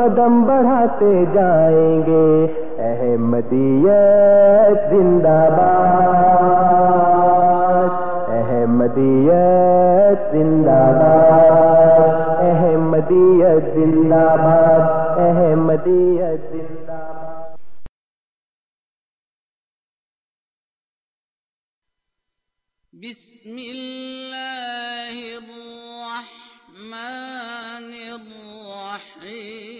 قدم بڑھاتے جائیں گے۔ احمدیت زندہ باد۔ احمدیت زندہ باد۔ احمدیت زندہ باد۔ احمدیت زندہ باد۔ بسم الله الرحمن الرحيم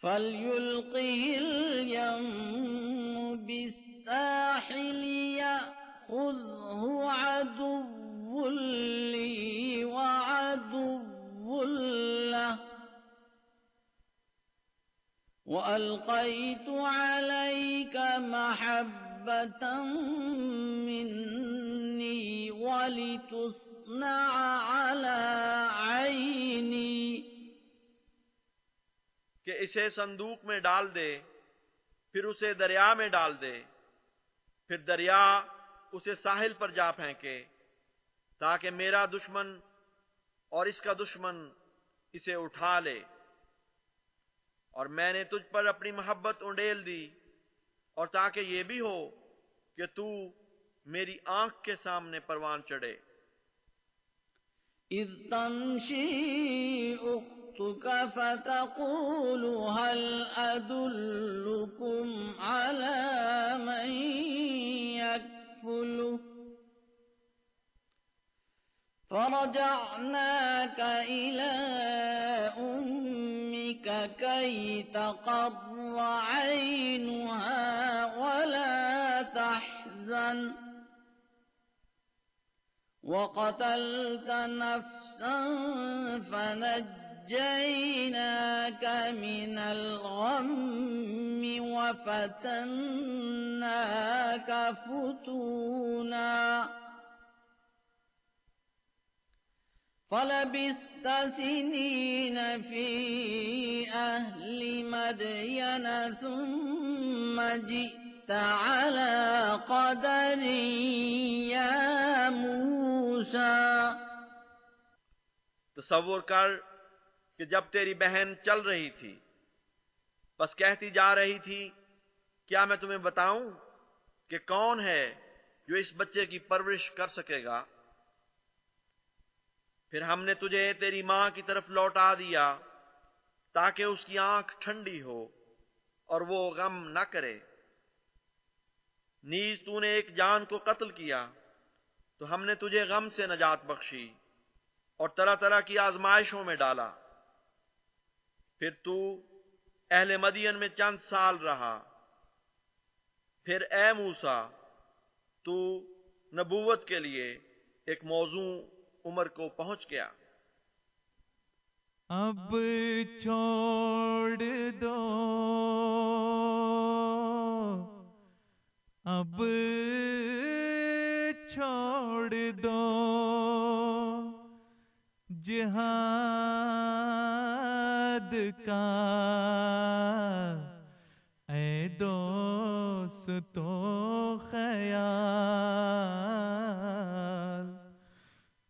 فليلقه اليم بالساحل يأخذه عدو لي وعدو له وألقيت عليك محبة مني ولتصنع على عيني کہ اسے صندوق میں ڈال دے، پھر اسے دریا میں ڈال دے، پھر دریا اسے ساحل پر جا پھینکے تاکہ میرا دشمن اور اس کا دشمن اسے اٹھا لے۔ اور میں نے تجھ پر اپنی محبت انڈیل دی، اور تاکہ یہ بھی ہو کہ تو میری آنکھ کے سامنے پروان چڑھے۔ إذ تمشي أختك فتقول هل أدلكم على من يكفله؟ فرجعناك إلى أمك كي تقر عينها ولا تحزن. وقتلت نفسا فنجد فنجيناك من الغم وفتناك فتونا. فلبست سنين في أهل مدين ثم جئت على قدر يا موسى. تصور کر کہ جب تیری بہن چل رہی تھی، بس کہتی جا رہی تھی، کیا میں تمہیں بتاؤں کہ کون ہے جو اس بچے کی پرورش کر سکے گا؟ پھر ہم نے تجھے تیری ماں کی طرف لوٹا دیا تاکہ اس کی آنکھ ٹھنڈی ہو اور وہ غم نہ کرے۔ نیز تو نے ایک جان کو قتل کیا، تو ہم نے تجھے غم سے نجات بخشی اور طرح طرح کی آزمائشوں میں ڈالا۔ پھر تو اہل مدین میں چند سال رہا۔ پھر اے موسا تو نبوت کے لیے ایک موضوع عمر کو پہنچ گیا۔ اب چھوڑ دو۔ اب چھوڑ دو۔ جہاد کا اے دوستو خیال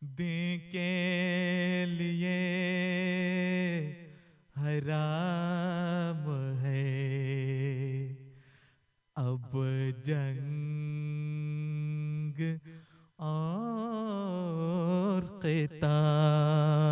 دیں کے لیے حرام ہے۔ اب جنگ اور قتال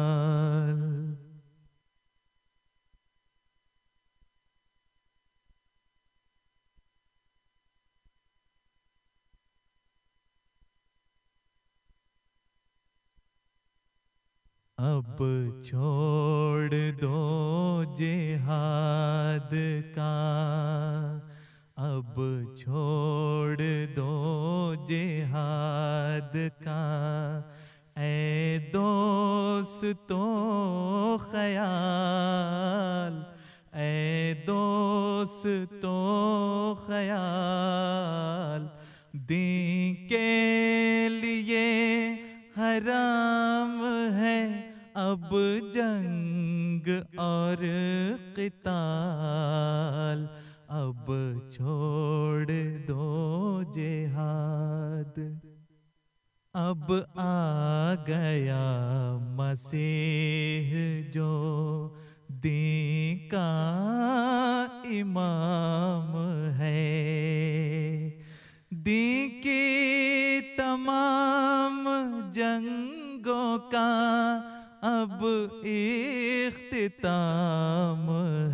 اب چھوڑ دو جہاد کا۔ اب چھوڑ دو جہاد کا۔ اے دوستو خیال، اے دوستو خیال، دین کے لیے حرام ہے۔ اب جنگ اور قتال۔ اب چھوڑ دو جہاد۔ اب آ گیا مسیح جو دین کا امام ہے۔ دین کی تمام جنگوں کا اب اختتام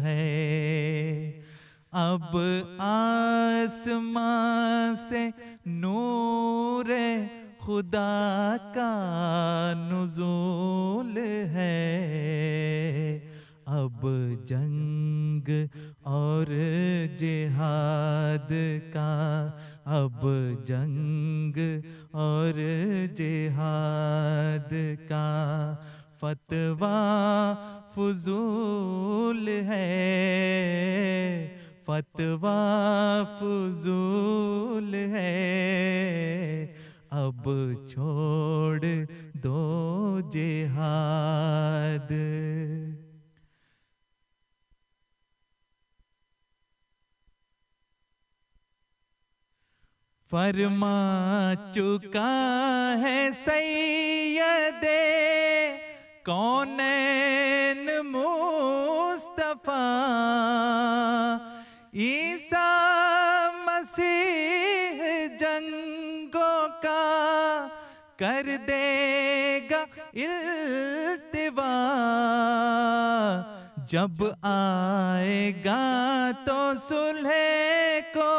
ہے۔ اب آسمان سے نور خدا کا نزول ہے۔ اب جنگ اور جہاد کا اب جنگ اور جہاد کا فتویٰ فضول ہے۔ فتویٰ فضول ہے۔ اب چھوڑ دو جہاد۔ فرما چکا ہے سید کونین مصطفیٰ؟ عیسیٰ مسیح جنگوں کا کر دے گا التوا۔ جب آئے گا تو سلح کو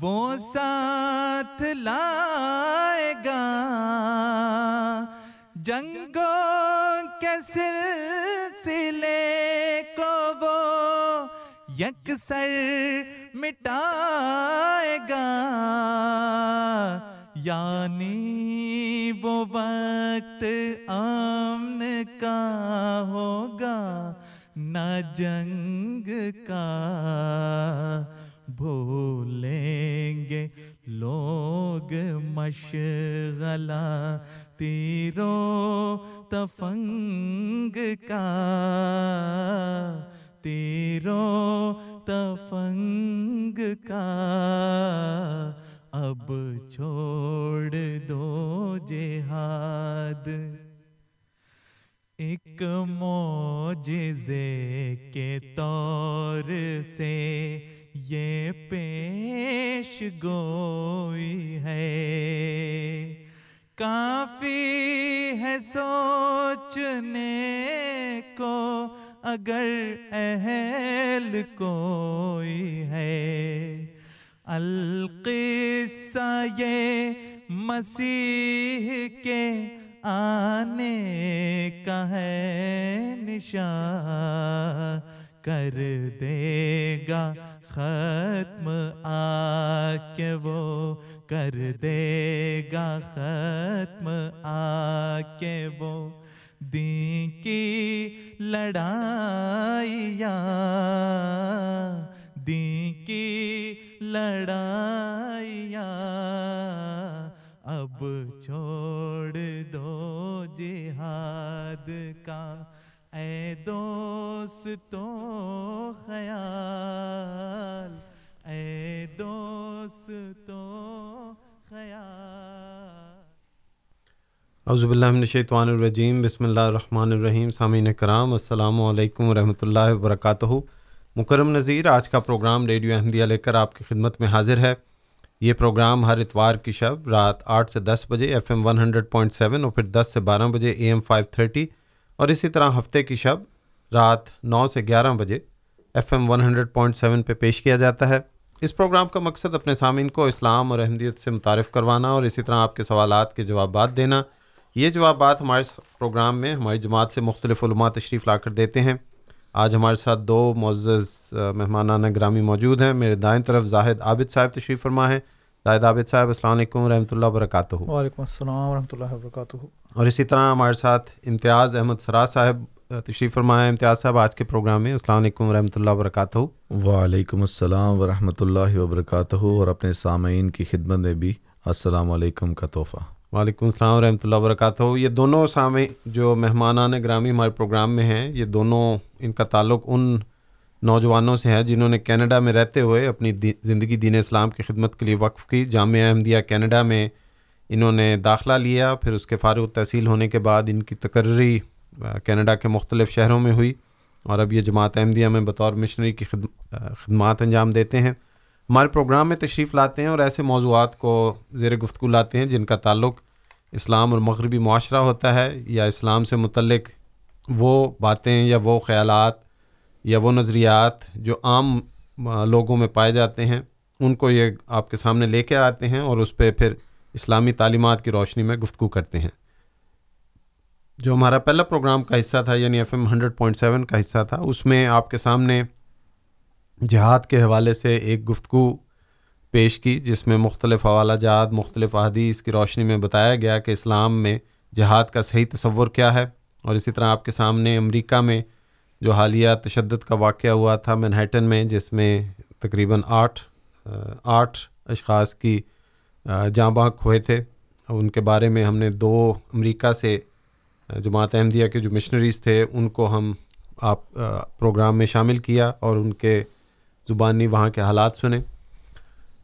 وہ ساتھ لائے گا۔ جنگوں کے سلسلے کو وہ یکسر مٹائے گا۔ یعنی وہ وقت امن کا ہوگا، نہ جنگ کا۔ بھولیں گے۔ لوگ مشغلہ تیرو تفنگ کا تیرو تفنگ کا۔ اب چھوڑ دو جہاد۔ ایک موجزے کے طور سے یہ پیش گوئی ہے۔ کافی ہے سوچنے کو اگر اہل کوئی ہے۔ القصہ یہ مسیح کے آنے کا ہے نشان کر دے گا ختم آ کے وہ کر دے گا ختم آ کے وہ دین کی لڑائیاں، دین کی لڑائیاں۔ اب چھوڑ دو جہاد کا اے دوستو خیال، اے دوستو خیال۔ اعوذ باللہ من الشیطان الرجیم، بسم اللہ الرحمن الرحیم، سامعین کرام، السلام علیکم ورحمۃ اللہ وبرکاتہ۔ مکرم نظیر آج کا پروگرام ریڈیو احمدیہ لے کر آپ کی خدمت میں حاضر ہے۔ یہ پروگرام ہر اتوار کی شب رات آٹھ سے دس بجے، F M one hundred point seven اور پھر دس سے بارہ بجے اے ایم فائیو تھرٹی اور اسی طرح ہفتے کی شب رات نو سے گیارہ بجے F M one hundred point seven پہ پیش کیا جاتا ہے۔ اس پروگرام کا مقصد اپنے سامعین کو اسلام اور احمدیت سے متعارف کروانا اور اسی طرح آپ کے سوالات کے جوابات دینا۔ یہ جوابات ہمارے پروگرام میں ہماری جماعت سے مختلف علماء تشریف لا کر دیتے ہیں۔ آج ہمارے ساتھ دو معزز مہمانان گرامی موجود ہیں۔ میرے دائیں طرف زاہد عابد صاحب تشریف فرما ہے زاہد عابد صاحب السلام علیکم ورحمۃ اللہ وبرکاتہ۔ وعلیکم السلام ورحمۃ اللہ وبرکاتہ۔ اور اسی طرح ہمارے ساتھ امتیاز احمد سراج صاحب تشریف فرما ہے امتیاز صاحب آج کے پروگرام میں السلام علیکم ورحمۃ اللہ وبرکاتہ۔ وعلیکم السلام ورحمۃ اللہ وبرکاتہ۔ اور اپنے سامعین کی خدمت میں بھی السلام علیکم کا تحفہ۔ وعلیکم السلام ورحمۃ اللہ وبرکاتہ۔ یہ دونوں سامع جو مہمانان گرامی ہمارے پروگرام میں ہیں یہ دونوں ان کا تعلق ان نوجوانوں سے ہے جنہوں نے کینیڈا میں رہتے ہوئے اپنی زندگی دین اسلام کی خدمت کے لیے وقف کی۔ جامعہ احمدیہ کینیڈا میں انہوں نے داخلہ لیا، پھر اس کے فارغ تحصیل ہونے کے بعد ان کی تقرری کینیڈا کے مختلف شہروں میں ہوئی اور اب یہ جماعت احمدیہ میں بطور مشنری کی خدمات انجام دیتے ہیں۔ ہمارے پروگرام میں تشریف لاتے ہیں اور ایسے موضوعات کو زیر گفتگو لاتے ہیں جن کا تعلق اسلام اور مغربی معاشرہ ہوتا ہے یا اسلام سے متعلق وہ باتیں یا وہ خیالات یا وہ نظریات جو عام لوگوں میں پائے جاتے ہیں، ان کو یہ آپ کے سامنے لے کے آتے ہیں اور اس پہ پھر اسلامی تعلیمات کی روشنی میں گفتگو کرتے ہیں۔ جو ہمارا پہلا پروگرام کا حصہ تھا یعنی F M hundred point seven کا حصہ تھا، اس میں آپ کے سامنے جہاد کے حوالے سے ایک گفتگو پیش کی، جس میں مختلف حوالہ جات مختلف احادیث کی روشنی میں بتایا گیا کہ اسلام میں جہاد کا صحیح تصور کیا ہے۔ اور اسی طرح آپ کے سامنے امریکہ میں جو حالیہ تشدد کا واقعہ ہوا تھا مینہیٹن میں، جس میں تقریباً آٹھ آٹھ اشخاص کی جاں بحق ہوئے تھے۔ ان کے بارے میں ہم نے دو امریکہ سے جماعت احمدیہ کے جو مشنریز تھے، ان کو ہم آپ پروگرام میں شامل کیا اور ان کے زبانی وہاں کے حالات سنے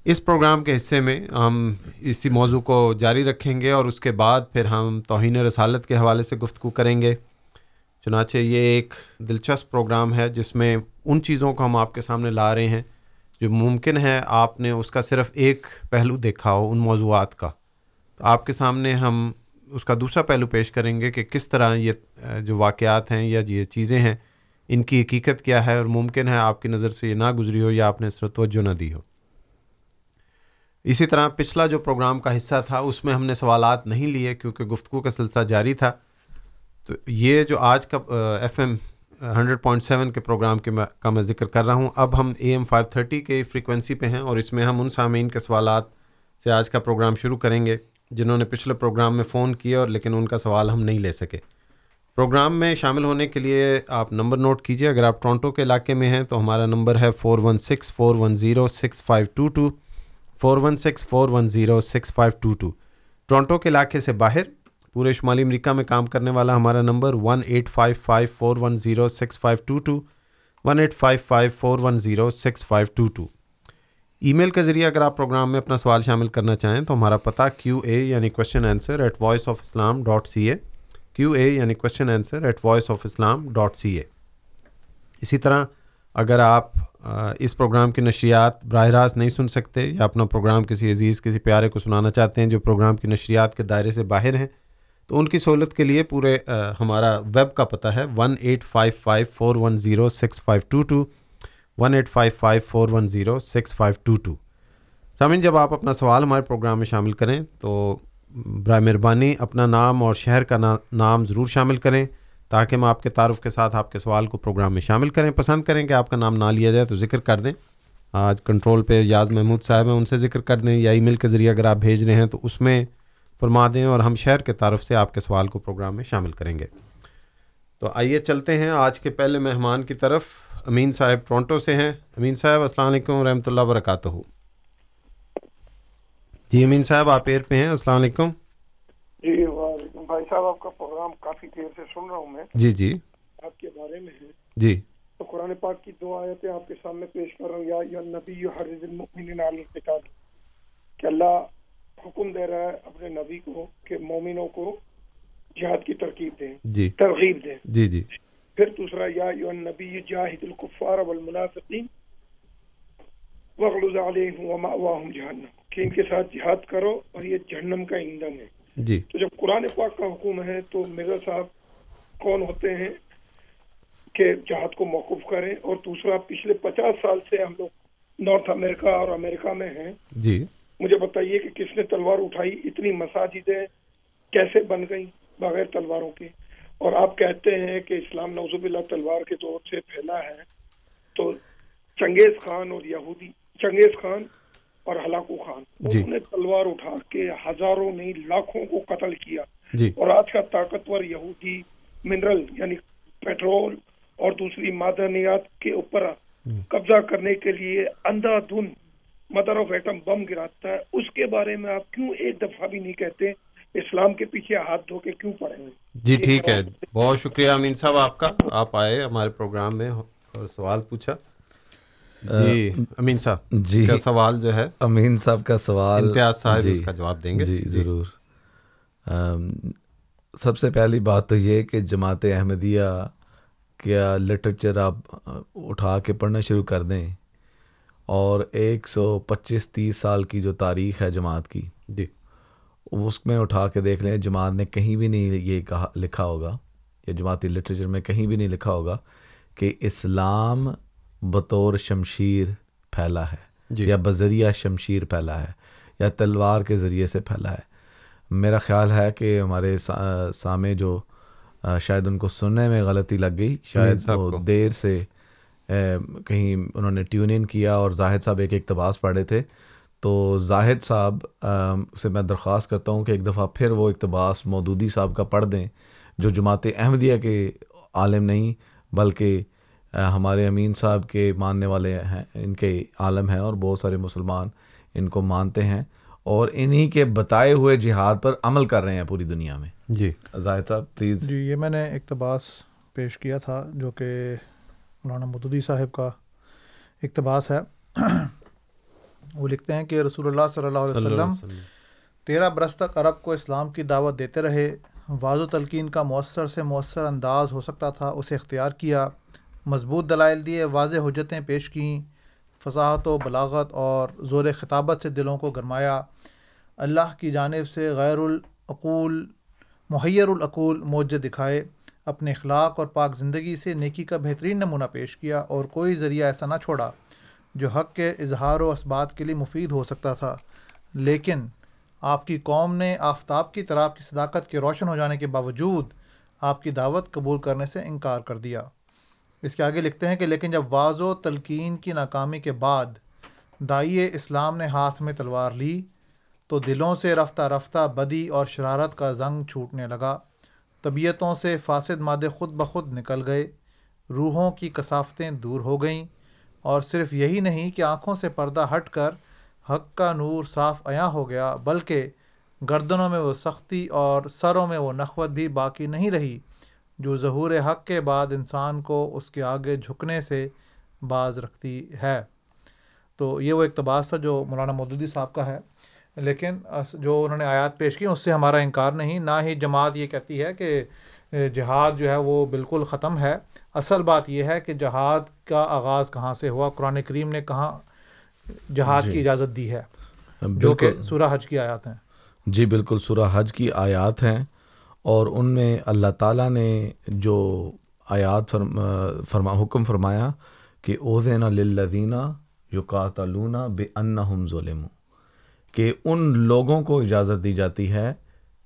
اس پروگرام کے حصے میں ہم اسی موضوع کو جاری رکھیں گے اور اس کے بعد پھر ہم توہین رسالت کے حوالے سے گفتگو کریں گے۔ چنانچہ یہ ایک دلچسپ پروگرام ہے جس میں ان چیزوں کو ہم آپ کے سامنے لا رہے ہیں جو ممکن ہے آپ نے اس کا صرف ایک پہلو دیکھا ہو ان موضوعات کا۔ تو آپ کے سامنے ہم اس کا دوسرا پہلو پیش کریں گے کہ کس طرح یہ جو واقعات ہیں یا یہ چیزیں ہیں، ان کی حقیقت کیا ہے اور ممکن ہے آپ کی نظر سے یہ نہ گزری ہو یا آپ نے اس طرح توجہ نہ دی ہو۔ اسی طرح پچھلا جو پروگرام کا حصہ تھا، اس میں ہم نے سوالات نہیں لیے کیونکہ گفتگو کا سلسلہ جاری تھا۔ تو یہ جو آج کا F M hundred point seven کے پروگرام کے کا میں ذکر کر رہا ہوں، اب ہم اے ایم فائیو تھرٹی کے فریکوینسی پہ ہیں اور اس میں ہم ان سامعین کے سوالات سے آج کا پروگرام شروع کریں گے، جنہوں نے پچھلے پروگرام میں فون کیا اور لیکن ان کا سوال ہم نہیں لے سکے۔ پروگرام میں شامل ہونے کے لیے آپ نمبر نوٹ کیجیے اگر آپ ٹورنٹو کے علاقے میں ہیں تو ہمارا نمبر ہے four one six four one zero six five two two four one six four one zero six five two two Toronto کے علاقے سے باہر پورے شمالی امریکہ میں کام کرنے والا ہمارا number one eight five five four one zero six five two two one eight five five four one zero six five two two email کے ذریعے اگر آپ پروگرام میں اپنا سوال شامل کرنا چاہیں تو ہمارا پتہ کیو اے یعنی question answer at Voice of Islam dot C A Q A یعنی question answer at Voice of Islam dot C A اسی طرح اگر آپ اس پروگرام کی نشریات براہ راست نہیں سن سکتے یا اپنا پروگرام کسی عزیز، کسی پیارے کو سنانا چاہتے ہیں جو پروگرام کی نشریات کے دائرے سے باہر ہیں تو ان کی سہولت کے لیے پورے ہمارا ویب کا پتہ ہے one eight five five four one zero six five two two one eight five five four one zero six five two two سامعین، جب آپ اپنا سوال ہمارے پروگرام میں شامل کریں تو برائے مہربانی اپنا نام اور شہر کا نام ضرور شامل کریں تاکہ ہم آپ کے تعارف کے ساتھ آپ کے سوال کو پروگرام میں شامل کریں۔ پسند کریں کہ آپ کا نام نہ لیا جائے تو ذکر کر دیں۔ آج کنٹرول پہ یاز محمود صاحب ہیں، ان سے ذکر کر دیں یا ای میل کے ذریعے اگر آپ بھیج رہے ہیں تو اس میں فرما دیں اور ہم شہر کے تعارف سے آپ کے سوال کو پروگرام میں شامل کریں گے۔ تو آئیے چلتے ہیں آج کے پہلے مہمان کی طرف۔ امین صاحب ٹورنٹو سے ہیں۔ امین صاحب السلام علیکم ورحمۃ اللہ وبرکاتہ۔ جی امین صاحب آپ ایئر پہ ہیں۔ السلام علیکم۔ جی وعلیکم بھائی صاحب آپ کا پروگرام کافی دیر سے سن رہا ہوں میں۔ جی جی۔ آپ کے بارے میں ہے۔ جی۔ تو قرآن پاک کی دو آیتیں آپ کے سامنے پیش کر رہا ہوں۔ یا یا نبی حرض المؤمنین علی القتال۔ کہ اللہ حکم دے رہا ہے اپنے نبی کو کہ مومنوں کو جہاد کی ترکیب دیں جی۔ ترغیب دیں۔ جی جی۔ پھر دوسرا یا یو نبی جاہد الکفار والمنافقین وغلظ علیہم ومأواہم جہنم۔ کہ ان کے ساتھ جہاد کرو اور یہ جہنم کا ایندھن ہے۔ جی۔ تو جب قرآن پاک کا حکم ہے تو مرزا صاحب کون ہوتے ہیں کہ جہاد کو موقف کریں؟ اور دوسرا پچھلے پچاس سال سے ہم لوگ نارتھ امریکہ اور امریکہ میں ہیں۔ جی۔ مجھے بتائیے کہ کس نے تلوار اٹھائی؟ اتنی مساجدیں کیسے بن گئی بغیر تلواروں کے؟ اور آپ کہتے ہیں کہ اسلام نوزب اللہ تلوار کے دور سے پھیلا ہے تو چنگیز خان اور یہودی چنگیز خان اور ہلاکو خان جی۔ انہوں نے تلوار اٹھا کے ہزاروں نہیں لاکھوں کو قتل کیا۔ جی۔ اور آج کا طاقتور یہودی منرل یعنی پیٹرول اور دوسری معدنیات کے اوپر قبضہ کرنے کے لیے اندھا دھن مدر آف ایٹم بم گراتا ہے اس کے بارے میں آپ کیوں ایک دفعہ بھی نہیں کہتے اسلام کے پیچھے ہاتھ دھو کے کیوں پڑے ہیں؟ جی ٹھیک ہے۔ بہت شکریہ امین صاحب آپ کا۔ آپ آئے ہمارے پروگرام میں اور سوال پوچھا۔ جی۔ امین صاحب جی۔ کا سوال جو ہے؟ امین صاحب کا سوال۔ امتیاز صاحب جی، اس کا جواب دیں گے؟ جی ضرور۔ ام، سب سے پہلی بات تو یہ کہ جماعت احمدیہ کا لٹریچر آپ اٹھا کے پڑھنا شروع کر دیں۔ اور ایک سو پچیس تیس سال کی جو تاریخ ہے جماعت کی جی اس میں اٹھا کے دیکھ لیں جماعت نے کہیں بھی نہیں یہ کہا لکھا ہوگا یا جماعتی لٹریچر میں کہیں بھی نہیں لکھا ہوگا کہ اسلام بطور شمشیر پھیلا ہے جی۔ یا بذریعہ شمشیر پھیلا ہے یا تلوار کے ذریعے سے پھیلا ہے میرا خیال ہے کہ ہمارے سا- سامع جو شاید ان کو سننے میں غلطی لگ گئی شاید صاحب وہ۔ دیر سے کہیں انہوں نے ٹیون ان کیا اور زاہد صاحب ایک اقتباس پڑھے تھے۔ تو زاہد صاحب سے میں درخواست کرتا ہوں کہ ایک دفعہ پھر وہ اقتباس مودودی صاحب کا پڑھ دیں جو جماعت احمدیہ کے عالم نہیں بلکہ ہمارے امین صاحب کے ماننے والے ہیں ان کے عالم ہیں اور بہت سارے مسلمان ان کو مانتے ہیں اور انہی کے بتائے ہوئے جہاد پر عمل کر رہے ہیں پوری دنیا میں۔ جی۔ زاہد صاحب پلیز۔ جی یہ میں نے اقتباس پیش کیا تھا جو کہ مولانا مدودی صاحب کا اقتباس ہے۔ وہ لکھتے ہیں کہ رسول اللہ صلی اللہ علیہ وسلم تیرہ برس تک عرب کو اسلام کی دعوت دیتے رہے۔ واض و تلقین کا مؤثر سے مؤثر انداز ہو سکتا تھا اسے اختیار کیا۔ مضبوط دلائل دیے واضح حجتیں پیش کیں۔ فصاحت و بلاغت اور زور خطابت سے دلوں کو گرمایا۔ اللہ کی جانب سے غیر العقول محیر العقول موجے دکھائے۔ اپنے اخلاق اور پاک زندگی سے نیکی کا بہترین نمونہ پیش کیا اور کوئی ذریعہ ایسا نہ چھوڑا جو حق کے اظہار و اسبات کے لیے مفید ہو سکتا تھا۔ لیکن آپ کی قوم نے آفتاب کی طرح آپ کی صداقت کے روشن ہو جانے کے باوجود آپ کی دعوت قبول کرنے سے انکار کر دیا۔ اس کے آگے لکھتے ہیں کہ لیکن جب واض و تلقین کی ناکامی کے بعد دائی اسلام نے ہاتھ میں تلوار لی تو دلوں سے رفتہ رفتہ بدی اور شرارت کا زنگ چھوٹنے لگا۔ طبیعتوں سے فاسد مادے خود بخود نکل گئے، روحوں کی کثافتیں دور ہو گئیں، اور صرف یہی نہیں کہ آنکھوں سے پردہ ہٹ کر حق کا نور صاف عیاں ہو گیا، بلکہ گردنوں میں وہ سختی اور سروں میں وہ نخوت بھی باقی نہیں رہی، جو ظہور حق کے بعد انسان کو اس کے آگے جھکنے سے باز رکھتی ہے۔ تو یہ وہ اقتباس تھا جو مولانا مودودی صاحب کا ہے۔ لیکن جو انہوں نے آیات پیش کی اس سے ہمارا انکار نہیں نہ ہی جماعت یہ کہتی ہے کہ جہاد جو ہے وہ بالکل ختم ہے۔ اصل بات یہ ہے کہ جہاد کا آغاز کہاں سے ہوا؟ قرآن کریم نے کہاں جہاد کی اجازت دی ہے؟ جو کہ سورہ حج کی آیات ہیں۔ جی بالکل سورہ حج کی آیات ہیں۔ اور ان میں اللہ تعالیٰ نے جو آیات فرم فرما حکم فرمایا کہ اوزین للذینہ یقاتلون بے انہم ظلم کہ ان لوگوں کو اجازت دی جاتی ہے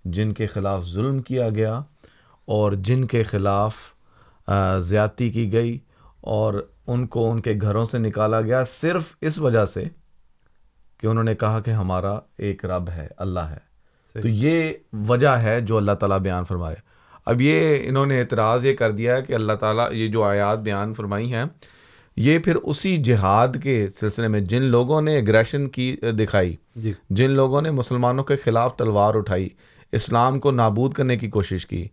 جن کے خلاف ظلم کیا گیا اور جن کے خلاف زیادتی کی گئی اور ان کو ان کے گھروں سے نکالا گیا صرف اس وجہ سے کہ انہوں نے کہا کہ ہمارا ایک رب ہے اللہ ہے۔ تو یہ وجہ ہے جو اللہ تعالیٰ بیان فرمائے۔ اب یہ انہوں نے اعتراض یہ کر دیا ہے کہ اللہ تعالیٰ یہ جو آیات بیان فرمائی ہیں یہ پھر اسی جہاد کے سلسلے میں جن لوگوں نے اگریشن کی دکھائی جی۔ جن لوگوں نے مسلمانوں کے خلاف تلوار اٹھائی اسلام کو نابود کرنے کی کوشش کی۔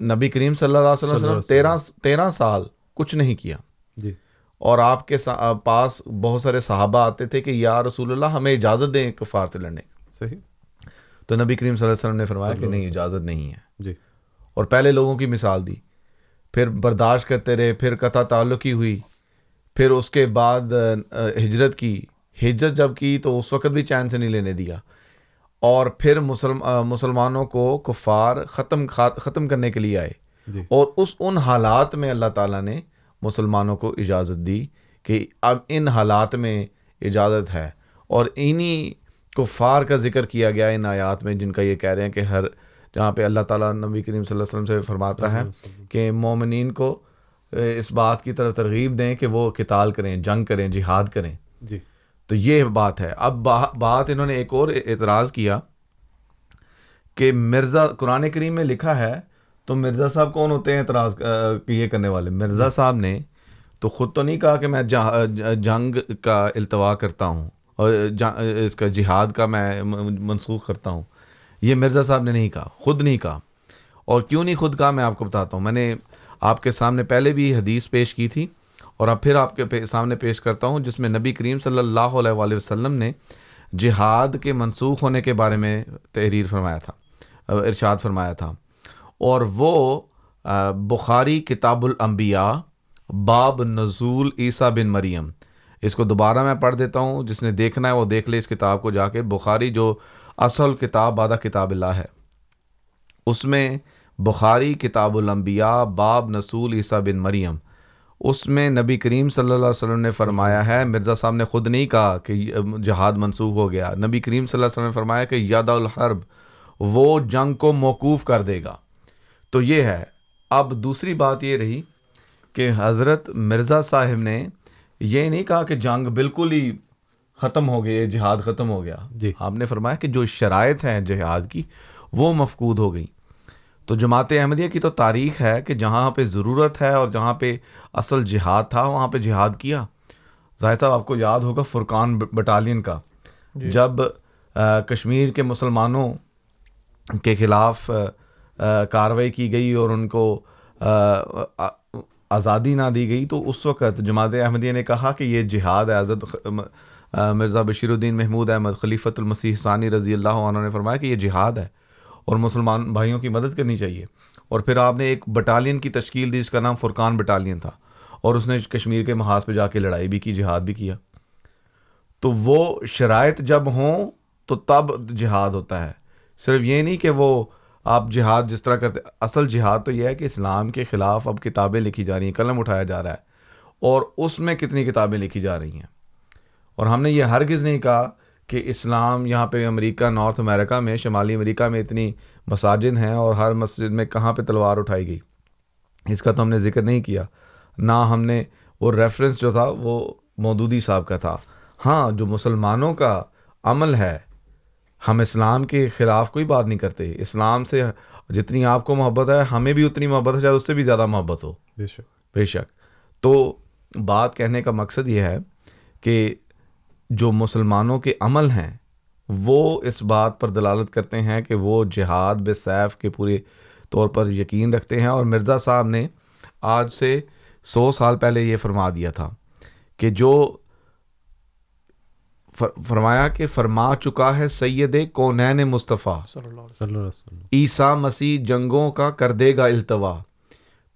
نبی کریم صلی اللہ علیہ وسلم تیرہ تیرہ سال کچھ نہیں کیا۔ جی۔ اور آپ کے پاس بہت سارے صحابہ آتے تھے کہ یا رسول اللہ ہمیں اجازت دیں کفار سے لڑنے کی۔ صحیح۔ تو نبی کریم صلی اللہ علیہ وسلم نے فرمایا کہ نہیں اجازت نہیں ہے۔ جی۔ اور پہلے لوگوں کی مثال دی۔ پھر برداشت کرتے رہے پھر قطع تعلقی ہوئی پھر اس کے بعد ہجرت کی۔ ہجرت جب کی تو اس وقت بھی چین سے نہیں لینے دیا۔ اور پھر مسلم مسلمانوں کو کفار ختم ختم کرنے کے لیے آئے۔ جی۔ اور اس ان حالات میں اللہ تعالیٰ نے مسلمانوں کو اجازت دی کہ اب ان حالات میں اجازت ہے۔ اور انہی کفار کا ذکر کیا گیا ان آیات میں جن کا یہ کہہ رہے ہیں کہ ہر جہاں پہ اللہ تعالیٰ نبی کریم صلی اللہ علیہ وسلم سے فرماتا ہے کہ مومنین کو اس بات کی طرف ترغیب دیں کہ وہ قتال کریں جنگ کریں جہاد کریں۔ جی۔ تو یہ بات ہے۔ اب با- بات انہوں نے ایک اور اعتراض کیا کہ مرزا قرآن کریم میں لکھا ہے تو مرزا صاحب کون ہوتے ہیں اعتراض یہ کرنے والے؟ مرزا صاحب نے تو خود تو نہیں کہا کہ میں جنگ کا التوا کرتا ہوں اور اس کا جہاد کا میں منسوخ کرتا ہوں۔ یہ مرزا صاحب نے نہیں کہا، خود نہیں کہا۔ اور کیوں نہیں خود کہا، میں آپ کو بتاتا ہوں۔ میں نے آپ کے سامنے پہلے بھی حدیث پیش کی تھی اور اب پھر آپ کے سامنے پیش کرتا ہوں، جس میں نبی کریم صلی اللہ علیہ وآلہ وسلم نے جہاد کے منسوخ ہونے کے بارے میں تحریر فرمایا تھا، ارشاد فرمایا تھا۔ اور وہ بخاری کتاب الانبیاء، باب نزول عیسیٰ بن مریم۔ اس کو دوبارہ میں پڑھ دیتا ہوں، جس نے دیکھنا ہے وہ دیکھ لے اس کتاب کو جا کے۔ بخاری جو اصل کتاب بادہ کتاب اللہ ہے۔ اس میں بخاری کتاب الانبیاء باب نسول عیسیٰ بن مریم۔ اس میں نبی کریم صلی اللہ علیہ وسلم نے فرمایا ہے، مرزا صاحب نے خود نہیں کہا کہ جہاد منسوخ ہو گیا۔ نبی کریم صلی اللہ علیہ وسلم نے فرمایا کہ یاد الحرب، وہ جنگ کو موقوف کر دے گا۔ تو یہ ہے۔ اب دوسری بات یہ رہی کہ حضرت مرزا صاحب نے یہ نہیں کہا کہ جنگ بالکل ہی ختم ہو گئی جہاد ختم ہو گیا۔ جی۔ آپ نے فرمایا کہ جو شرائط ہیں جہاد کی وہ مفقود ہو گئی تو جماعت احمدیہ کی تو تاریخ ہے کہ جہاں پہ ضرورت ہے اور جہاں پہ اصل جہاد تھا وہاں پہ جہاد کیا۔ ظاہر صاحب آپ کو یاد ہوگا فرقان بٹالین کا۔ جب آ، کشمیر کے مسلمانوں کے خلاف کارروائی کی گئی اور ان کو آزادی نہ دی گئی تو اس وقت جماعت احمدیہ نے کہا کہ یہ جہاد ہے مرزا بشیر الدین محمود احمد خلیفۃ المسیح ثانی رضی اللہ عنہ نے فرمایا کہ یہ جہاد ہے اور مسلمان بھائیوں کی مدد کرنی چاہیے۔ اور پھر آپ نے ایک بٹالین کی تشکیل دی، جس کا نام فرقان بٹالین تھا۔ اور اس نے کشمیر کے محاذ پہ جا کے لڑائی بھی کی، جہاد بھی کیا۔ تو وہ شرائط جب ہوں تو تب جہاد ہوتا ہے۔ صرف یہ نہیں کہ وہ آپ جہاد جس طرح کرتے، اصل جہاد تو یہ ہے کہ اسلام کے خلاف اب کتابیں لکھی جا رہی ہیں، قلم اٹھایا جا رہا ہے۔ اور اس میں کتنی کتابیں لکھی جا رہی ہیں؟ اور ہم نے یہ ہرگز نہیں کہا کہ اسلام یہاں پہ امریکہ نارتھ امریکہ میں شمالی امریکہ میں اتنی مساجد ہیں اور ہر مسجد میں کہاں پہ تلوار اٹھائی گئی۔ اس کا تو ہم نے ذکر نہیں کیا۔ نہ ہم نے وہ ریفرنس جو تھا وہ مودودی صاحب کا تھا۔ ہاں جو مسلمانوں کا عمل ہے ہم اسلام کے خلاف کوئی بات نہیں کرتے۔ اسلام سے جتنی آپ کو محبت ہے ہمیں بھی اتنی محبت ہے شاید اس سے بھی زیادہ محبت ہو۔ بے شک۔ بے شک۔ تو بات کہنے کا مقصد یہ ہے کہ جو مسلمانوں کے عمل ہیں وہ اس بات پر دلالت کرتے ہیں کہ وہ جہاد بے سیف کے پورے طور پر یقین رکھتے ہیں۔ اور مرزا صاحب نے آج سے سو سال پہلے یہ فرما دیا تھا کہ جو فر- فرمایا کہ فرما چکا ہے سید کونین مصطفیٰ صلی اللہ علیہ صلی اللہ علیہ وسلم۔ عیسیٰ مسیح جنگوں کا کر دے گا التوا۔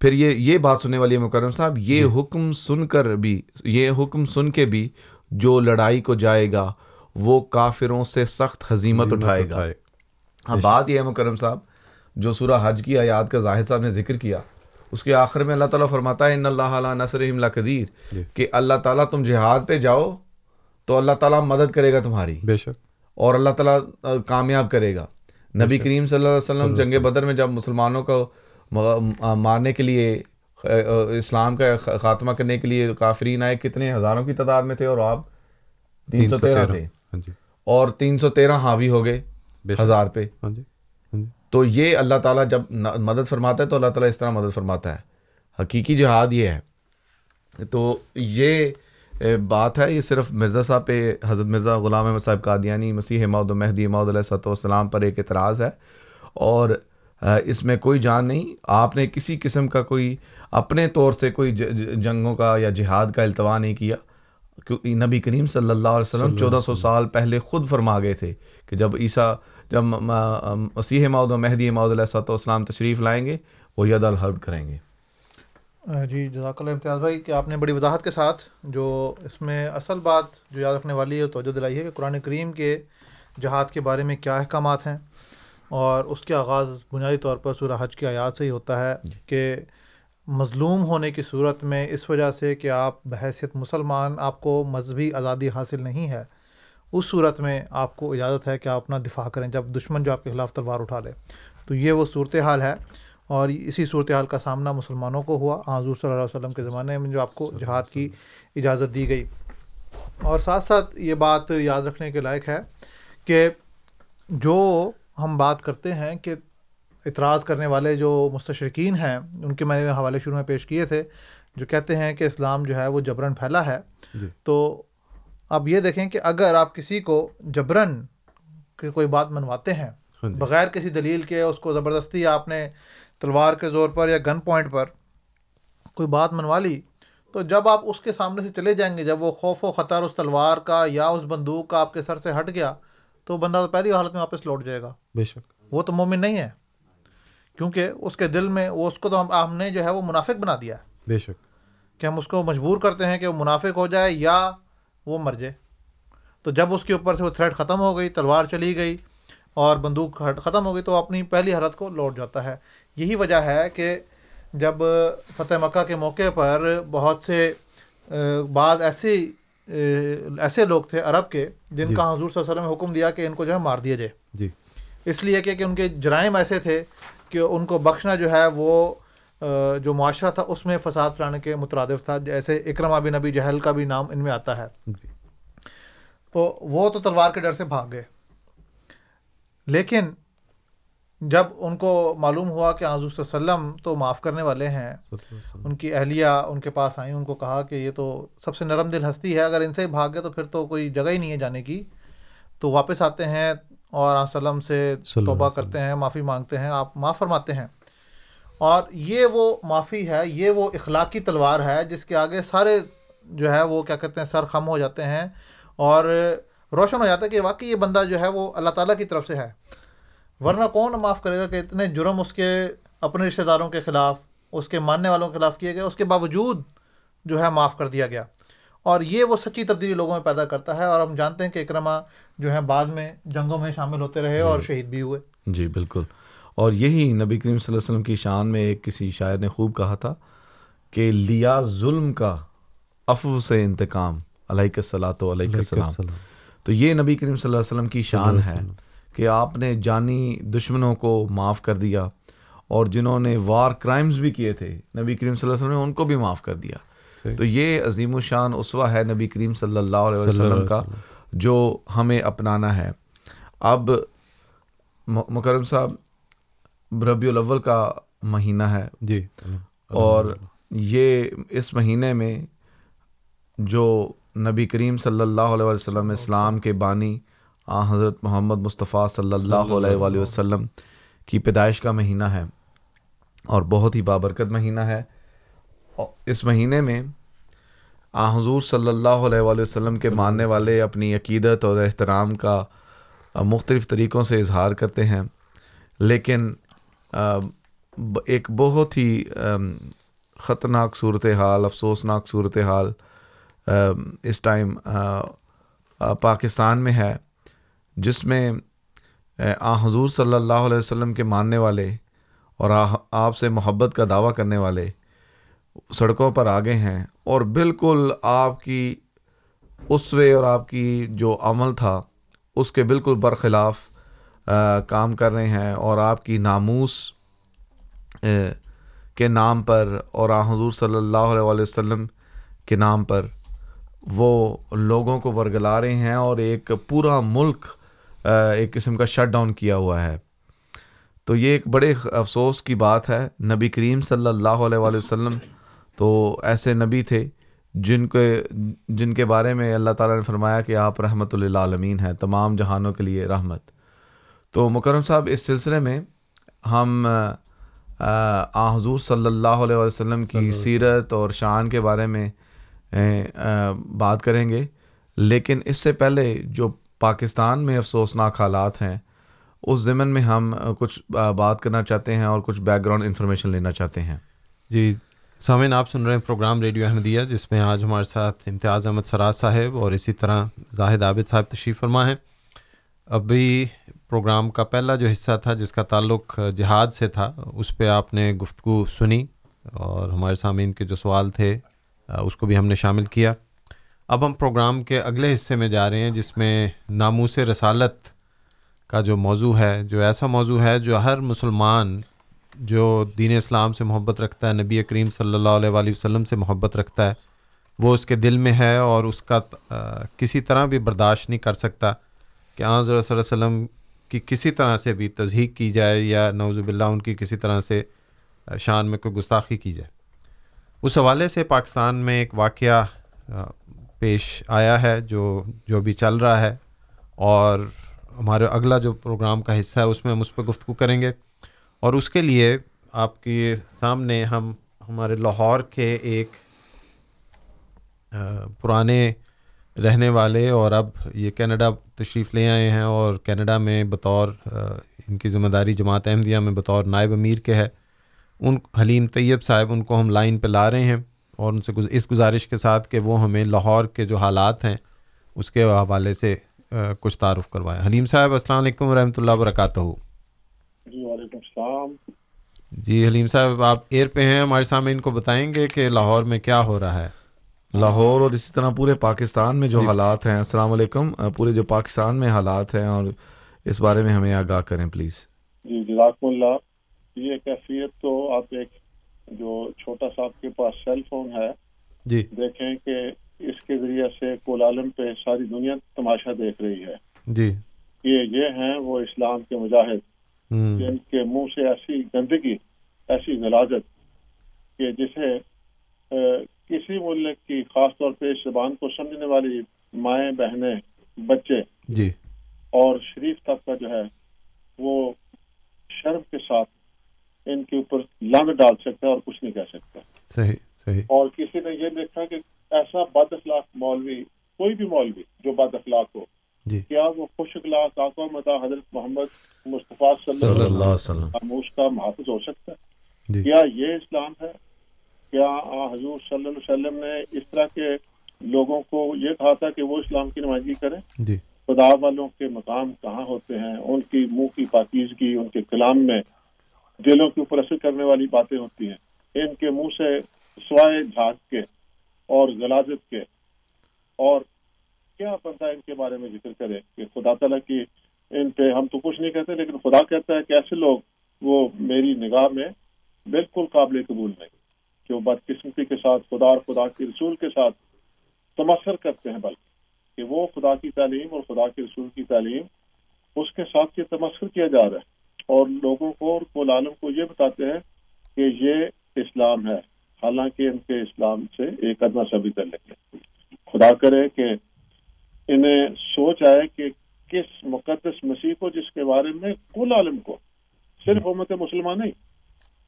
پھر یہ یہ بات سننے والی ہے مکرم صاحب یہ حکم سن کر بھی یہ حکم سن کے بھی جو لڑائی کو جائے گا وہ کافروں سے سخت حزیمت اٹھائے گا۔ اب بات یہ ہے مکرم صاحب جو سورہ حج کی آیات کا ظاہر صاحب نے ذکر کیا اس کے آخر میں اللہ تعالیٰ فرماتا ہے ان اللہ علیہ نصر قدیر کہ اللہ تعالیٰ تم جہاد پہ جاؤ تو اللہ تعالیٰ مدد کرے گا تمہاری۔ بے شک۔ اور اللہ تعالیٰ کامیاب کرے گا۔ نبی کریم صلی اللہ علیہ وسلم جنگ بدر میں جب مسلمانوں کو مارنے کے لیے اسلام کا خاتمہ کرنے کے لیے کافرین آئے کتنے ہزاروں کی تعداد میں تھے اور آپ؟ تین سو تیرہ تھے۔ ہاں جی۔ اور تین سو تیرہ حاوی ہو گئے۔ ہزار پہ۔ ہاں جی۔ ہاں جی۔ تو یہ اللہ تعالیٰ جب مدد فرماتا ہے تو اللہ تعالیٰ اس طرح مدد فرماتا ہے۔ حقیقی جہاد یہ ہے۔ تو یہ بات ہے یہ صرف مرزا صاحب پہ حضرت مرزا غلام احمد صاحب قادیانی مسیح مود مہدی مود علیہ صلاح والسلام پر ایک اعتراض ہے۔ اور اس میں کوئی جان نہیں آپ نے کسی قسم کا کوئی اپنے طور سے کوئی جنگوں کا یا جہاد کا التوا نہیں کیا کیونکہ نبی کریم صلی اللہ علیہ وسلم چودہ سو سال پہلے خود فرما گئے تھے کہ جب عیسیٰ جب مسیح مود و مہدی مود علیہ صلاح والسلام تشریف لائیں گے وہ ید الحرب کریں گے۔ جی جزاک اللہ امتیاز بھائی کہ آپ نے بڑی وضاحت کے ساتھ جو اس میں اصل بات جو یاد رکھنے والی ہے توجہ دلائی ہے کہ قرآن کریم کے جہاد کے بارے میں کیا احکامات ہیں اور اس کے آغاز بنیادی طور پر سورہ حج کی آیات سے ہی ہوتا ہے کہ مظلوم ہونے کی صورت میں اس وجہ سے کہ آپ بحیثیت مسلمان، آپ کو مذہبی آزادی حاصل نہیں ہے، اس صورت میں آپ کو اجازت ہے کہ آپ اپنا دفاع کریں، جب دشمن جو آپ کے خلاف تلوار اٹھا لے۔ تو یہ وہ صورتحال ہے اور اسی صورتحال کا سامنا مسلمانوں کو ہوا۔ حضور صلی اللہ علیہ وسلم کے زمانے میں جو آپ کو جہاد کی اجازت دی گئی۔ اور ساتھ ساتھ یہ بات یاد رکھنے کے لائق ہے کہ جو ہم بات کرتے ہیں کہ اعتراض کرنے والے جو مستشرقین ہیں ان کے میں نے حوالے شروع میں پیش کیے تھے جو کہتے ہیں کہ اسلام جو ہے وہ جبرن پھیلا ہے۔ جی۔ تو اب یہ دیکھیں کہ اگر آپ کسی کو جبرن کی کوئی بات منواتے ہیں ہاں جی۔ بغیر کسی دلیل کے اس کو زبردستی آپ نے تلوار کے زور پر یا گن پوائنٹ پر کوئی بات منوا لی تو جب آپ اس کے سامنے سے چلے جائیں گے جب وہ خوف و خطر اس تلوار کا یا اس بندوق کا آپ کے سر سے ہٹ گیا تو بندہ تو پہلی حالت میں واپس لوٹ جائے گا۔ بے شک۔ وہ تو مومن نہیں ہے۔ کیونکہ اس کے دل میں وہ اس کو تو ہم ہم نے جو ہے وہ منافق بنا دیا ہے۔ بے شک۔ کہ ہم اس کو مجبور کرتے ہیں کہ وہ منافق ہو جائے یا وہ مر جائے۔ تو جب اس کے اوپر سے وہ تھریڈ ختم ہو گئی تلوار چلی گئی اور بندوق ختم ہو گئی تو اپنی پہلی حالت کو لوٹ جاتا ہے۔ یہی وجہ ہے کہ جب فتح مکہ کے موقع پر بہت سے بعض ایسے ایسے لوگ تھے عرب کے جن جی۔ کا حضور صلی اللہ علیہ وسلم نے حکم دیا کہ ان کو جو ہے مار دیا جائے۔ جی۔ اس لیے کہ کہ ان کے جرائم ایسے تھے کہ ان کو بخشنا جو ہے وہ جو معاشرہ تھا اس میں فساد پھیلانے کے مترادف تھا جیسے اکرما بن نبی جہل کا بھی نام ان میں آتا ہے۔ جی۔ تو وہ تو تلوار کے ڈر سے بھاگ گئے۔ لیکن جب ان کو معلوم ہوا کہ حضور صلی اللہ علیہ وسلم تو معاف کرنے والے ہیں ان کی اہلیہ ان کے پاس آئیں ان کو کہا کہ یہ تو سب سے نرم دل ہستی ہے اگر ان سے بھاگ گئے تو پھر تو کوئی جگہ ہی نہیں ہے جانے کی۔ تو واپس آتے ہیں اور وسلم سے توبہ کرتے ہیں معافی مانگتے ہیں آپ معاف فرماتے ہیں۔ اور یہ وہ معافی ہے یہ وہ اخلاقی تلوار ہے جس کے آگے سارے جو ہے وہ کیا کہتے ہیں سر خم ہو جاتے ہیں اور روشن ہو جاتا ہے کہ واقعی یہ بندہ جو ہے وہ اللہ تعالیٰ کی طرف سے ہے۔ ورنہ کون معاف کرے گا کہ اتنے جرم اس کے اپنے رشتہ داروں کے خلاف اس کے ماننے والوں کے خلاف کیے گئے اس کے باوجود جو ہے معاف کر دیا گیا۔ اور یہ وہ سچی تبدیلی لوگوں میں پیدا کرتا ہے اور ہم جانتے ہیں کہ اکرما جو ہے بعد میں جنگوں میں شامل ہوتے رہے اور شہید بھی ہوئے۔ جی بالکل۔ اور یہی نبی کریم صلی اللہ علیہ وسلم کی شان میں ایک کسی شاعر نے خوب کہا تھا کہ لیا ظلم کا افو سے انتقام علیہ و علیہ السلام۔ تو یہ نبی کریم صلی اللہ علیہ وسلم کی شان ہے کہ آپ نے جانی دشمنوں کو معاف کر دیا اور جنہوں نے وار کرائمز بھی کیے تھے نبی کریم صلی اللہ علیہ وسلم نے ان کو بھی معاف کر دیا۔ تو یہ عظیم الشان اسوا ہے نبی کریم صلی اللہ علیہ وسلم کا۔ جو ہمیں اپنانا ہے۔ اب مکرم صاحب ربیع الاول کا مہینہ ہے۔ جی۔ اور یہ اس مہینے میں جو نبی کریم صلی اللہ علیہ وسلم اسلام کے بانی آ حضرت محمد مصطفیٰ صلی اللہ علیہ وآلہ وسلم کی پیدائش کا مہینہ ہے۔ اور بہت ہی بابرکت مہینہ ہے۔ اس مہینے میں آ حضور صلی اللہ علیہ وآلہ وسلم کے ماننے والے اپنی عقیدت اور احترام کا مختلف طریقوں سے اظہار کرتے ہیں۔ لیکن ایک بہت ہی ام، خطرناک صورتحال افسوسناک صورتحال ام، اس ٹائم پاکستان میں ہے جس میں آ حضور صلی اللہ علیہ وسلم کے ماننے والے اور آپ سے محبت کا دعویٰ کرنے والے سڑکوں پر آگے ہیں۔ اور بالکل آپ کی اسوے اور آپ کی جو عمل تھا، اس کے بالکل برخلاف کام کر رہے ہیں اور آپ کی ناموس کے نام پر اور آ، حضور صلی اللہ علیہ وسلم کے نام پر وہ لوگوں کو ورگلا رہے ہیں اور ایک پورا ملک ایک قسم کا شٹ ڈاؤن کیا ہوا ہے۔ تو یہ ایک بڑے افسوس کی بات ہے۔ نبی کریم صلی اللہ علیہ وآلہ وسلم تو ایسے نبی تھے جن کے جن کے بارے میں اللہ تعالیٰ نے فرمایا کہ آپ رحمت للعالمین ہیں تمام جہانوں کے لیے رحمت۔ تو مکرم صاحب اس سلسلے میں ہم آ حضور صلی اللہ علیہ وسلم کی سیرت اور شان کے بارے میں بات کریں گے۔ لیکن اس سے پہلے جو پاکستان میں افسوسناک حالات ہیں اس ضمن میں ہم کچھ بات کرنا چاہتے ہیں اور کچھ بیک گراؤنڈ انفارمیشن لینا چاہتے ہیں۔ جی سامعین، آپ سن رہے ہیں پروگرام ریڈیو احمدیہ، جس میں آج ہمارے ساتھ امتیاز احمد سراج صاحب اور اسی طرح زاہد عابد صاحب تشریف فرما ہیں۔ ابھی پروگرام کا پہلا جو حصہ تھا، جس کا تعلق جہاد سے تھا، اس پہ آپ نے گفتگو سنی اور ہمارے سامعین کے جو سوال تھے، اس کو بھی ہم نے شامل کیا۔ اب ہم پروگرام کے اگلے حصے میں جا رہے ہیں، جس میں ناموس رسالت کا جو موضوع ہے، جو ایسا موضوع ہے جو ہر مسلمان جو دین اسلام سے محبت رکھتا ہے، نبی کریم صلی اللہ علیہ وآلہ وسلم سے محبت رکھتا ہے، وہ اس کے دل میں ہے اور اس کا کسی طرح بھی برداشت نہیں کر سکتا کہ آن صلی اللہ علیہ وسلم کی کسی طرح سے بھی تضحیق کی جائے یا نوز باللہ ان کی کسی طرح سے شان میں کوئی گستاخی کی جائے۔ اس حوالے سے پاکستان میں ایک واقعہ پیش آیا ہے جو جو بھی چل رہا ہے اور ہمارے اگلا جو پروگرام کا حصہ ہے، اس میں ہم اس پہ گفتگو کریں گے۔ اور اس کے لیے آپ کے سامنے ہم ہمارے لاہور کے ایک پرانے رہنے والے اور اب یہ کینیڈا تشریف لے آئے ہیں اور کینیڈا میں بطور ان کی ذمہ داری جماعت احمدیہ میں بطور نائب امیر کے ہے۔ ان، حلیم طیب صاحب، ان کو ہم لائن پہ لا رہے ہیں اور ان سے اس گزارش کے ساتھ کہ وہ ہمیں لاہور کے جو حالات ہیں اس کے حوالے سے کچھ تعارف کروائیں۔ حلیم صاحب، السلام علیکم ورحمۃ اللہ وبرکاتہ۔ جی وعلیکم السلام۔ جی حلیم صاحب آپ ایئر پہ ہیں ہمارے سامنے ان کو بتائیں گے کہ لاہور میں کیا ہو رہا ہے۔ لاہور اور اسی طرح پورے پاکستان میں جو جی۔ حالات ہیں السلام علیکم۔ پورے جو پاکستان میں حالات ہیں اور اس بارے میں ہمیں آگاہ کریں پلیز۔ جی جزاکم اللہ۔ یہ کیفیت تو آپ ایک جو چھوٹا سا آپ کے پاس سیل فون ہے جی۔ دیکھیں کہ اس کے ذریعے سے کول عالم پہ ساری دنیا تماشا دیکھ رہی ہے۔ جی۔ یہ یہ ہیں وہ اسلام کے مجاہد۔ جن کے منہ سے ایسی گندگی ایسی غلازت کہ جسے کسی ملک کی خاص طور پہ اس زبان کو سمجھنے والی مائیں بہنیں بچے جی۔ اور شریف طبقہ جو ہے وہ شرم کے ساتھ ان کے اوپر لنگ ڈال سکتا ہے اور کچھ نہیں کہہ سکتا۔ صحیح صحیح۔ اور کسی نے یہ دیکھا کہ ایسا بد اخلاق مولوی کوئی بھی مولوی جو بد اخلاق ہو جی۔ کیا وہ خوش اخلاق آقا مدا حضرت محمد مصطفیٰ صلی اللہ علیہ وسلم خاموش کا محافظ ہو سکتا ہے؟ جی۔ کیا یہ اسلام ہے؟ کیا حضور صلی اللہ علیہ وسلم نے اس طرح کے لوگوں کو یہ کہا تھا کہ وہ اسلام کی نمائندگی کریں؟ جی۔ خدا والوں کے مقام کہاں ہوتے ہیں؟ ان کی منہ کی پاکیزگی ان کے کلام میں دلوں کے اوپر اثر کرنے والی باتیں ہوتی ہیں۔ ان کے منہ سے سوائے جھاگ کے اور غلازت کے اور کیا بندہ ان کے بارے میں ذکر کرے کہ خدا تعالیٰ کی ان پہ ہم تو کچھ نہیں کہتے لیکن خدا کہتا ہے کہ ایسے لوگ وہ میری نگاہ میں بالکل قابل قبول نہیں جو بدقسمتی کے ساتھ خدا اور خدا کے رسول کے ساتھ تمثر کرتے ہیں، بلکہ کہ وہ خدا کی تعلیم اور خدا کے رسول کی تعلیم اس کے ساتھ یہ تمثر کیا جا رہا ہے۔ اور لوگوں کو اور کول عالم کو یہ بتاتے ہیں کہ یہ اسلام ہے۔ حالانکہ ان کے اسلام سے ایک ادنا سبھی کر لیں خدا کرے کہ انہیں سوچ آئے کہ کس مقدس مسیح کو جس کے بارے میں کل عالم کو صرف امت مسلمان نہیں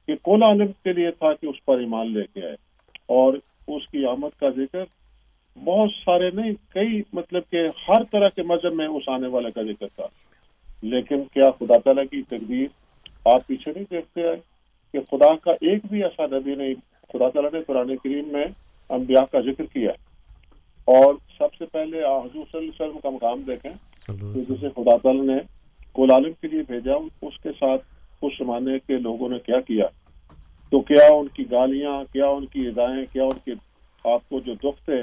کہ کل عالم کے لیے تھا کہ اس پر ایمان لے کے آئے۔ اور اس کی آمد کا ذکر بہت سارے نہیں کئی مطلب کہ ہر طرح کے مذہب میں اس آنے والے کا ذکر تھا۔ لیکن کیا خدا تعالیٰ کی تقدیر آپ پیچھے نہیں دیکھتے آئے کہ خدا کا ایک بھی ایسا نبی نہیں خدا تعالیٰ نے قرآن کریم میں انبیاء کا ذکر کیا۔ اور سب سے پہلے حضور صلی اللہ علیہ وسلم کا مقام دیکھیں جسے خدا تعالیٰ نے کول عالم کے لیے بھیجا اس کے ساتھ اس زمانے کے لوگوں نے کیا کیا؟ تو کیا ان کی گالیاں کیا ان کی ادائیں کیا ان کے آپ کو جو دکھ تھے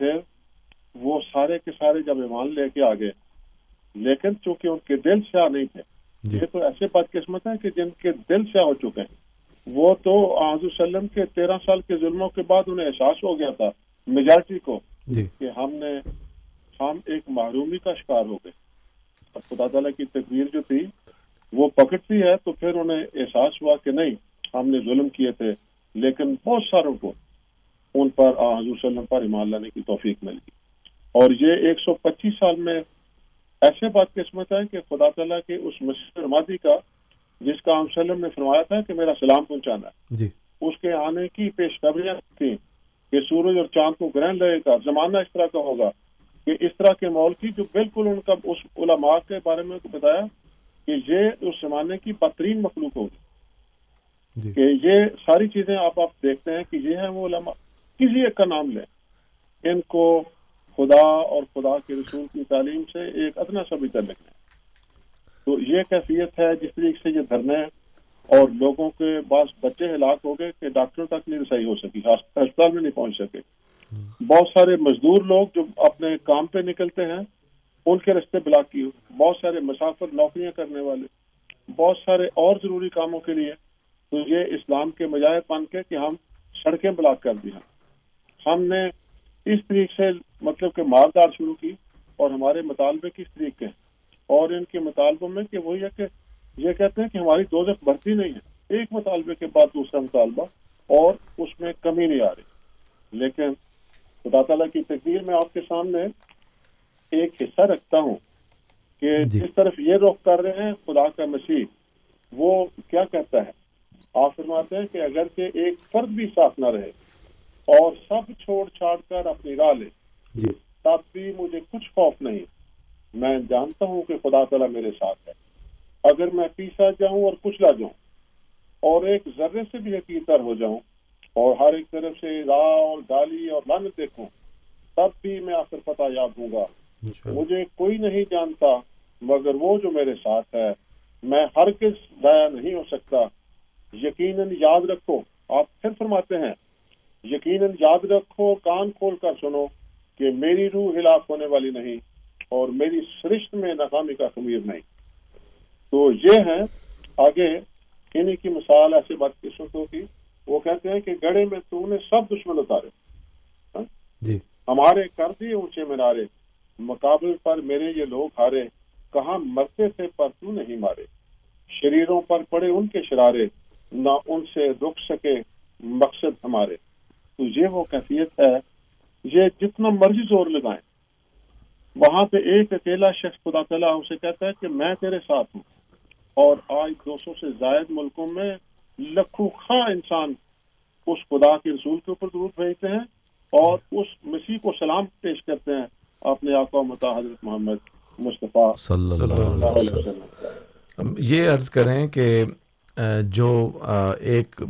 پھر وہ سارے کے سارے جب ایمان لے کے آگے لیکن چونکہ ان کے دل سیاہ نہیں تھے جی۔ یہ تو ایسے بدقسمت ہیں کہ جن کے دل سیاہ ہو چکے ہیں۔ وہ تو حضور وسلم کے تیرہ سال کے ظلموں کے بعد انہیں احساس ہو گیا تھا میجارٹی کو جی۔ کہ ہم نے ہم ایک محرومی کا شکار ہو گئے۔ اب خدا تعالیٰ کی تقدیر جو تھی وہ پکڑتی ہے تو پھر انہیں احساس ہوا کہ نہیں ہم نے ظلم کیے تھے لیکن بہت ساروں کو ان پر آ حضور صلی اللہ علیہ وسلم پر ایمان لانے کی توفیق مل گئی اور یہ ایک سو پچیس سال میں ایسے بات قسمت ہے کہ خدا تعالیٰ کے اس مسجد رمادی کا جس کا علیہ وسلم نے فرمایا تھا کہ میرا سلام پہنچانا ہے۔ جی۔ اس کے آنے کی پیشخبریاں تھیں۔ کہ سورج اور چاند کو گرہن لگے گا۔ زمانہ اس طرح کا ہوگا کہ اس طرح کے ماحول کی جو بالکل ان کا اس علماء کے بارے میں بتایا کہ یہ اس زمانے کی بدترین مخلوق ہوگی۔ جی۔ کہ یہ ساری چیزیں آپ آپ دیکھتے ہیں کہ یہ ہیں وہ علماء۔ کسی ایک کا نام لیں۔ ان کو خدا اور خدا کے رسول کی تعلیم سے ایک ادنا سا بھی تعلق ہے تو یہ کیفیت ہے جس طریقے سے یہ دھرنے اور لوگوں کے بعض بچے ہلاک ہو گئے کہ ڈاکٹروں تک نہیں رسائی ہو سکی ہسپتال میں نہیں پہنچ سکے۔ بہت سارے مزدور لوگ جو اپنے کام پہ نکلتے ہیں، ان کے رستے بلاک کی بہت سارے مسافر نوکریاں کرنے والے بہت سارے اور ضروری کاموں کے لیے۔ تو یہ اسلام کے مجاہد بن کے کہ ہم سڑکیں بلاک کر دی ہیں۔ ہم نے اس طریقے سے مطلب کہ ماردار شروع کی اور ہمارے مطالبے کس طریقے اور ان کے مطالبوں میں کہ وہی ہے کہ یہ کہتے ہیں کہ ہماری دوزخ بڑھتی نہیں ہے ایک مطالبے کے بعد دوسرا مطالبہ اور اس میں کمی نہیں آ رہی۔ لیکن خدا تعالیٰ کی تقدیر میں آپ کے سامنے ایک حصہ رکھتا ہوں کہ جی۔ جس طرف یہ رخ کر رہے ہیں خدا کا مسیح وہ کیا کہتا ہے؟ آپ فرماتے ہیں کہ اگر کہ ایک فرد بھی ساتھ نہ رہے اور سب چھوڑ چھاڑ کر اپنی راہ لے جی۔ تب بھی مجھے کچھ خوف نہیں۔ میں جانتا ہوں کہ خدا تعالیٰ میرے ساتھ ہے۔ اگر میں پیسا جاؤں اور کچلا جاؤں اور ایک ذرے سے بھی حقیقت ہو جاؤں اور ہر ایک طرف سے راہ اور گالی اور لانت دیکھوں تب بھی میں آخر پتہ یاد ہوں گا۔ مجھے کوئی نہیں جانتا مگر وہ جو میرے ساتھ ہے میں ہر کس ضائع نہیں ہو سکتا۔ یقیناً یاد رکھو آپ پھر فرماتے ہیں۔ یقیناً یاد رکھو کان کھول کر سنو کہ میری روح ہلاک ہونے والی نہیں اور میری سرشت میں ناکامی کا خمیر نہیں۔ تو یہ ہے آگے انہی کی مثال ایسے بات قسمتوں کی وہ کہتے ہیں کہ گڑے میں تو نے سب دشمن اتارے۔ ہاں؟ جی۔ ہمارے کر دیے اونچے منارے مقابل پر میرے یہ لوگ ہارے کہاں مرتے تھے پر تو نہیں مارے۔ شریروں پر پڑے ان کے شرارے نہ ان سے رک سکے مقصد ہمارے۔ تو یہ وہ کیفیت ہے یہ جتنا مرضی زور لگائیں۔ وہاں پہ ایک اکیلا شخص خدا تعالیٰ اسے کہتا ہے کہ میں تیرے ساتھ ہوں۔ اور آج دو سو سے زائد ملکوں میں لکھوں خواہ انسان اس خدا کے رسول کے اوپر درود بھیجتے ہیں اور اس مسیح کو سلام پیش کرتے ہیں اپنے آقا و متا حضرت محمد مصطفیٰ صلی اللہ علیہ وسلم۔ یہ عرض کریں کہ جو ایک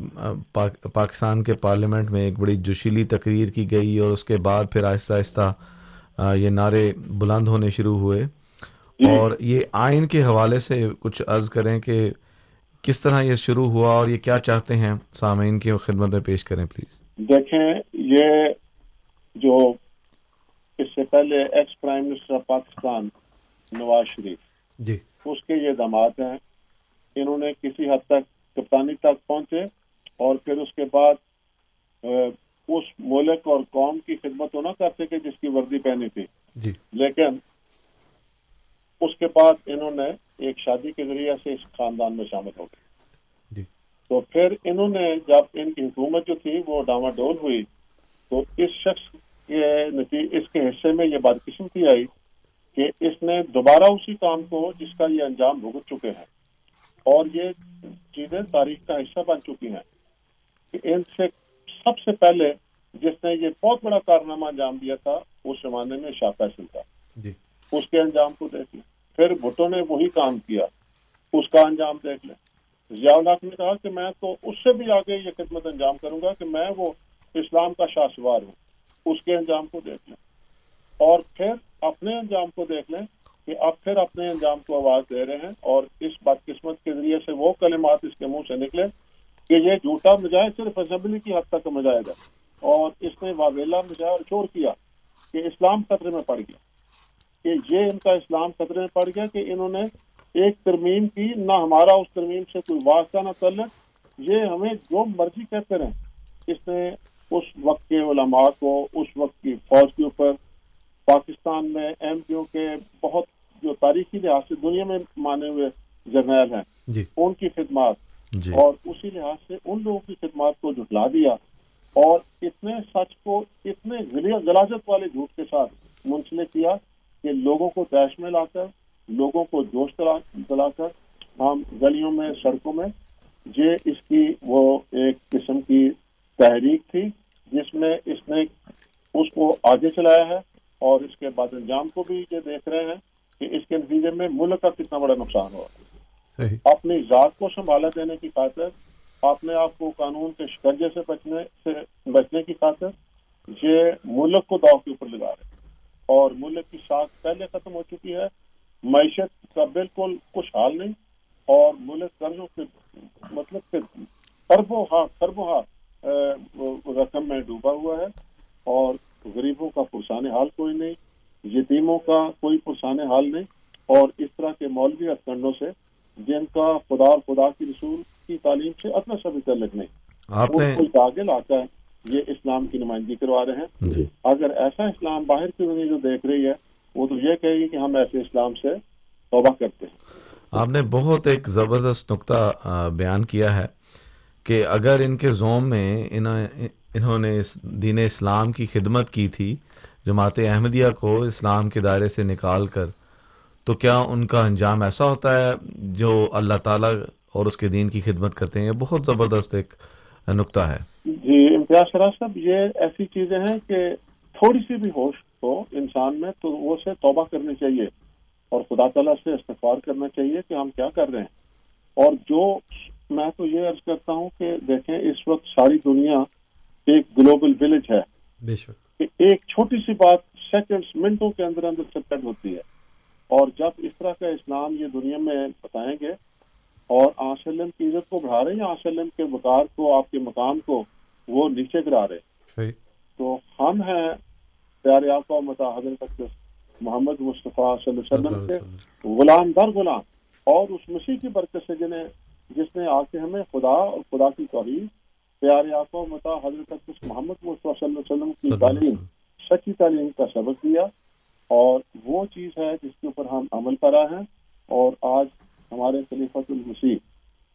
پاکستان کے پارلیمنٹ میں ایک بڑی جوشیلی تقریر کی گئی اور اس کے بعد پھر آہستہ آہستہ یہ نعرے بلند ہونے شروع ہوئے۔ اور یہ آئین کے حوالے سے کچھ عرض کریں کہ کس طرح یہ شروع ہوا اور یہ کیا چاہتے ہیں سامعین کی خدمت میں پیش کریں پلیز۔ دیکھیں یہ جو اس سے پہلے ex prime minister Pakistan Nawaz Sharif ji. اس کے یہ داماد ہیں۔ انہوں نے کسی حد تک کپتانی تک پہنچے اور پھر اس کے بعد اس ملک اور قوم کی خدمت تو نہ کر سکے جس کی وردی پہنی تھی۔ جی۔ لیکن اس کے بعد انہوں نے ایک شادی کے ذریعے سے اس خاندان میں شامل ہو گئے۔ جی۔ تو پھر انہوں نے جب ان کی حکومت جو تھی وہ ڈاما ڈول ہوئی تو اس شخص کے نتیجے اس کے حصے میں یہ بدقسمتی آئی کہ اس نے دوبارہ اسی کام کو جس کا یہ انجام بھگت چکے ہیں۔ اور یہ چیزیں تاریخ کا حصہ بن چکی ہیں کہ ان سے سب سے پہلے جس نے یہ بہت بڑا کارنامہ انجام دیا تھا اس زمانے میں شاہ فیصل تھا جی۔ اس کے انجام کو دیکھ لیں۔ پھر بھٹو نے وہی کام کیا۔ اس کا انجام دیکھ لیں۔ ضیاء الحق نے کہا کہ میں تو اس سے بھی آگے یہ خدمت انجام کروں گا کہ میں وہ اسلام کا شاہ سوار ہوں۔ اس کے انجام کو دیکھ لیں۔ اور پھر اپنے انجام کو دیکھ لیں کہ اب پھر اپنے انجام کو آواز دے رہے ہیں اور اس بدقسمت کے ذریعے سے وہ کلمات اس کے منہ سے نکلے کہ یہ جھوٹا مجاہد صرف اسمبلی کی حد تک مجاہد ہے۔ اور اس نے واویلا مجاہد اور چور کیا کہ اسلام خطرے میں پڑ گیا۔ کہ یہ ان کا اسلام خطرے میں پڑ گیا کہ انہوں نے ایک ترمیم کی نہ ہمارا اس ترمیم سے کوئی واسطہ نہ تعلق۔ یہ ہمیں جو مرضی کہتے رہیں اس نے اس وقت کے علماء کو اس وقت کی فوج کے اوپر پاکستان میں ایم پیوں کے بہت جو تاریخی لحاظ سے دنیا میں مانے ہوئے جرنیل ہیں جی۔ ان کی خدمات۔ جی۔ اور اسی لحاظ سے ان لوگوں کی خدمات کو جھٹلا دیا۔ اور اتنے سچ کو اتنے غلاظت والے جھوٹ کے ساتھ منسلک کیا۔ کہ لوگوں کو دہش میں لا کر لوگوں کو جوش دلا دلا کر ہم گلیوں میں سڑکوں میں۔ یہ اس کی وہ ایک قسم کی تحریک تھی جس میں اس نے اس کو آگے چلایا ہے اور اس کے بعد انجام کو بھی یہ دیکھ رہے ہیں کہ اس کے نتیجے میں ملک کا کتنا بڑا نقصان ہوا۔ صحیح۔ اپنی ذات کو سنبھالا دینے کی خاطر اپنے آپ کو قانون کے شکنجے سے بچنے سے بچنے کی خاطر یہ ملک کو داؤ کے اوپر لگا رہے ہیں۔ اور ملک کی ساکھ پہلے ختم ہو چکی ہے۔ معیشت کا بالکل کچھ حال نہیں اور ملک قرضوں کے مطلب کہ اربوں ہاں خربوں ہاں رقم میں ڈوبا ہوا ہے اور غریبوں کا پرسان حال کوئی نہیں یتیموں کا کوئی پرسان حال نہیں اور اس طرح کے مولوی ہتھکنڈوں سے جن کا خدا اور خدا کی رسول کی تعلیم سے اپنا سبھی تعلق نہیں۔ آپ نے آگے لا کر یہ اسلام کی نمائندگی کروا رہے ہیں۔ جی۔ اگر ایسا اسلام باہر کی دنیا جو دیکھ رہی ہے وہ تو یہ کہے گی کہ ہم ایسے اسلام سے توبہ کرتے ہیں۔ آپ نے بہت ایک زبردست نقطہ بیان کیا ہے کہ اگر ان کے زوم میں انہوں نے دین اسلام کی خدمت کی تھی جماعت احمدیہ کو اسلام کے دائرے سے نکال کر تو کیا ان کا انجام ایسا ہوتا ہے جو اللہ تعالیٰ اور اس کے دین کی خدمت کرتے ہیں؟ بہت زبردست ایک نقطہ ہے۔ جی امتیاز شراف صاحب یہ ایسی چیزیں ہیں کہ تھوڑی سی بھی ہوش ہو انسان میں تو وہ سے توبہ کرنی چاہیے اور خدا تعالیٰ سے استغفار کرنا چاہیے کہ ہم کیا کر رہے ہیں۔ اور جو میں تو یہ عرض کرتا ہوں کہ دیکھیں اس وقت ساری دنیا ایک گلوبل ولیج ہے۔ بے شک۔ کہ ایک چھوٹی سی بات سیکنڈز منٹوں کے اندر اندر سپریٹ ہوتی ہے۔ اور جب اس طرح کا اسلام یہ دنیا میں بتائیں گے اور آسلم کی عزت کو بڑھا رہے ہیں آسلم کے وقار کو آپ کے مقام کو وہ نیچے گرا رہے۔ تو ہم ہیں پیارے آقا متا حضرت محمد مصطفیٰ صلی اللہ علیہ وسلم کے غلام در غلام اور اس مسیح کی برکت سے جنہیں جس نے آ کے ہمیں خدا اور خدا کی توحید پیارے آقا متا حضرت محمد مصطفیٰ صلی اللہ علیہ وسلم کی تعلیم سچی تعلیم کا سبق دیا۔ اور وہ چیز ہے جس کے اوپر ہم عمل کرا ہے اور آج ہمارے خلیفۃ المسیح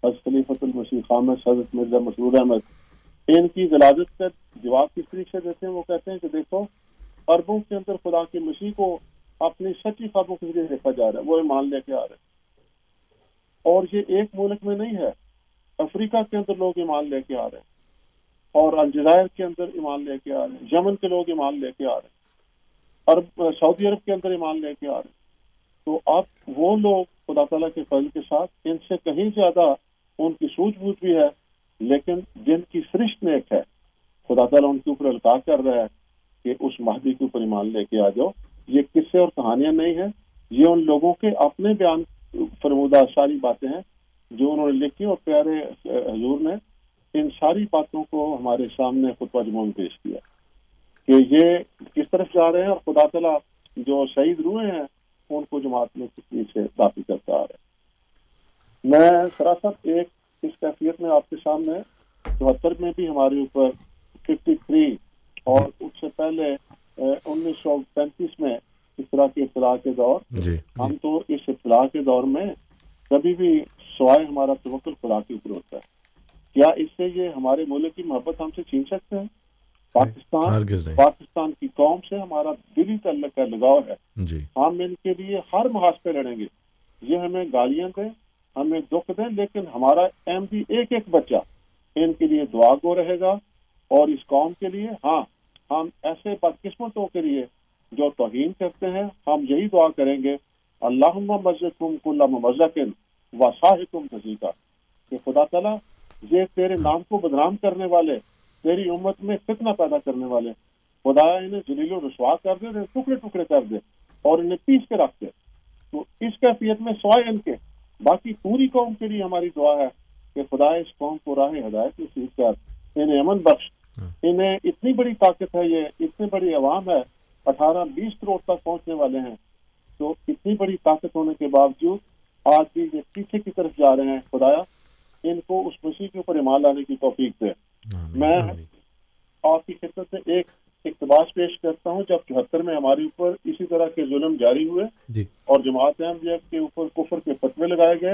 حضرت خلیفۃ المسیح خامد حضرت مرزا مسرور احمد ان کی غلازت کا جواب کس طریقے سے دیتے ہیں، وہ کہتے ہیں کہ دیکھو، اربوں کے اندر خدا کے مسیح کو اپنی سچی خوابوں کے ذریعے دیکھا جا رہا ہے، وہ ایمان لے کے آ رہے ہیں۔ اور یہ ایک ملک میں نہیں ہے، افریقہ کے اندر لوگ ایمان لے کے آ رہے ہیں۔ اور الجزائر کے اندر ایمان لے کے آ رہے ہیں۔ یمن کے لوگ ایمان لے کے آ رہے ہیں۔ عرب سعودی عرب کے اندر ایمان لے کے آ رہے ہیں۔ تو اب وہ لوگ خدا تعالیٰ کے فضل کے ساتھ ان سے کہیں زیادہ ان کی سوچ بوجھ بھی ہے۔ لیکن جن کی سرشت نیک ہے، خدا تعالیٰ ان کے اوپر القاع کر رہا ہے کہ اس مہدی کے اوپر ایمان لے کے آ جاؤ۔ یہ قصے اور کہانیاں نہیں ہیں، یہ ان لوگوں کے اپنے بیان فرمودہ ساری باتیں ہیں جو انہوں نے لکھی اور پیارے حضور نے ان ساری باتوں کو ہمارے سامنے خطبہ جمعہ میں پیش کیا۔ کہ یہ کس طرف جا رہے ہیں اور خدا تعالیٰ جو شہید روئے ہیں، ان کو جماعت میں کس طریقے سے داخل کرتا آ رہا ہے۔ میں سراسر ایک اس کیفیت میں آپ کے سامنے چوہتر میں بھی ہمارے اوپر ففٹی تھری اور اس سے پہلے انیس سو پینتیس میں اس طرح کے اطلاع کے دور۔ جی ہم تو اس اطلاع کے دور میں کبھی بھی سوائے ہمارا توکل خدا کے اوپر ہوتا ہے۔ کیا اس سے یہ ہمارے ملک کی محبت ہم سے چھین سکتے ہیں؟ پاکستان پاکستان کی قوم سے ہمارا دلی تعلق کا لگاؤ ہے۔ جی۔ ہم ان کے لیے ہر محاذ پہ لڑیں گے۔ یہ ہمیں گالیاں دیں۔ ہمیں دکھ دیں، لیکن ہمارا ایم پی ایک ایک بچہ ان کے لیے دعا گو رہے گا اور اس قوم کے لیے ہاں ہم ایسے بدقسمتوں کے لیے جو توہین کرتے ہیں، ہم یہی دعا کریں گے اللہ مسجد کل مزکن و صاحب کہ خدا تعالیٰ، یہ تیرے نام کو بدنام کرنے والے، تیری امت میں فتنہ پیدا کرنے والے، خدا انہیں جلیل و رسوا کر دے ٹکڑے ٹکڑے کر دے اور انہیں پیس کے رکھ دے۔ تو اس کیفیت میں سوائے ان کے باقی پوری قوم کے لیے ہماری دعا ہے کہ خدا اس قوم کو راہ ہدایت سیکھ کر۔ انہیں امن بخش۔ انہیں اتنی بڑی طاقت ہے یہ اتنی بڑی عوام ہے اٹھارہ بیس کروڑ تک پہنچنے والے ہیں۔ تو اتنی بڑی طاقت ہونے کے باوجود آج بھی یہ پیچھے کی طرف جا رہے ہیں۔ خدایا ان کو اس مسیح کے اوپر ایمان لانے کی توفیق دے۔ میں آپ کی خدمت سے ایک اقتباس پیش کرتا ہوں جب چوہتر میں ہمارے اوپر اسی طرح کے ظلم جاری ہوئے جی۔ اور جماعت احمدیہ کے اوپر کفر کے فتوے لگائے گئے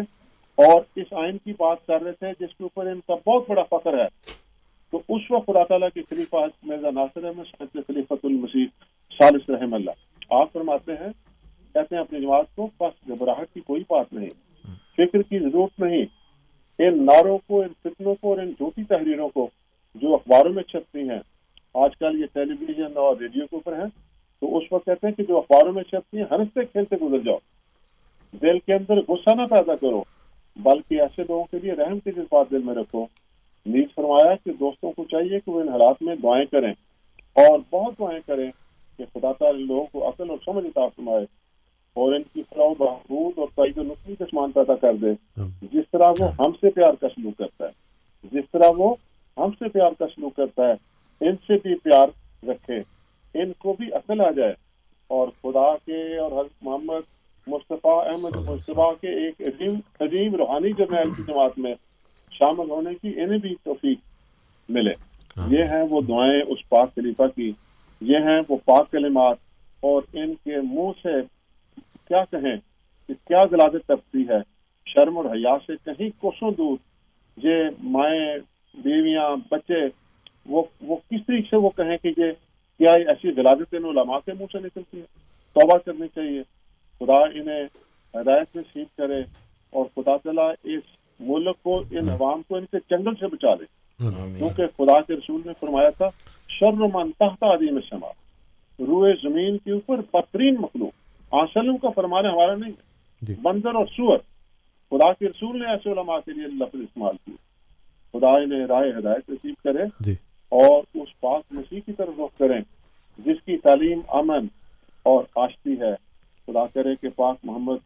اور اس آئین کی بات کر رہے تھے جس کے اوپر ان کا بہت بڑا فخر ہے۔ تو اس وقت خدا تعالیٰ کے خلیفہ مرزا ناصر احمد صاحب خلیفۃ المسیح سالس رحم اللہ۔ آپ فرماتے ہیں کہتے ہیں اپنی جماعت کو بس گھبراہٹ کی کوئی بات نہیں۔ فکر کی ضرورت نہیں۔ ان نعروں کو ان فتنوں کو اور ان جھوٹی تحریروں کو جو اخباروں میں چھپتی ہیں آج کل یہ ٹیلی ویژن اور ریڈیو کے اوپر ہیں تو اس وقت کہتے ہیں کہ جو اخباروں میں چھپتی ہیں ہنستے کھیلتے گزر جاؤ۔ دل کے اندر غصہ نہ پیدا کرو، بلکہ ایسے لوگوں کے لیے رحم کے جذبات دل میں رکھو۔ نیز فرمایا کہ دوستوں کو چاہیے کہ وہ ان حالات میں دعائیں کریں، اور بہت دعائیں کریں کہ خدا تعالی لوگوں کو عقل اور سمجھ عطا فرمائے، اور ان کی فلاح بہبود اور تعید و نقصی کا پیدا کر دے۔ جس طرح وہ ہم سے پیار کا سلوک کرتا ہے، جس طرح وہ ہم سے پیار کا سلوک کرتا ہے ان سے بھی پیار رکھے ان کو بھی عقل آ جائے۔ اور خدا کے اور حضرت محمد مصطفیٰ احمد مصطفیٰ کے ایک عظیم عظیم روحانی جرنیل کی جماعت میں شامل ہونے کی انہیں بھی توفیق ملے۔ یہ ہیں وہ دعائیں اس پاک خلیفہ کی۔ یہ ہیں وہ پاک کلمات۔ اور ان کے منہ سے کیا کہیں؟ کہ کیا غلازت تبتی ہے؟ شرم اور حیا سے کہیں کوسوں دور۔ یہ مائیں بیویاں بچے وہ وہ کس طریقے سے وہ کہیں کہ یہ کیا ایسی غلازت ان علماء کے منہ سے نکلتی ہے توبہ کرنی چاہیے؟ خدا انہیں ہدایت میں سیکھ کرے اور خدا تعالیٰ اس ملک کو ان عوام کو ان کے جنگل سے بچا لے۔ کیونکہ خدا کے رسول نے فرمایا تھا شر من تحت عدیم شما روئے زمین کے اوپر بہترین مخلوق۔ آسلم کا فرمانا ہمارا نہیں ہے۔ بندر اور سور خدا کے رسول نے ایسے علماء کے لیے لفظ استعمال کیے۔ خدا انہیں رائے ہدایت نصیب کرے۔ جی۔ اور اس پاک مسیح کی طرف رخ کریں جس کی تعلیم امن اور آشتی ہے۔ خدا کرے کہ پاک محمد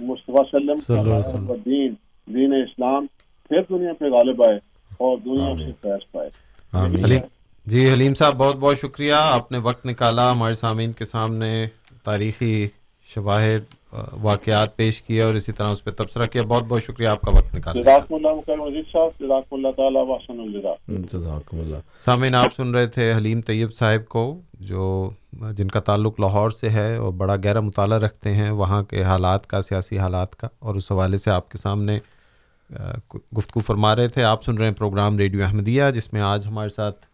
مصطفیٰ صلی اللہ علیہ وسلم۔ کا دین دین اسلام پھر دنیا پہ غالب آئے اور دنیا سے فیض پائے۔ جی حلیم صاحب بہت بہت شکریہ۔ آپ نے وقت نکالا ہمارے سامعین کے سامنے تاریخی شواہد واقعات پیش کیے اور اسی طرح اس پہ تبصرہ کیا۔ بہت بہت شکریہ آپ کا وقت نکالا جزاکم اللہ مکرم عزیز صاحب جزاکم اللہ تعالیٰ وحسن الجزا جزاکم اللہ۔ سامعین آپ سن رہے تھے حلیم طیب صاحب کو جو جن کا تعلق لاہور سے ہے اور بڑا گہرا مطالعہ رکھتے ہیں وہاں کے حالات کا سیاسی حالات کا اور اس حوالے سے آپ کے سامنے گفتگو فرما رہے تھے۔ آپ سن رہے ہیں پروگرام ریڈیو احمدیہ جس میں آج ہمارے ساتھ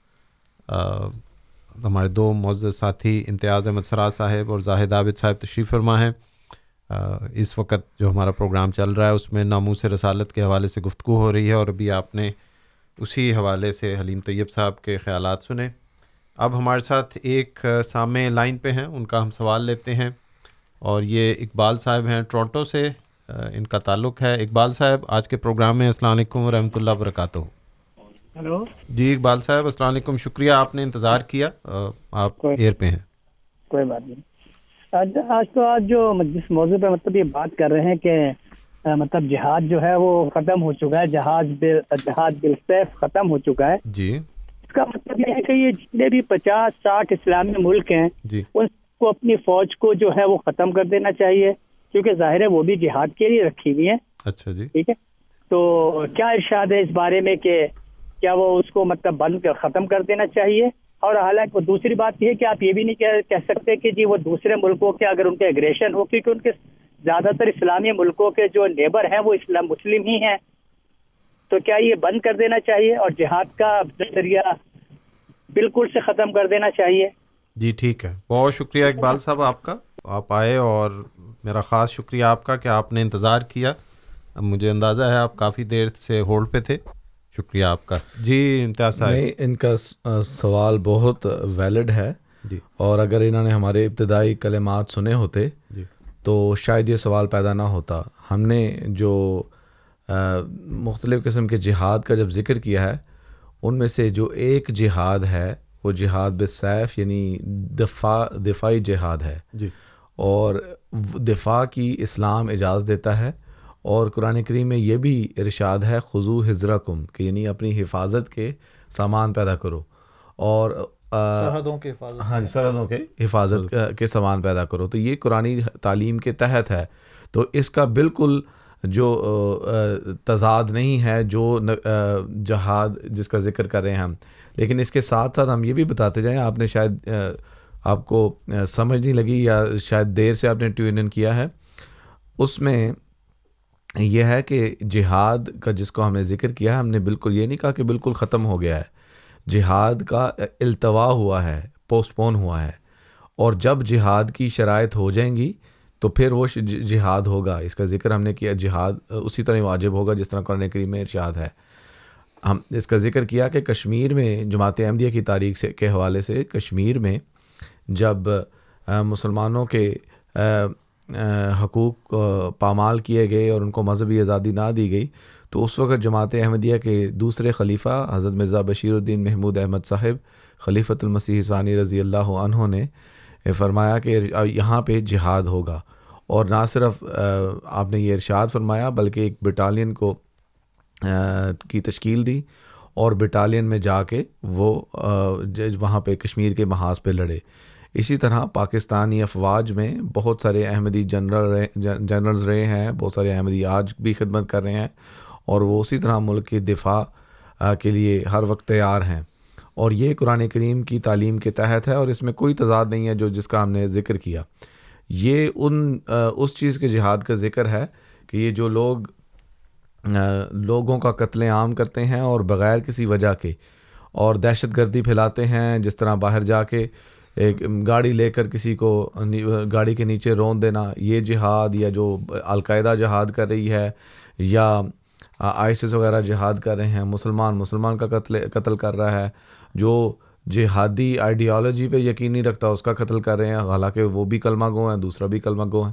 ہمارے دو معزز ساتھی امتیاز احمد سرا صاحب اور زاہد عابد صاحب تشریف فرما ہیں۔ اس وقت جو ہمارا پروگرام چل رہا ہے اس میں ناموس رسالت کے حوالے سے گفتگو ہو رہی ہے اور ابھی آپ نے اسی حوالے سے حلیم طیب صاحب کے خیالات سنے۔ اب ہمارے ساتھ ایک سامع لائن پہ ہیں ان کا ہم سوال لیتے ہیں۔ اور یہ اقبال صاحب ہیں ٹورنٹو سے ان کا تعلق ہے۔ اقبال صاحب آج کے پروگرام میں السلام علیکم ورحمۃ اللہ وبرکاتہ۔ ہلو۔ جی اقبال صاحب السلام علیکم شکریہ آپ نے انتظار کیا۔ آپ ایئر پہ ہیں۔ کوئی بات نہیں۔ آج آج تو آج جو جس موضوع پہ مطلب یہ بات کر رہے ہیں کہ مطلب جہاد جو ہے وہ ختم ہو چکا ہے جہاز جہاد بالسیف ختم ہو چکا ہے۔ جی۔ اس کا مطلب یہ ہے کہ یہ جتنے بھی پچاس ساٹھ اسلامی ملک ہیں جی۔ ان کو اپنی فوج کو جو ہے وہ ختم کر دینا چاہیے کیونکہ ظاہر ہے وہ بھی جہاد کے لیے رکھی ہوئی ہیں۔ اچھا جی۔ ٹھیک ہے۔ تو کیا ارشاد ہے اس بارے میں کہ کیا وہ اس کو مطلب بند کر ختم کر دینا چاہیے؟ اور حالانکہ دوسری بات یہ ہے کہ آپ یہ بھی نہیں کہہ سکتے کہ جی وہ دوسرے ملکوں کے اگر ان کے اگریشن ہو، کیونکہ ان کے زیادہ تر اسلامی ملکوں کے جو نیبر ہیں وہ اسلام مسلم ہی ہیں۔ تو کیا یہ بند کر دینا چاہیے اور جہاد کا ذریعہ بالکل سے ختم کر دینا چاہیے؟ جی ٹھیک ہے۔ بہت شکریہ اقبال صاحب آپ کا۔ آپ آئے اور میرا خاص شکریہ آپ کا کہ آپ نے انتظار کیا۔ اب مجھے اندازہ ہے آپ کافی دیر سے ہولڈ پہ تھے۔ شکریہ آپ کا۔ جی امتیاز صاحب۔ ان کا سوال بہت ویلڈ ہے۔ جی۔ اور اگر انہوں نے ہمارے ابتدائی کلمات سنے ہوتے جی۔ تو شاید یہ سوال پیدا نہ ہوتا۔ ہم نے جو مختلف قسم کے جہاد کا جب ذکر کیا ہے ان میں سے جو ایک جہاد ہے وہ جہاد بصیف یعنی دفاع دفاعی جہاد ہے۔ جی۔ اور دفاع کی اسلام اجازت دیتا ہے۔ اور قرآن کریم میں یہ بھی ارشاد ہے خضو حضرہ کم کہ یعنی اپنی حفاظت کے سامان پیدا کرو اور سرحدوں کے حفاظت ہاں جی سرحدوں کے حفاظت کے۔ سامان پیدا کرو۔ تو یہ قرآن تعلیم کے تحت ہے۔ تو اس کا بالکل جو تضاد نہیں ہے جو جہاد جس کا ذکر کر رہے ہیں ہم۔ لیکن اس کے ساتھ ساتھ ہم یہ بھی بتاتے جائیں آپ نے شاید آپ کو سمجھ نہیں لگی یا شاید دیر سے آپ نے ٹیون ان کیا ہے۔ اس میں یہ ہے کہ جہاد کا جس کو ہم نے ذکر کیا ہے، ہم نے بالکل یہ نہیں کہا کہ بالکل ختم ہو گیا ہے۔ جہاد کا التوا ہوا ہے پوسٹ پون ہوا ہے۔ اور جب جہاد کی شرائط ہو جائیں گی، تو پھر وہ جہاد ہوگا۔ اس کا ذکر ہم نے کیا، جہاد، اسی طرح واجب ہوگا جس طرح قرآن کریم میں ارشاد ہے۔ ہم اس کا ذکر کیا کہ کشمیر میں، جماعت احمدیہ کی تاریخ سے، کے حوالے سے کشمیر میں جب مسلمانوں کے حقوق پامال کیے گئے اور ان کو مذہبی آزادی نہ دی گئی۔ تو اس وقت جماعت احمدیہ کے دوسرے خلیفہ حضرت مرزا بشیر الدین محمود احمد صاحب، خلیفۃ المسیح ثانی رضی اللہ عنہ نے فرمایا کہ یہاں پہ جہاد ہوگا۔ اور نہ صرف آپ نے یہ ارشاد فرمایا، بلکہ ایک بٹالین کو کی تشکیل دی اور بٹالین میں جا کے وہ وہاں پہ کشمیر کے محاذ پہ لڑے۔ اسی طرح پاکستانی افواج میں بہت سارے احمدی جنرل رہے جنرلز رہے ہیں، بہت سارے احمدی آج بھی خدمت کر رہے ہیں، اور وہ اسی طرح ملک کے دفاع کے لیے ہر وقت تیار ہیں۔ اور یہ قرآن کریم کی تعلیم کے تحت ہے، اور اس میں کوئی تضاد نہیں ہے جو جس کا ہم نے ذکر کیا۔ یہ ان اس چیز کے جہاد کا ذکر ہے کہ یہ جو لوگ لوگوں کا قتل عام کرتے ہیں اور بغیر کسی وجہ کے، اور دہشت گردی پھیلاتے ہیں، جس طرح باہر جا کے ایک گاڑی لے کر کسی کو گاڑی کے نیچے رون دینا، یہ جہاد یا جو القاعدہ جہاد کر رہی ہے یا آئسس وغیرہ جہاد کر رہے ہیں، مسلمان مسلمان کا قتل قتل کر رہا ہے، جو جہادی آئیڈیالوجی پہ یقین نہیں رکھتا، اس کا قتل کر رہے ہیں، حالانکہ وہ بھی کلمہ گو ہیں، دوسرا بھی کلمہ گو ہیں۔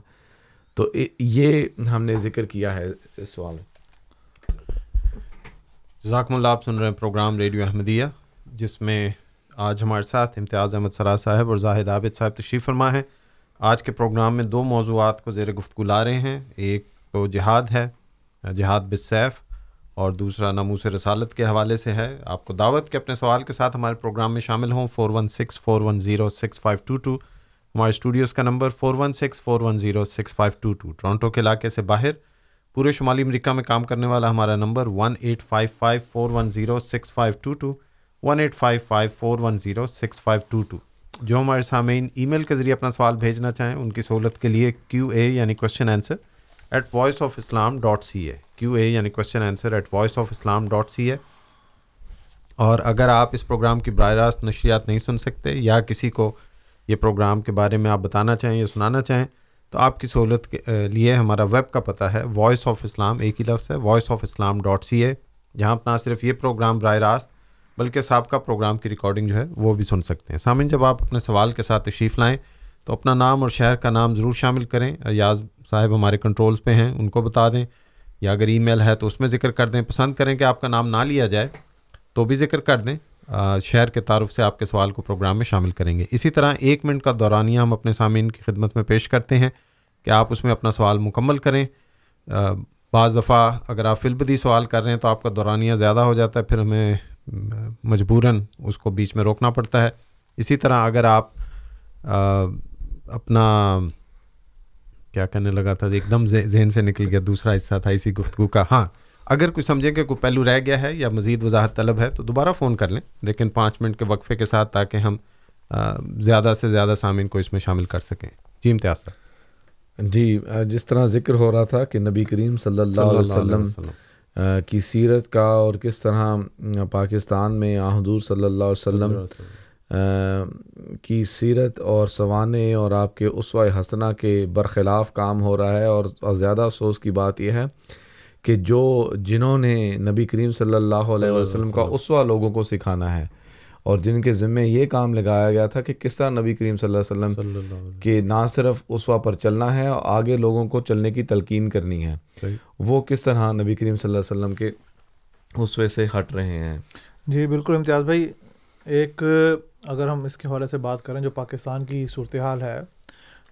تو یہ ہم نے ذکر کیا ہے اس سوال ذاکم اللہ، آپ سن رہے ہیں پروگرام ریڈیو احمدیہ، جس میں آج ہمارے ساتھ امتیاز احمد سرا صاحب اور زاہد عابد صاحب تشریف فرما ہے آج کے پروگرام میں دو موضوعات کو زیر گفتگو لا رہے ہیں۔ ایک تو جہاد ہے، جہاد بصیف اور دوسرا ناموس رسالت کے حوالے سے ہے۔ آپ کو دعوت کے اپنے سوال کے ساتھ ہمارے پروگرام میں شامل ہوں۔ Four one six, four one zero, six five two two. ہمارے اسٹوڈیوز کا number four one six, four one zero, six five two two. Toronto کے علاقے سے باہر پورے شمالی امریکہ میں کام کرنے والا ہمارا number one eight five five, four one zero, six five two two. One eight five five four one zero six five two two جو ہمارے سامعین ای میل کے ذریعے اپنا سوال بھیجنا چاہیں، ان کی سہولت کے لیے کیو اے یعنی question answer at Voice of Islam dot C A Q A یعنی question answer at Voice of Islam dot C A اور اگر آپ اس پروگرام کی براہ راست نشریات نہیں سن سکتے یا کسی کو یہ پروگرام کے بارے میں آپ بتانا چاہیں یا سنانا چاہیں، تو آپ کی سہولت کے لیے ہمارا ویب کا پتہ ہے وائس آف اسلام ایک ہی لفظ ہے Voice of Islam dot C A جہاں آپ نہ صرف یہ پروگرام براہ راست بلکہ سابقہ پروگرام کی ریکارڈنگ جو ہے وہ بھی سن سکتے ہیں۔ سامعین، جب آپ اپنے سوال کے ساتھ تشریف لائیں تو اپنا نام اور شہر کا نام ضرور شامل کریں۔ ایاز صاحب ہمارے کنٹرولز پہ ہیں، ان کو بتا دیں۔ یا اگر ای میل ہے تو اس میں ذکر کر دیں۔ پسند کریں کہ آپ کا نام نہ لیا جائے تو بھی ذکر کر دیں۔ شہر کے تعارف سے آپ کے سوال کو پروگرام میں شامل کریں گے۔ اسی طرح ایک منٹ کا دورانیہ ہم اپنے سامعین کی خدمت میں پیش کرتے ہیں کہ آپ اس میں اپنا سوال مکمل کریں۔ بعض دفعہ اگر آپ فلبدی سوال کر رہے ہیں تو آپ کا دورانیہ زیادہ ہو جاتا ہے، پھر ہمیں مجبوراً اس کو بیچ میں روکنا پڑتا ہے۔ اسی طرح اگر آپ اپنا کیا کہنے لگا تھا ایک دم ذہن سے نکل گیا دوسرا حصہ تھا اسی گفتگو کا۔ ہاں اگر کوئی سمجھیں کہ کوئی پہلو رہ گیا ہے یا مزید وضاحت طلب ہے تو دوبارہ فون کر لیں لیکن پانچ منٹ کے وقفے کے ساتھ تاکہ ہم زیادہ سے زیادہ سامعین کو اس میں شامل کر سکیں۔ جی امتیاز صاحب جی جس طرح ذکر ہو رہا تھا کہ نبی کریم صلی اللہ علیہ وسلم۔ کی سیرت کا اور کس طرح پاکستان میں حضور صلی اللہ علیہ وسلم کی سیرت اور سوانے اور آپ کے اسوہ حسنہ کے برخلاف کام ہو رہا ہے اور زیادہ افسوس کی بات یہ ہے کہ جو جنہوں نے نبی کریم صلی اللہ علیہ وسلم کا اسوا لوگوں کو سکھانا ہے اور جن کے ذمے یہ کام لگایا گیا تھا کہ کس طرح نبی کریم صلی اللہ علیہ وسلم کہ نہ صرف اسوا پر چلنا ہے اور آگے لوگوں کو چلنے کی تلقین کرنی ہے۔ وہ کس طرح نبی کریم صلی اللہ علیہ وسلم کے اسوے سے ہٹ رہے ہیں؟ جی بالکل امتیاز بھائی ایک اگر ہم اس کے حوالے سے بات کریں جو پاکستان کی صورتحال ہے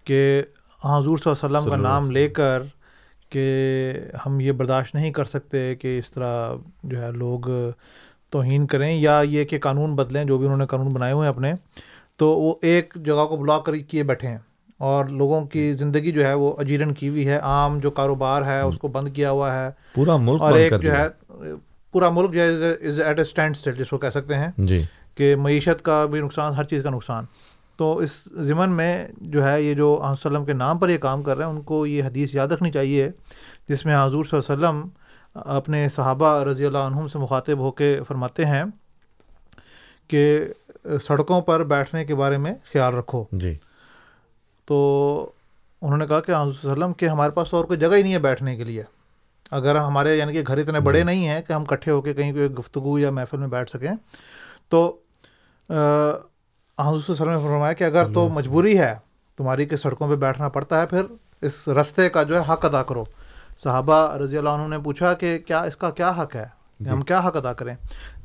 کہ حضور صلی اللہ علیہ وسلم کا نام لے کر کہ ہم یہ برداشت نہیں کر سکتے کہ اس طرح جو ہے لوگ توہین کریں یا یہ کہ قانون بدلیں جو بھی انہوں نے قانون بنائے ہوئے ہیں اپنے تو وہ ایک جگہ کو بلاک کر کیے بیٹھے ہیں۔ اور لوگوں کی زندگی جو ہے وہ اجیرن کی ہوئی ہے۔ عام جو کاروبار ہے اس کو بند کیا ہوا ہے۔ پورا ملک اور ایک جو ہے پورا ملک جو ہے is at a standstill جس کو کہہ سکتے ہیں جی۔ کہ معیشت کا بھی نقصان ہر چیز کا نقصان۔ تو اس ضمن میں جو ہے یہ جو وسلم کے نام پر یہ کام کر رہے ہیں ان کو یہ حدیث یاد رکھنی چاہیے جس میں حضور صلی اللہ علیہ وسلم اپنے صحابہ رضی اللہ عنہم سے مخاطب ہو کے فرماتے ہیں کہ سڑکوں پر بیٹھنے کے بارے میں خیال رکھو۔ جی۔ تو انہوں نے کہا کہ حضور صلی اللہ علیہ وسلم کہ ہمارے پاس تو اور کوئی جگہ ہی نہیں ہے بیٹھنے کے لیے۔ اگر ہمارے یعنی کہ گھر اتنے بڑے نہیں ہیں کہ ہم کٹھے ہو کے کہیں پہ گفتگو یا محفل میں بیٹھ سکیں۔ تو حضور صلی اللہ علیہ وسلم نے فرمایا کہ اگر تو مجبوری ہے تمہاری کہ سڑکوں پہ بیٹھنا پڑتا ہے پھر اس رستے کا جو ہے حق ادا کرو۔ صحابہ رضی اللہ عنہ نے پوچھا کہ کیا اس کا کیا حق ہے؟ ہم کیا حق ادا کریں؟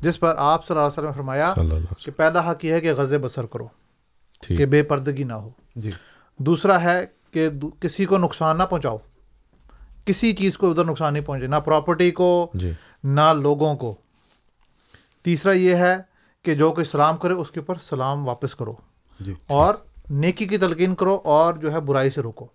جس پر آپ صلی اللہ علیہ وسلم نے فرمایا کہ پہلا حق یہ ہے کہ غزے بسر کرو کہ بے پردگی نہ ہو۔ جی۔ دوسرا ہے کہ کسی کو نقصان نہ پہنچاؤ۔ کسی چیز کو ادھر نقصان نہیں پہنچے نہ پراپرٹی کو جی۔ نہ لوگوں کو۔ تیسرا یہ ہے کہ جو کوئی سلام کرے اس کے اوپر سلام واپس کرو۔ جی۔ اور نیکی کی تلقین کرو اور جو ہے برائی سے روکو۔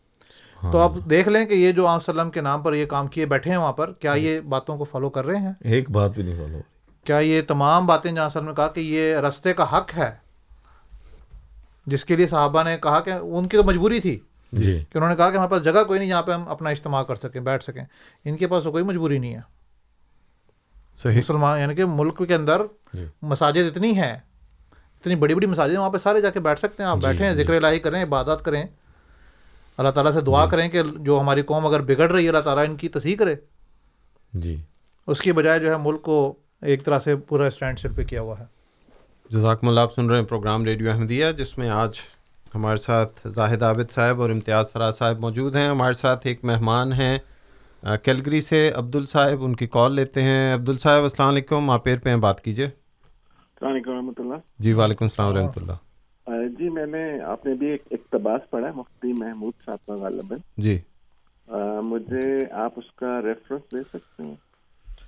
تو اب دیکھ لیں کہ یہ جو عام وسلم کے نام پر یہ کام کیے بیٹھے ہیں وہاں پر کیا یہ باتوں کو فالو کر رہے ہیں؟ ایک بات بھی نہیں فالو کیا یہ تمام باتیں جہاں وسلم نے کہا کہ یہ رستے کا حق ہے؟ جس کے لیے صحابہ نے کہا کہ ان کی تو مجبوری تھی جی۔ کہ انہوں نے کہا کہ ہمارے پاس جگہ کوئی نہیں جہاں پہ ہم اپنا اجتماع کر سکیں بیٹھ سکیں۔ ان کے پاس تو کوئی مجبوری نہیں ہے۔ صحیح۔ مسلمان یعنی کہ ملک کے اندر جی۔ مساجد اتنی ہیں اتنی بڑی بڑی مساجد ہیں وہاں پہ سارے جا کے بیٹھ سکتے ہیں۔ آپ جی، بیٹھیں جی۔ ذکر الہی کریں عبادت کریں۔ اللہ تعالیٰ سے دعا کریں کہ جو ہماری قوم اگر بگڑ رہی ہے اللہ تعالیٰ ان کی تصحیح کرے۔ جی۔ اس کی بجائے جو ہے ملک کو ایک طرح سے پورا اسٹینڈ سل پہ کیا ہوا ہے۔ جزاکم اللہ آپ سن رہے ہیں پروگرام ریڈیو احمدیہ جس میں آج ہمارے ساتھ زاہد عابد صاحب اور امتیاز سراج صاحب موجود ہیں۔ ہمارے ساتھ ایک مہمان ہیں کیلگری سے عبدل صاحب ان کی کال لیتے ہیں۔ عبدل صاحب السلام علیکم آپ پیر پہ ہیں بات کیجیے السلام علیکم ورحمۃ اللہ۔ جی وعلیکم السلام ورحمۃ اللہ۔ جی میں نے آپ نے بھی ایک اقتباس پڑھا مفتی محمود صاحب کا غالباً۔ جی۔ مجھے آپ اس کا ریفرنس دے سکتے ہیں؟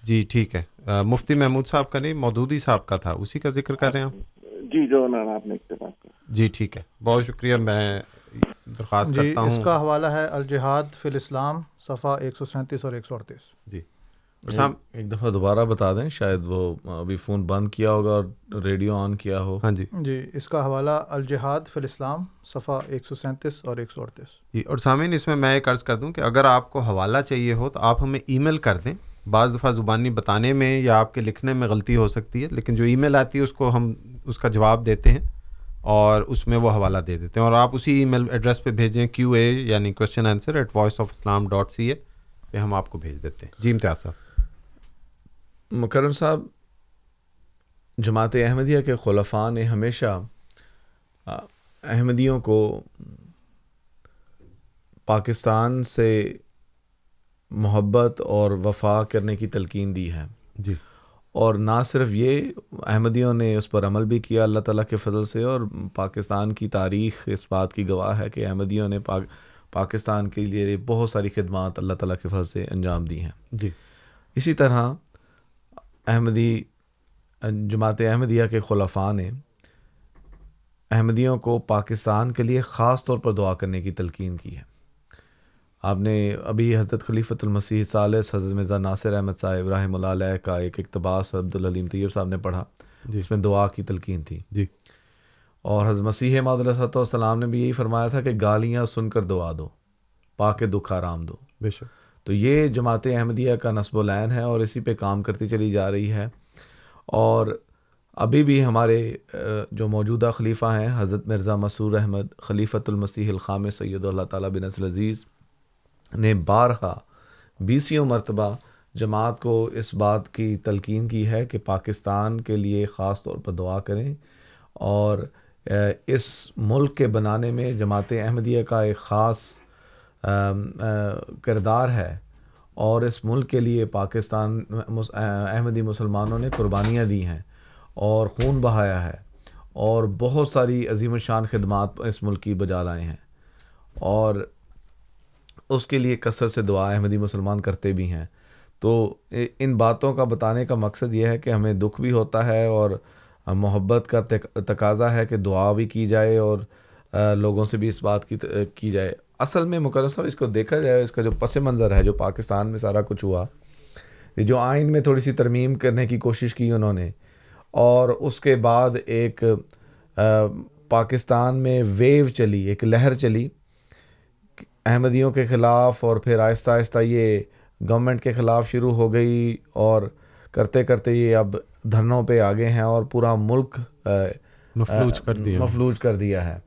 جی ٹھیک ہے۔ مفتی محمود صاحب کا نہیں مودودی صاحب کا تھا اسی کا ذکر کر رہے ہیں آپ جی جو آپ نے اقتباس کیا۔ جی ٹھیک ہے۔ بہت شکریہ میں درخواست جی کرتا اس ہوں کا حوالہ ہے الجہاد فی الاسلام صفحہ ایک سو سینتیس اور ایک سو اڑتیس۔ جی۔ اور سام- ایک- ایک دفعہ دوبارہ بتا دیں شاید وہ ابھی فون بند کیا ہوگا اور ریڈیو آن کیا ہو۔ ہاں جی۔ جی اس کا حوالہ الجہاد فی الاسلام صفحہ ایک سو سینتیس اور ایک سو اڑتیس۔ جی اور سامعین اس میں میں ایک عرض کر دوں کہ اگر آپ کو حوالہ چاہیے ہو تو آپ ہمیں ای میل کر دیں۔ بعض دفعہ زبانی بتانے میں یا آپ کے لکھنے میں غلطی ہو سکتی ہے لیکن جو ای میل آتی ہے اس کو ہم اس کا جواب دیتے ہیں اور اس میں وہ حوالہ دے دیتے ہیں۔ اور آپ اسی ای میل ایڈریس پہ بھیجیں کیو اے یعنی question answer at Voice of Islam dot C A پہ ہم آپ کو بھیج دیتے ہیں۔ جی امتیاز صاحب۔ مکرم صاحب جماعت احمدیہ کے خلفاء نے ہمیشہ احمدیوں کو پاکستان سے محبت اور وفا کرنے کی تلقین دی ہے۔ جی۔ اور نہ صرف یہ احمدیوں نے اس پر عمل بھی کیا اللہ تعالیٰ کے فضل سے اور پاکستان کی تاریخ اس بات کی گواہ ہے کہ احمدیوں نے پاک پاکستان کے لیے بہت ساری خدمات اللہ تعالیٰ کے فضل سے انجام دی ہیں۔ جی۔ اسی طرح احمدی جماعت احمدیہ کے خلفاء نے احمدیوں کو پاکستان کے لیے خاص طور پر دعا کرنے کی تلقین کی ہے۔ آپ نے ابھی حضرت خلیفۃ المسیح ثالث حضرت مرزا ناصر احمد صاحب رحم اللہ علیہ کا ایک اقتباس عبدالعلیم طیب صاحب نے پڑھا۔ جی۔ اس میں دعا کی تلقین تھی۔ جی۔ اور حضرت مسیح ماد والسلام نے بھی یہی فرمایا تھا کہ گالیاں سن کر دعا دو پاک دکھ آرام دو۔ بے شک۔ تو یہ جماعت احمدیہ کا نصب العین ہے اور اسی پہ کام کرتی چلی جا رہی ہے اور ابھی بھی ہمارے جو موجودہ خلیفہ ہیں، حضرت مرزا مسور احمد، خلیفۃ المسیح الخام سید اللہ تعالیٰ بن نصر عزیز نے بارہا بیسیوں مرتبہ جماعت کو اس بات کی تلقین کی ہے کہ پاکستان کے لیے خاص طور پر دعا کریں اور اس ملک کے بنانے میں جماعت احمدیہ کا ایک خاص کردار ہے۔ اور اس ملک کے لیے پاکستان احمدی مسلمانوں نے قربانیاں دی ہیں اور خون بہایا ہے۔ اور بہت ساری عظیم الشان خدمات اس ملک کی بجا لائے ہیں۔ اور اس کے لیے کثرت سے دعا احمدی مسلمان کرتے بھی ہیں۔ تو ان باتوں کا بتانے کا مقصد یہ ہے کہ ہمیں دکھ بھی ہوتا ہے اور محبت کا تقاضا ہے کہ دعا بھی کی جائے اور لوگوں سے بھی اس بات کی کی جائے۔ اصل میں مقرر صاحب اس کو دیکھا جائے اس کا جو پس منظر ہے جو پاکستان میں سارا کچھ ہوا جو آئین میں تھوڑی سی ترمیم کرنے کی کوشش کی انہوں نے اور اس کے بعد ایک پاکستان میں ویو چلی ایک لہر چلی احمدیوں کے خلاف اور پھر آہستہ آہستہ یہ گورنمنٹ کے خلاف شروع ہو گئی اور کرتے کرتے یہ اب دھرنوں پہ آگے ہیں اور پورا ملک مفلوج کر دیا مفلوج کر دیا ہے۔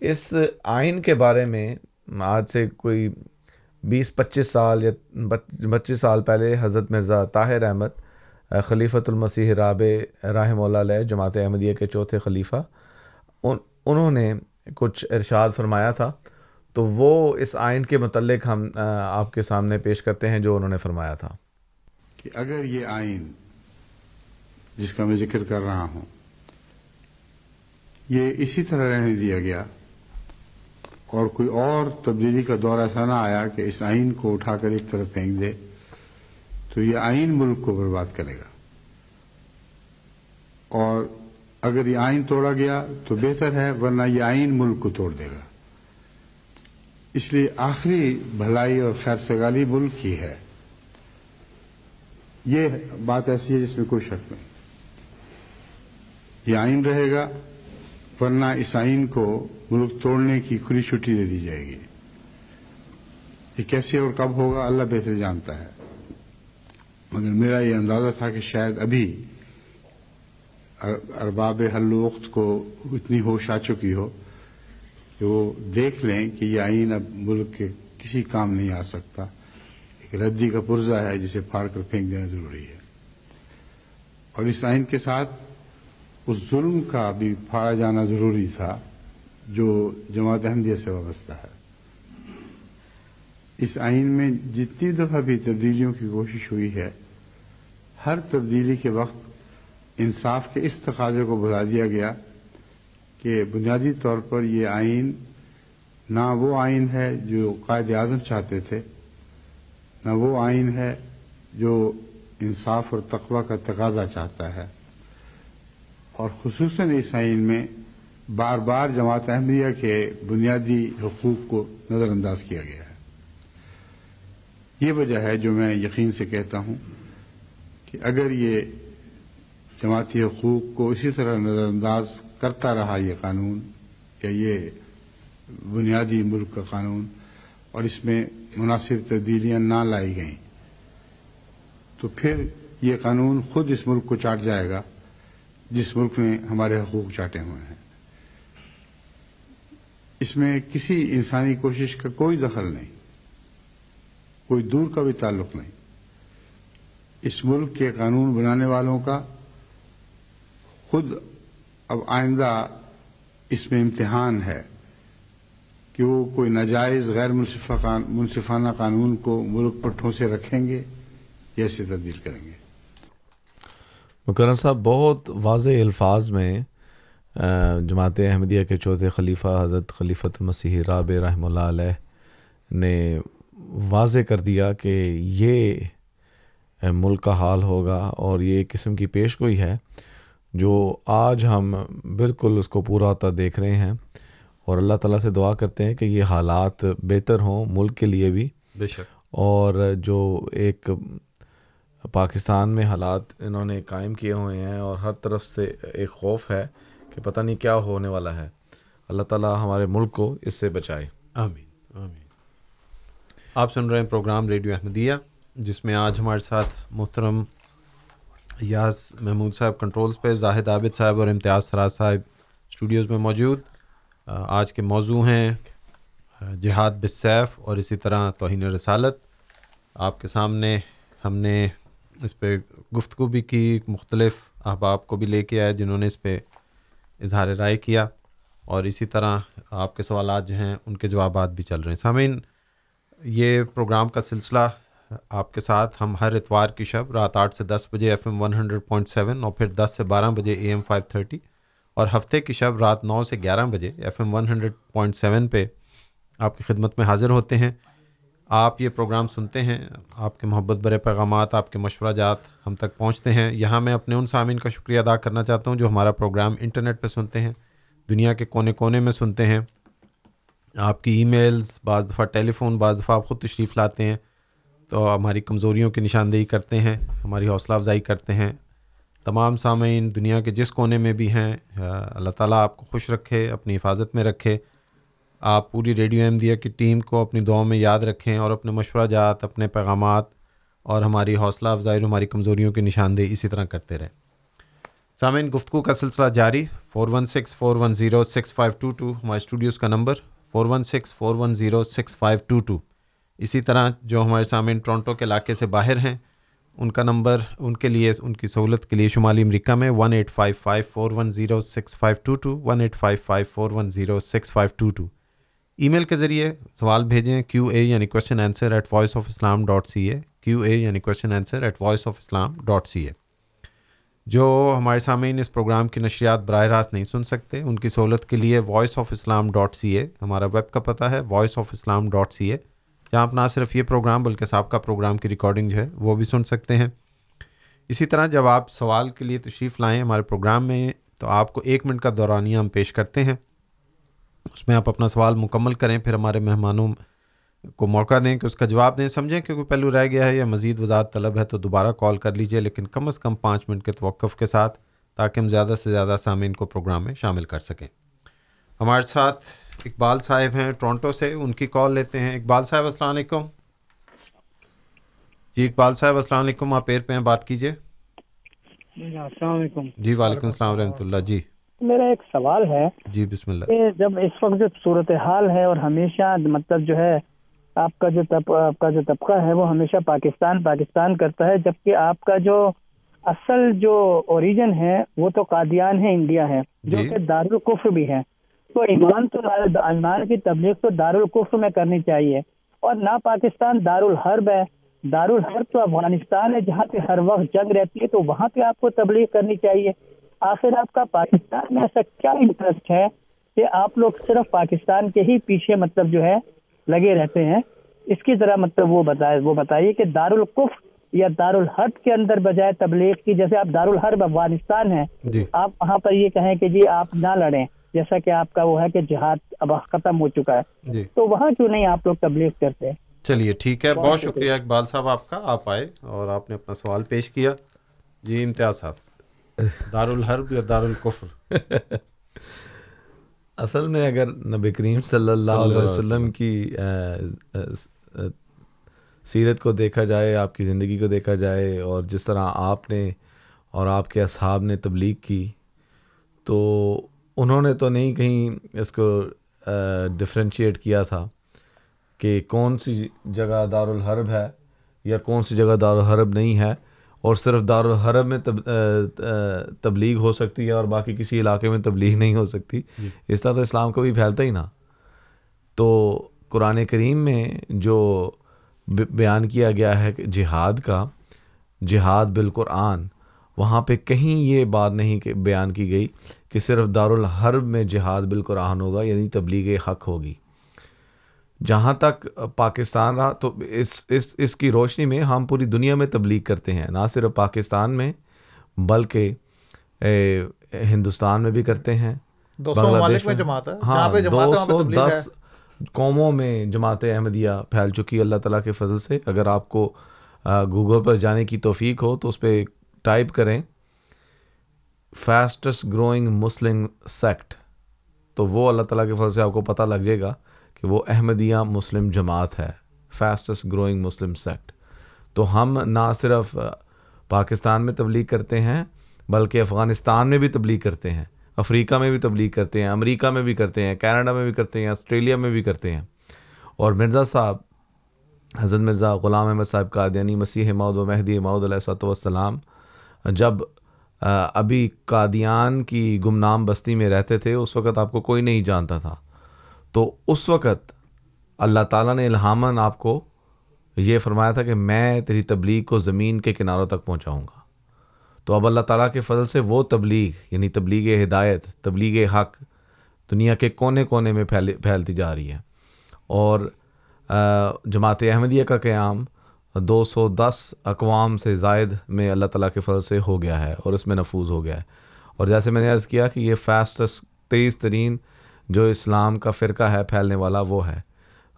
اس آئین کے بارے میں آج سے کوئی بیس، پچیس سال یا پچیس سال پہلے حضرت مرزا طاہر احمد خلیفۃ المسیح راب رحم اللہ علیہ جماعت احمدیہ کے چوتھے خلیفہ، ان، انہوں نے کچھ ارشاد فرمایا تھا۔ تو وہ اس آئین کے متعلق ہم آپ کے سامنے پیش کرتے ہیں جو انہوں نے فرمایا تھا۔ کہ اگر یہ آئین جس کا میں ذکر کر رہا ہوں، یہ اسی طرح رہنے دیا گیا اور کوئی اور تبدیلی کا دور ایسا نہ آیا کہ اس آئین کو اٹھا کر ایک طرف پھینک دے، تو یہ آئین ملک کو برباد کرے گا۔ اور اگر یہ آئین توڑا گیا تو بہتر ہے، ورنہ یہ آئین ملک کو توڑ دے گا۔ اس لیے آخری بھلائی اور خیر سگالی ملک ہی ہے۔ یہ بات ایسی ہے جس میں کوئی شک نہیں۔ یہ آئین رہے گا۔ ورنہ اس آئین کو ملک توڑنے کی کھلی چھٹی دے دی جائے گی۔ یہ کیسے اور کب ہوگا اللہ بہتر جانتا ہے۔ مگر میرا یہ اندازہ تھا کہ شاید ابھی ارباب حلوخت کو اتنی ہوش آ چکی ہو کہ وہ دیکھ لیں کہ یہ آئین اب ملک کے کسی کام نہیں آ سکتا۔ ایک ردی کا پرزہ ہے جسے پھاڑ کر پھینک دینا ضروری ہے۔ اور اس آئین کے ساتھ اس ظلم کا بھی پھاڑا جانا ضروری تھا، جو جماعت احمدیہ سے وابستہ ہے۔ اس آئین میں جتنی دفعہ بھی تبدیلیوں کی کوشش ہوئی ہے، ہر تبدیلی کے وقت انصاف کے اس تقاضے کو بلا دیا گیا کہ بنیادی طور پر یہ آئین نہ وہ آئین ہے جو قائد اعظم چاہتے تھے، نہ وہ آئین ہے جو انصاف اور تقوی کا تقاضا چاہتا ہے۔ اور خصوصاً اس آئین میں بار بار جماعت احمدیہ کے بنیادی حقوق کو نظر انداز کیا گیا ہے۔ یہ وجہ ہے جو میں یقین سے کہتا ہوں کہ اگر یہ جماعتی حقوق کو اسی طرح نظر انداز کرتا رہا یہ قانون یا یہ بنیادی ملک کا قانون اور اس میں مناسب تبدیلیاں نہ لائی گئیں، تو پھر یہ قانون خود اس ملک کو چاٹ جائے گا۔ جس ملک نے ہمارے حقوق چاٹے ہوئے ہیں۔ اس میں کسی انسانی کوشش کا کوئی دخل نہیں، کوئی دور کا بھی تعلق نہیں۔ اس ملک کے قانون بنانے والوں کا خود اب آئندہ اس میں امتحان ہے کہ وہ کوئی ناجائز غیر منصفانہ قانون کو ملک پر ٹھوسے رکھیں گے یا اسے تبدیل کریں گے۔ مکرم صاحب بہت واضح الفاظ میں جماعت احمدیہ کے چوتھے خلیفہ حضرت خلیفۃ المسیح راب رحمہ اللہ علیہ نے واضح کر دیا کہ یہ ملک کا حال ہوگا اور یہ ایک قسم کی پیش گوئی ہے جو آج ہم بالکل اس کو پورا ہوتا دیکھ رہے ہیں اور اللہ تعالیٰ سے دعا کرتے ہیں کہ یہ حالات بہتر ہوں ملک کے لیے بھی۔ بے شک۔ اور جو ایک پاکستان میں حالات انہوں نے قائم کیے ہوئے ہیں اور ہر طرف سے ایک خوف ہے کہ پتہ نہیں کیا ہونے والا ہے۔ اللہ تعالیٰ ہمارے ملک کو اس سے بچائے۔ آمین آمین۔ آپ سن رہے ہیں پروگرام ریڈیو احمدیہ، جس میں آج ہمارے ساتھ محترم یاز محمود صاحب کنٹرولز پہ، زاہد عابد صاحب اور امتیاز سراج صاحب اسٹوڈیوز میں موجود۔ آج کے موضوع ہیں جہاد بصیف اور اسی طرح توہین رسالت۔ آپ کے سامنے ہم نے اس پہ گفتگو بھی کی، مختلف احباب کو بھی لے کے آئے جنہوں نے اس پہ اظہار رائے کیا اور اسی طرح آپ کے سوالات جو ہیں، ان کے جوابات بھی چل رہے ہیں۔ سامعین، یہ پروگرام کا سلسلہ آپ کے ساتھ ہم ہر اتوار کی شب رات آٹھ سے دس بجے F M one hundred point seven اور پھر دس سے بارہ بجے اے ایم فائیو تھرٹی اور ہفتے کی شب رات نو سے گیارہ بجے F M one hundred point seven پہ آپ کی خدمت میں حاضر ہوتے ہیں۔ آپ یہ پروگرام سنتے ہیں، آپ کے محبت برے پیغامات، آپ کے مشورہ جات ہم تک پہنچتے ہیں۔ یہاں میں اپنے ان سامعین کا شکریہ ادا کرنا چاہتا ہوں جو ہمارا پروگرام انٹرنیٹ پہ سنتے ہیں، دنیا کے کونے کونے میں سنتے ہیں۔ آپ کی ای میلز بعض دفعہ ٹیلی فون بعض دفعہ آپ خود تشریف لاتے ہیں، تو ہماری کمزوریوں کی نشاندہی کرتے ہیں، ہماری حوصلہ افزائی کرتے ہیں۔ تمام سامعین دنیا کے جس کونے میں بھی ہیں اللہ تعالیٰ آپ کو خوش رکھے، اپنی حفاظت میں رکھے۔ آپ پوری ریڈیو احمدیہ کی ٹیم کو اپنی دعاؤں میں یاد رکھیں اور اپنے مشورہ جات، اپنے پیغامات اور ہماری حوصلہ افزائی اور ہماری کمزوریوں کی نشاندہی اسی طرح کرتے رہیں۔ سامعین، گفتگو کا سلسلہ جاری۔ Four one six four one zero six five two two ہمارے اسٹوڈیوز کا number four one six four one zero six five two two اسی طرح جو ہمارے سامعین ٹورنٹو کے علاقے سے باہر ہیں، ان کا نمبر، ان کے لیے، ان کی سہولت کے لیے شمالی امریکہ میں one eight five five four one zero six five two two one eight five five four one zero six five two two email کے ذریعے سوال بھیجیں کیو اے یعنی question answer at Voice of Islam dot C A Q A یعنی question answer at Voice of Islam dot C A جو ہمارے سامعین اس programme کی نشریات براہ راست نہیں سن سکتے، ان کی سہولت کے لیے Voice of Islam dot C A ہمارا ویب کا پتہ ہے Voice of Islam dot C A جہاں آپ نہ صرف یہ پروگرام بلکہ سابقہ پروگرام کی ریکارڈنگ جو ہے وہ بھی سن سکتے ہیں۔ اسی طرح جب آپ سوال کے لیے تشریف لائیں ہمارے پروگرام میں، تو آپ کو ایک منٹ کا دورانیہ ہم پیش کرتے ہیں۔ اس میں آپ اپنا سوال مکمل کریں پھر ہمارے مہمانوں کو موقع دیں کہ اس کا جواب دیں سمجھیں کہ کوئی پہلو رہ گیا ہے یا مزید وضاحت طلب ہے تو دوبارہ کال کر لیجیے لیکن کم از کم پانچ منٹ کے توقف کے ساتھ تاکہ ہم زیادہ سے زیادہ سامعین کو پروگرام میں شامل کر سکیں۔ ہمارے ساتھ اقبال صاحب ہیں ٹورنٹو سے ان کی کال لیتے ہیں۔ اقبال صاحب السلام علیکم۔ جی اقبال صاحب السلام علیکم۔ آپ پیر پہ ہیں بات کیجیے جی، السلام علیکم۔ جی وعلیکم السلام ورحمۃ اللہ۔ جی۔ میرا ایک سوال ہے جی بسم اللہ۔ کہ جب اس وقت جو صورت حال ہے اور ہمیشہ مطلب جو ہے آپ کا جو آپ کا جو طبقہ ہے وہ ہمیشہ پاکستان پاکستان کرتا ہے جبکہ آپ کا جو اصل جو اوریجن ہے وہ تو قادیان ہے انڈیا ہے جو جی۔ کہ دارالقفر بھی ہے۔ تو ایمان تو ایمان کی تبلیغ تو دارالقفر میں کرنی چاہیے۔ اور نہ پاکستان دارالحرب ہے۔ دارالحرب تو افغانستان ہے جہاں پہ ہر وقت جنگ رہتی ہے تو وہاں پہ آپ کو تبلیغ کرنی چاہیے۔ آخر آپ کا پاکستان میں ایسا کیا انٹرسٹ ہے کہ آپ لوگ صرف پاکستان کے ہی پیچھے مطلب جو ہے لگے رہتے ہیں؟ اس کی ذرا مطلب وہ بتائے وہ بتائیے کہ دارالقف یا دارالحرب کے اندر بجائے تبلیغ کی جیسے آپ دارالحرب افغانستان ہے جی۔ آپ وہاں پر یہ کہیں کہ جی آپ نہ لڑیں جیسا کہ آپ کا وہ ہے کہ جہاد اب ختم ہو چکا ہے۔ جی۔ تو وہاں کیوں نہیں آپ لوگ تبلیغ کرتے؟ چلیے ٹھیک ہے۔ بہت شکریہ۔ اقبال صاحب آپ کا۔ آپ آئے اور آپ نے اپنا سوال پیش کیا۔ جی امتیاز صاحب۔ دارالحرب یا دارالقفر اصل میں اگر نبی کریم صلی اللہ علیہ وسلم کی سیرت کو دیکھا جائے آپ کی زندگی کو دیکھا جائے اور جس طرح آپ نے اور آپ کے اصحاب نے تبلیغ کی تو انہوں نے تو نہیں کہیں اس کو ڈفرینشیٹ کیا تھا کہ کون سی جگہ دارالحرب ہے یا کون سی جگہ دارالحرب نہیں ہے۔ اور صرف دارالحرب میں تب تبلیغ ہو سکتی ہے اور باقی کسی علاقے میں تبلیغ نہیں ہو سکتی۔ اس طرح تو اسلام کبھی پھیلتا ہی نہ۔ تو قرآن کریم میں جو بیان کیا گیا ہے کہ جہاد کا جہاد بالقرآن وہاں پہ کہیں یہ بات نہیں بیان کی گئی کہ صرف دارالحرب میں جہاد بالقرآن ہوگا یعنی تبلیغ حق ہوگی۔ جہاں تک پاکستان رہا تو اس اس اس کی روشنی میں ہم پوری دنیا میں تبلیغ کرتے ہیں۔ نہ صرف پاکستان میں بلکہ ہندوستان میں بھی کرتے ہیں۔ بنگلہ دیش میں جماعت ہے۔ ہاں دو سو دس قوموں میں جماعت احمدیہ پھیل چکی اللہ تعالیٰ کے فضل سے۔ اگر آپ کو گوگل پر جانے کی توفیق ہو تو اس پہ ٹائپ کریں فاسٹسٹ گروئنگ مسلم سیکٹ۔ تو وہ اللہ تعالیٰ کے فضل سے آپ کو پتہ لگ جائے گا۔ کہ وہ احمدیہ مسلم جماعت ہے فاسٹسٹ گروئنگ مسلم سیکٹ تو ہم نہ صرف پاکستان میں تبلیغ کرتے ہیں، بلکہ افغانستان میں بھی تبلیغ کرتے ہیں، افریقہ میں بھی تبلیغ کرتے ہیں، امریکہ میں بھی کرتے ہیں، کینیڈا میں بھی کرتے ہیں، آسٹریلیا میں بھی کرتے ہیں۔ اور مرزا صاحب، حضرت مرزا غلام احمد صاحب قادیانی مسیح مود و مہدی مود علیہ صاحب والسلام، جب ابھی قادیان کی گمنام بستی میں رہتے تھے، اس وقت آپ کو کوئی نہیں جانتا تھا۔ تو اس وقت اللہ تعالیٰ نے الہامن آپ کو یہ فرمایا تھا کہ میں تیری تبلیغ کو زمین کے کناروں تک پہنچاؤں گا۔ تو اب اللہ تعالیٰ کے فضل سے وہ تبلیغ یعنی تبلیغ ہدایت، تبلیغ حق دنیا کے کونے کونے میں پھیل پھیلتی جا رہی ہے۔ اور جماعت احمدیہ کا قیام دو سو دس اقوام سے زائد میں اللہ تعالیٰ کے فضل سے ہو گیا ہے اور اس میں نفوذ ہو گیا ہے۔ اور جیسے میں نے عرض کیا کہ یہ فاسٹس، تیز ترین جو اسلام کا فرقہ ہے پھیلنے والا وہ ہے۔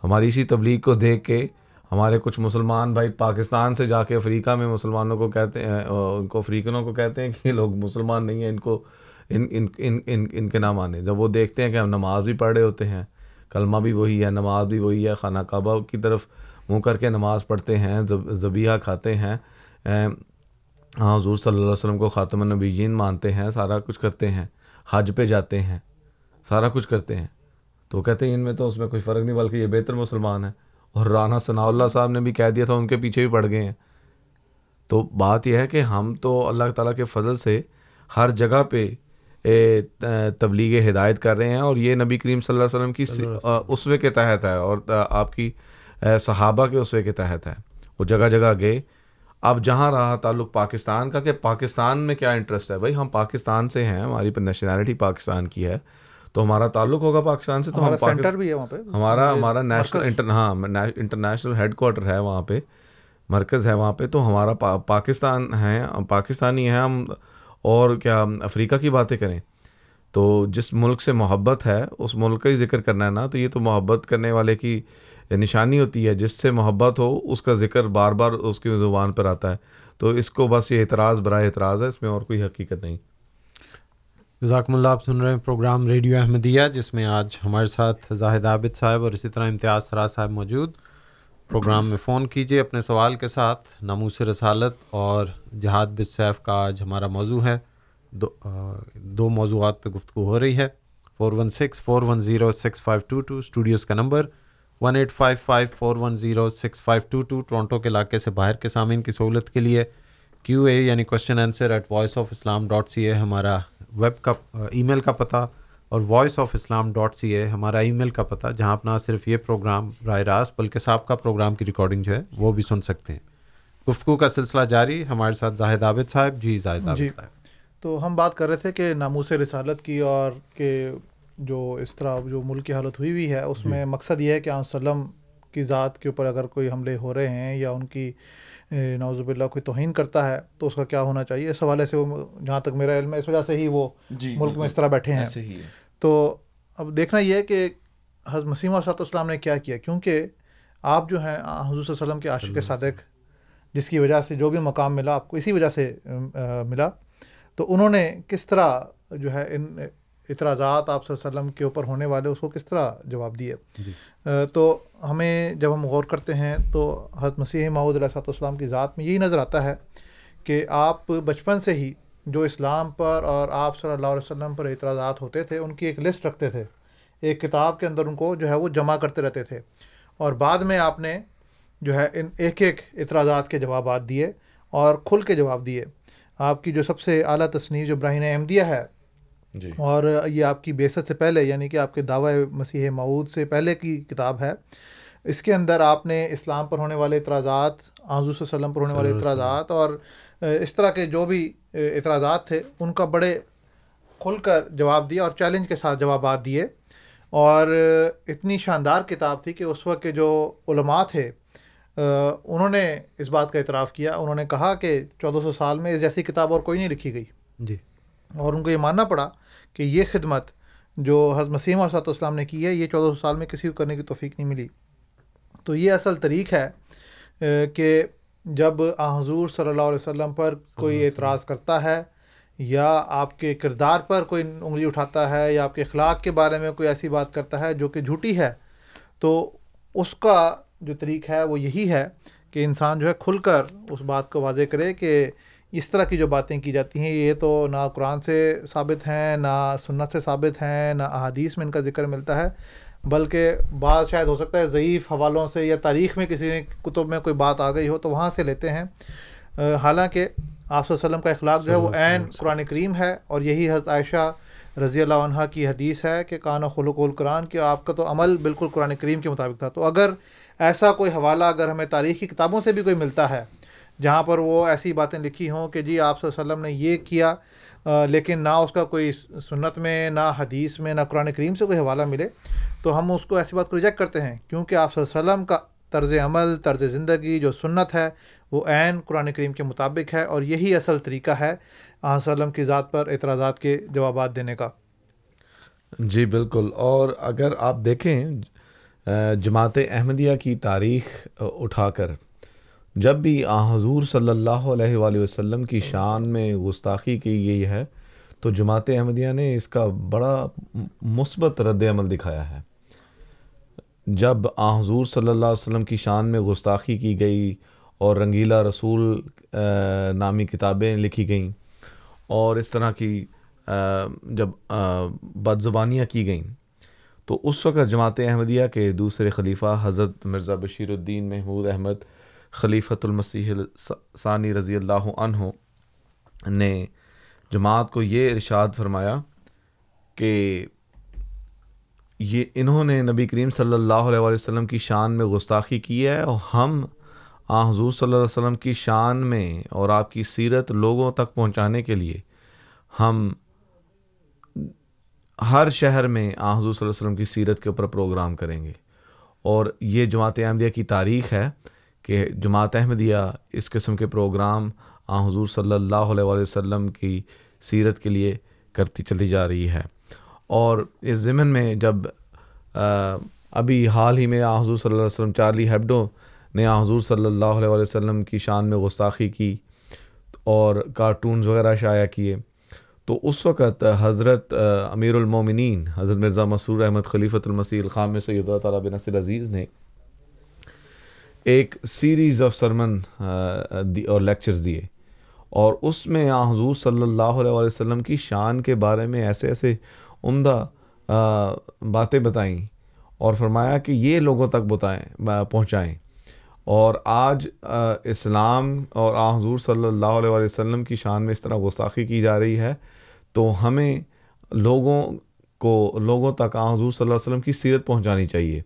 ہماری اسی تبلیغ کو دیکھ کے ہمارے کچھ مسلمان بھائی پاکستان سے جا کے افریقہ میں مسلمانوں کو کہتے ہیں ان کو افریقنوں کو کہتے ہیں کہ یہ لوگ مسلمان نہیں ہیں، ان کو، ان ان ان ان ان کے نام آنے۔ جب وہ دیکھتے ہیں کہ ہم نماز بھی پڑھ رہے ہوتے ہیں، کلمہ بھی وہی ہے، نماز بھی وہی ہے، خانہ کعبہ کی طرف منہ کر کے نماز پڑھتے ہیں ذبیحہ کھاتے ہیں ہاں حضور صلی اللہ علیہ وسلم کو خاتم النبیین مانتے ہیں، سارا کچھ کرتے ہیں، حج پہ جاتے ہیں۔ سارا کچھ کرتے ہیں۔ تو کہتے ہیں ان میں تو اس میں کوئی فرق نہیں بلکہ یہ بہتر مسلمان ہے اور رانا ثناء اللہ صاحب نے بھی کہہ دیا تھا ان کے پیچھے بھی پڑ گئے ہیں۔ تو بات یہ ہے کہ ہم تو اللہ تعالیٰ کے فضل سے ہر جگہ پہ تبلیغ ہدایت کر رہے ہیں۔ اور یہ نبی کریم صلی اللہ علیہ وسلم کی اسوے کے تحت ہے۔ اور آپ کی صحابہ کے اسوے کے تحت ہے۔ وہ جگہ جگہ گئے۔ اب جہاں رہا تعلق پاکستان کا کہ پاکستان میں کیا انٹرسٹ ہے؟ بھائی ہم پاکستان سے ہیں ہماری نیشنلٹی پاکستان کی ہے۔ تو ہمارا تعلق ہوگا پاکستان سے تو ہم سینٹر بھی ہے وہاں پہ۔ ہمارا ہمارا نیشنل انٹر ہاں انٹرنیشنل ہیڈ کوارٹر ہے وہاں پہ۔ مرکز ہے وہاں پہ تو ہمارا پاکستان ہے پاکستانی ہیں ہم۔ اور کیا افریقہ کی باتیں کریں؟ تو جس ملک سے محبت ہے اس ملک کا ہی ذکر کرنا ہے نا۔ تو یہ تو محبت کرنے والے کی نشانی ہوتی ہے۔ جس سے محبت ہو اس کا ذکر بار بار اس کی زبان پر آتا ہے۔ تو اس کو بس یہ اعتراض برائے اعتراض ہے اس میں اور کوئی حقیقت نہیں۔ ذاکم اللہ، آپ سن رہے ہیں پروگرام ریڈیو احمدیہ، جس میں آج ہمارے ساتھ زاہد عابد صاحب اور اسی طرح امتیاز سراج صاحب موجود۔ پروگرام میں فون کیجیے اپنے سوال کے ساتھ۔ ناموس رسالت اور جہاد بصیف کا آج ہمارا موضوع ہے۔ دو دو موضوعات پہ گفتگو ہو رہی ہے۔ Four one six, four one zero six five two two, studios کا number. One eight five five, four one zero six five two two Toronto کے علاقے سے باہر کے سامعین کی سہولت کے لیے۔ کیو اے یعنی question answer at Voice of Islam dot C A ہمارا ویب کا ای میل کا پتہ اور Voice of Islam dot C A ہمارا ای میل کا پتہ جہاں اپنا صرف یہ پروگرام رائے راست بلکہ صاحب کا پروگرام کی ریکارڈنگ جو ہے وہ بھی سن سکتے ہیں۔ گفتگو کا سلسلہ جاری ہمارے ساتھ زاہد عابد صاحب۔ جی زاہد عابد جی۔ صاحب۔ تو ہم بات کر رہے تھے کہ ناموس رسالت کی اور کہ جو اس طرح جو ملک کی حالت ہوئی ہوئی ہے اس جی۔ میں مقصد یہ ہے کہ وسلم کی ذات کے اوپر اگر کوئی حملے ہو رہے ہیں یا ان کی نوزب اللہ کوئی توہین کرتا ہے تو اس کا کیا ہونا چاہیے؟ اس حوالے سے وہ جہاں تک میرا علم ہے اس وجہ سے ہی وہ جی ملک میں اس طرح بیٹھے ہیں۔ تو اب دیکھنا یہ ہے کہ حضرت مسیمہ صاحب السلام نے کیا کیا کیونکہ آپ جو ہیں حضور صلی اللہ علیہ وسلم کے عاشق صادق جس کی وجہ سے جو بھی مقام ملا آپ کو اسی وجہ سے ملا۔ تو انہوں نے کس طرح جو ہے ان اعتراضات آپ صلی اللہ علیہ وسلم کے اوپر ہونے والے اس کو کس طرح جواب دیے؟ جی۔ تو ہمیں جب ہم غور کرتے ہیں تو حضرت مسیح محدود علیہ صاحب السلام کی ذات میں یہی نظر آتا ہے کہ آپ بچپن سے ہی جو اسلام پر اور آپ صلی اللہ علیہ وسلم پر اعتراضات ہوتے تھے ان کی ایک لسٹ رکھتے تھے۔ ایک کتاب کے اندر ان کو جو ہے وہ جمع کرتے رہتے تھے۔ اور بعد میں آپ نے جو ہے ان ایک ایک اعتراضات کے جوابات دیے اور کھل کے جواب دیے۔ آپ کی جو سب سے اعلیٰ تصنیف جو براہین احمدیہ ہے جی۔ اور یہ آپ کی بیست سے پہلے یعنی کہ آپ کے دعوی مسیح معود سے پہلے کی کتاب ہے۔ اس کے اندر آپ نے اسلام پر ہونے والے اعتراضات آضو وسلم پر ہونے والے اعتراضات اور اس طرح کے جو بھی اعتراضات تھے ان کا بڑے کھل کر جواب دیا اور چیلنج کے ساتھ جوابات دیے۔ اور اتنی شاندار کتاب تھی کہ اس وقت کے جو علماء تھے انہوں نے اس بات کا اعتراف کیا۔ انہوں نے کہا کہ چودہ سو سال میں اس جیسی کتاب اور کوئی نہیں لکھی گئی۔ جی۔ اور ان کو یہ ماننا پڑا کہ یہ خدمت جو حضرت مسیم صاحب اسلام نے کی ہے یہ چودہ سو سال میں کسی کو کرنے کی توفیق نہیں ملی۔ تو یہ اصل طریق ہے کہ جب آ حضور صلی اللہ علیہ وسلم پر کوئی اعتراض کرتا ہے یا آپ کے کردار پر کوئی انگلی اٹھاتا ہے یا آپ کے اخلاق کے بارے میں کوئی ایسی بات کرتا ہے جو کہ جھوٹی ہے تو اس کا جو طریق ہے وہ یہی ہے کہ انسان جو ہے کھل کر اس بات کو واضح کرے کہ اس طرح کی جو باتیں کی جاتی ہیں یہ تو نہ قرآن سے ثابت ہیں نہ سنت سے ثابت ہیں نہ احادیث میں ان کا ذکر ملتا ہے۔ بلکہ بعض شاید ہو سکتا ہے ضعیف حوالوں سے یا تاریخ میں کسی کتب میں کوئی بات آ گئی ہو تو وہاں سے لیتے ہیں۔ حالانکہ آپ صلی وسلم کا اخلاق جو ہے وہ عین قرآن کریم ہے اور یہی حضرت عائشہ رضی اللہ عنہ کی حدیث ہے کہ کان و خلق القرآن کہ آپ کا تو عمل بالکل قرآن کریم کے مطابق تھا۔ تو اگر ایسا کوئی حوالہ اگر ہمیں تاریخی کتابوں سے بھی کوئی ملتا ہے جہاں پر وہ ایسی باتیں لکھی ہوں کہ جی آپ صلی اللہ علیہ وسلم نے یہ کیا لیکن نہ اس کا کوئی سنت میں، نہ حدیث میں، نہ قرآن کریم سے کوئی حوالہ ملے، تو ہم اس کو ایسی بات کو ریجیکٹ کرتے ہیں، کیونکہ آپ صلی اللہ علیہ وسلم کا طرز عمل، طرز زندگی جو سنت ہے، وہ عین قرآن کریم کے مطابق ہے اور یہی اصل طریقہ ہے وسلم کی ذات پر اعتراضات کے جوابات دینے کا۔ جی بالکل۔ اور اگر آپ دیکھیں جماعت احمدیہ کی تاریخ اٹھا کر جب بھی آ حضور صلی اللہ علیہ وآلہ وسلم کی شان میں گستاخی کی گئی ہے، تو جماعت احمدیہ نے اس کا بڑا مثبت رد عمل دکھایا ہے۔ جب آ حضور صلی اللہ علیہ وسلم کی شان میں گستاخی کی گئی اور رنگیلا رسول نامی کتابیں لکھی گئیں اور اس طرح کی جب بد زبانیاں کی گئیں، تو اس وقت جماعت احمدیہ کے دوسرے خلیفہ حضرت مرزا بشیر الدین محمود احمد خلیفۃ المسیح ثانی رضی اللہ عنہ نے جماعت کو یہ ارشاد فرمایا کہ یہ انہوں نے نبی کریم صلی اللہ علیہ وسلم کی شان میں گستاخی کی ہے اور ہم آ حضور صلی اللہ علیہ وسلم کی شان میں اور آپ کی سیرت لوگوں تک پہنچانے کے لیے ہم ہر شہر میں آ حضور صلی اللہ علیہ وسلم کی سیرت کے اوپر پروگرام کریں گے اور یہ جماعت احمدیہ کی تاریخ ہے کہ جماعت احمدیہ اس قسم کے پروگرام آ حضور صلی اللہ علیہ وسلم کی سیرت کے لیے کرتی چلی جا رہی ہے۔ اور اس ضمن میں جب ابھی حال ہی میں آ حضور صلی اللہ علیہ وسلم چارلی ہیبڈو نے آ حضور صلی اللہ علیہ وسلم کی شان میں گستاخی کی اور کارٹونز وغیرہ شائع کیے، تو اس وقت حضرت امیر المومنین حضرت مرزا مسور احمد خلیفۃ المسیح الخام سید اللہ تعالیٰ بن نصر عزیز نے ایک سیریز آف سرمن اور لیکچرز دیے۔ اور اس میں آ حضور صلی اللہ علیہ وسلم کی شان کے بارے میں ایسے ایسے عمدہ باتیں بتائیں اور فرمایا کہ یہ لوگوں تک بتائیں پہنچائیں۔ اور آج اسلام اور آ، حضور صلی اللہ علیہ وسلم کی شان میں اس طرح گستاخی کی جا رہی ہے تو ہمیں لوگوں کو، لوگوں تک آ، حضور صلی اللہ علیہ وسلم کی سیرت پہنچانی چاہیے۔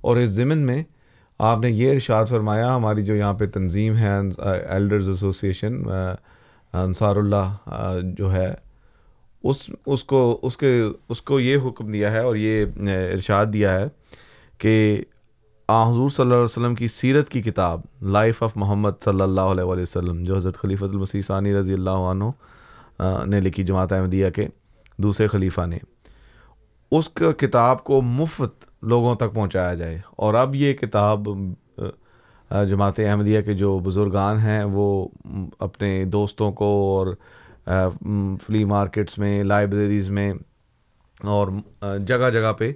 اور اس ضمن میں آپ نے یہ ارشاد فرمایا، ہماری جو یہاں پہ تنظیم ہے ایلڈرز ایسوسیشن انصار اللہ جو ہے، اس اس کو، اس کے، اس کو یہ حکم دیا ہے اور یہ ارشاد دیا ہے کہ آ، حضور صلی اللہ علیہ وسلم کی سیرت کی کتاب لائف آف محمد صلی اللہ علیہ وسلم، جو حضرت خلیفۃ المسیح ثانی رضی اللہ عنہ نے لکھی جماعت احمدیہ کے دوسرے خلیفہ نے، اس کتاب کو مفت لوگوں تک پہنچایا جائے۔ اور اب یہ کتاب جماعت احمدیہ کے جو بزرگان ہیں، وہ اپنے دوستوں کو اور فلی مارکیٹس میں، لائبریریز میں اور جگہ جگہ پہ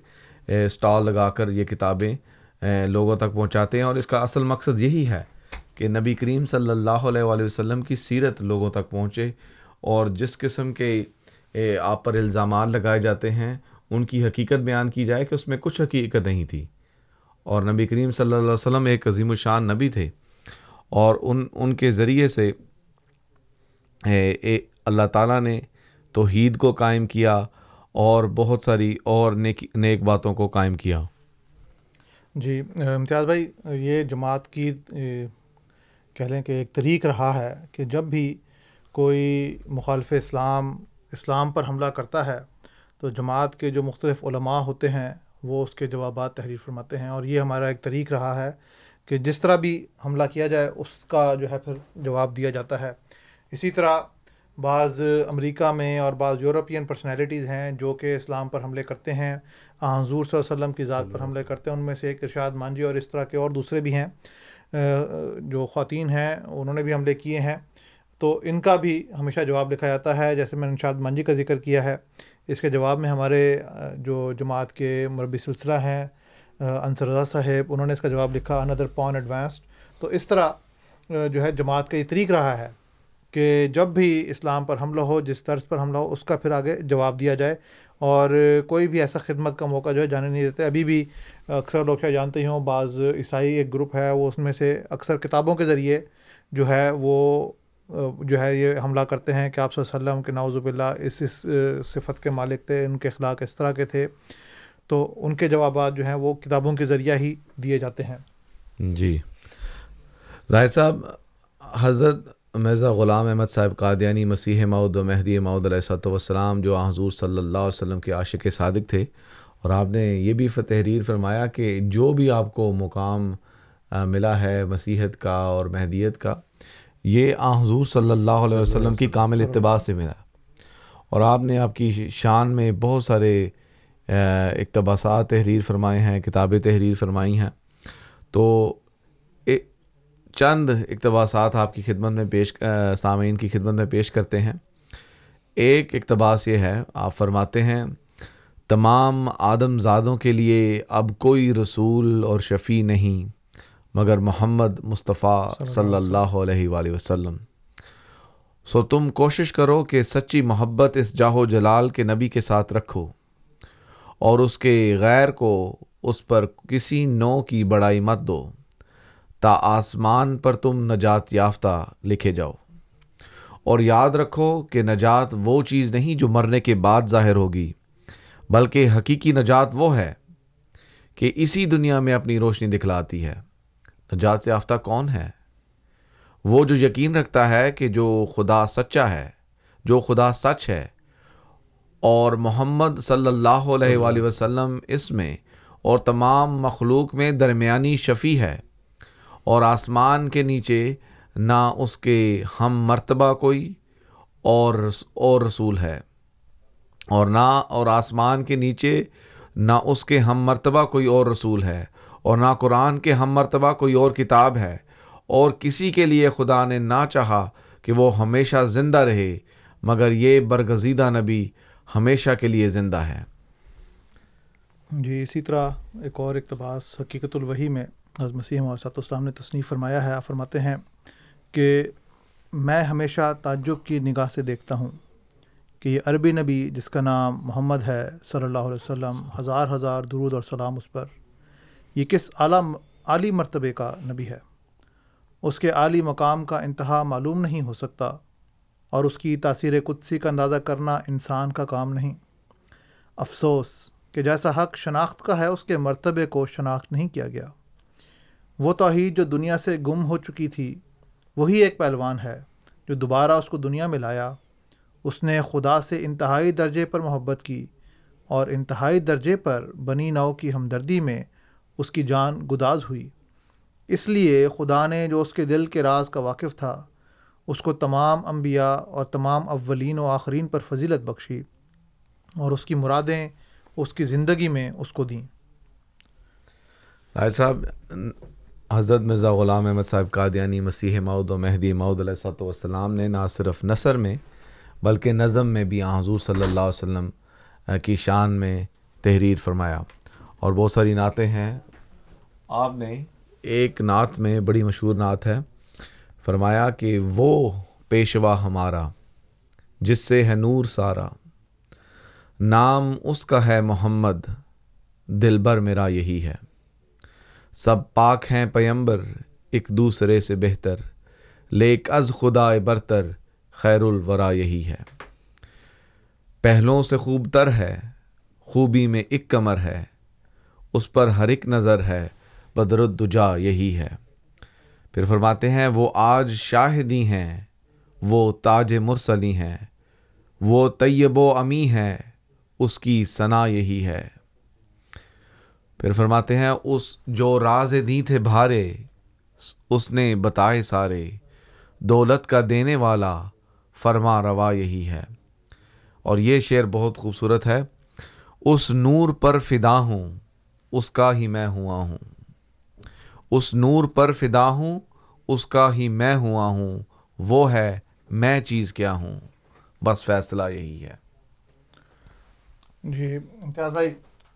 اسٹال لگا کر یہ کتابیں لوگوں تک پہنچاتے ہیں۔ اور اس کا اصل مقصد یہی ہے کہ نبی کریم صلی اللہ علیہ وآلہ وسلم کی سیرت لوگوں تک پہنچے اور جس قسم کے آپ پر الزامات لگائے جاتے ہیں ان کی حقیقت بیان کی جائے کہ اس میں کچھ حقیقت نہیں تھی۔ اور نبی کریم صلی اللہ علیہ وسلم ایک عظیم الشان نبی تھے۔ اور ان ان کے ذریعے سے اللہ تعالیٰ نے توحید کو قائم کیا اور بہت ساری اور نیک نیک باتوں کو قائم کیا۔ جی امتیاز بھائی، یہ جماعت کی کہہ لیں کہ ایک طریق رہا ہے کہ جب بھی کوئی مخالف اسلام اسلام پر حملہ کرتا ہے تو جماعت کے جو مختلف علماء ہوتے ہیں، وہ اس کے جوابات تحریر فرماتے ہیں اور یہ ہمارا ایک طریق رہا ہے کہ جس طرح بھی حملہ کیا جائے، اس کا جو ہے پھر جواب دیا جاتا ہے۔ اسی طرح بعض امریکہ میں اور بعض یورپین پرسنالٹیز ہیں جو کہ اسلام پر حملے کرتے ہیں حضور صلی اللہ علیہ وسلم کی ذات پر حملے کرتے ہیں، ان میں سے ایک ارشاد مانجی اور اس طرح کے اور دوسرے بھی ہیں جو خواتین ہیں، انہوں نے بھی حملے کیے ہیں۔ تو ان کا بھی ہمیشہ جواب لکھا جاتا ہے، جیسے میں نے نشاد مانجی کا ذکر کیا ہے۔ اس کے جواب میں ہمارے جو جماعت کے مربی سلسلہ ہیں انصر رضا صاحب، انہوں نے اس کا جواب لکھا اندر پون ایڈوانسڈ تو اس طرح جو ہے جماعت کا یہ طریق رہا ہے کہ جب بھی اسلام پر حملہ ہو، جس طرز پر حملہ ہو، اس کا پھر آگے جواب دیا جائے اور کوئی بھی ایسا خدمت کا موقع جو ہے جانے نہیں دیتے۔ ابھی بھی اکثر لوگ شاید جانتے ہی ہوں، بعض عیسائی ایک گروپ ہے، وہ اس میں سے اکثر کتابوں کے ذریعے جو ہے وہ جو ہے یہ حملہ کرتے ہیں کہ آپ صلی اللہ علیہ وسلم کے ناوز باللہ اس اس صفت کے مالک تھے، ان کے اخلاق اس طرح کے تھے، تو ان کے جوابات جو ہیں وہ کتابوں کے ذریعہ ہی دیے جاتے ہیں۔ جی۔ ظاہر صاحب، حضرت مرزا غلام احمد صاحب قادیانی مسیح ماؤد و مہدی ماؤد علیہ والسلام جو حضور صلی اللہ علیہ وسلم کے عاشق صادق تھے، اور آپ نے یہ بھی تحریر فرمایا کہ جو بھی آپ کو مقام ملا ہے مسیحت کا اور مہدیت کا یہ آ حضور صلی اللہ علیہ وسلم کی کامل اتباع سے ملا۔ اور آپ نے آپ کی شان میں بہت سارے اقتباسات تحریر فرمائے ہیں کتابیں تحریر فرمائی ہیں۔ تو چند اقتباسات آپ کی خدمت میں پیش سامعین کی خدمت میں پیش کرتے ہیں۔ ایک اقتباس یہ ہے آپ فرماتے ہیں تمام آدم زادوں کے لیے اب کوئی رسول اور شفیع نہیں۔ مگر محمد مصطفیٰ صلی اللہ علیہ وآلہ وسلم۔ سو تم کوشش کرو کہ سچی محبت اس جاہو جلال کے نبی کے ساتھ رکھو اور اس کے غیر کو اس پر کسی نو کی بڑائی مت دو۔ تا آسمان پر تم نجات یافتہ لکھے جاؤ۔ اور یاد رکھو کہ نجات وہ چیز نہیں جو مرنے کے بعد ظاہر ہوگی بلکہ حقیقی نجات وہ ہے کہ اسی دنیا میں اپنی روشنی دکھلاتی ہے۔ نجات یافتہ کون ہے؟ وہ جو یقین رکھتا ہے کہ جو خدا سچا ہے، جو خدا سچ ہے، اور محمد صلی اللہ علیہ وآلہ وسلم اس میں اور تمام مخلوق میں درمیانی شفیع ہے، اور آسمان کے نیچے نہ اس کے ہم مرتبہ کوئی اور اور رسول ہے، اور نہ اور آسمان کے نیچے نہ اس کے ہم مرتبہ کوئی اور رسول ہے۔ اور نہ قرآن کے ہم مرتبہ کوئی اور کتاب ہے، اور کسی کے لیے خدا نے نہ چاہا کہ وہ ہمیشہ زندہ رہے، مگر یہ برگزیدہ نبی ہمیشہ کے لیے زندہ ہے۔ جی اسی طرح ایک اور اقتباس حقیقت الوحی میں حضرت مسیح محسط السلام نے تصنیف فرمایا ہے۔ آپ فرماتے ہیں کہ میں ہمیشہ تعجب کی نگاہ سے دیکھتا ہوں کہ یہ عربی نبی جس کا نام محمد ہے صلی اللہ علیہ وسلم، ہزار ہزار درود اور سلام اس پر۔ یہ کس اعلیٰ عالی مرتبے کا نبی ہے؟ اس کے عالی مقام کا انتہا معلوم نہیں ہو سکتا اور اس کی تاثیر قدسی کا اندازہ کرنا انسان کا کام نہیں۔ افسوس کہ جیسا حق شناخت کا ہے، اس کے مرتبے کو شناخت نہیں کیا گیا۔ وہ توحید جو دنیا سے گم ہو چکی تھی، وہی ایک پہلوان ہے جو دوبارہ اس کو دنیا میں لایا۔ اس نے خدا سے انتہائی درجے پر محبت کی اور انتہائی درجے پر بنی نو کی ہمدردی میں اس کی جان گداز ہوئی۔ اس لیے خدا نے جو اس کے دل کے راز کا واقف تھا، اس کو تمام انبیاء اور تمام اولین و آخرین پر فضیلت بخشی اور اس کی مرادیں اس کی زندگی میں اس کو دیں۔ صاحب، حضرت مرزا غلام احمد صاحب قادیانی مسیح ماؤد و مہدی ماؤد علیہ والسلام نے نہ صرف نثر میں، بلکہ نظم میں بھی حضور صلی اللہ علیہ وسلم کی شان میں تحریر فرمایا۔ اور بہت ساری نعتیں ہیں۔ آپ نے ایک نعت میں بڑی مشہور نعت ہے، فرمایا کہ وہ پیشوا ہمارا، جس سے ہے نور سارا۔ نام اس کا ہے محمد، دل بر میرا یہی ہے۔ سب پاک ہیں پیمبر، ایک دوسرے سے بہتر۔ لیک از خدا برتر، خیر الورا یہی ہے۔ پہلوں سے خوب تر ہے، خوبی میں ایک کمر ہے۔ اس پر ہر ایک نظر ہے، بدر الدجا یہی ہے۔ پھر فرماتے ہیں، وہ آج شاہدی ہیں، وہ تاج مرسلی ہیں، وہ طیب و امی ہے اس کی ثنا یہی ہے۔ پھر فرماتے ہیں، اس جو راز دی تھے بھارے، اس نے بتائے سارے، دولت کا دینے والا فرما روا یہی ہے۔ اور یہ شعر بہت خوبصورت ہے۔ اس نور پر فدا ہوں اس کا ہی میں ہوا ہوں۔ اس نور پر فدا ہوں اس کا ہی میں ہوا ہوں۔ وہ ہے میں چیز کیا ہوں۔ بس فیصلہ یہی ہے۔ جی امتیاز بھائی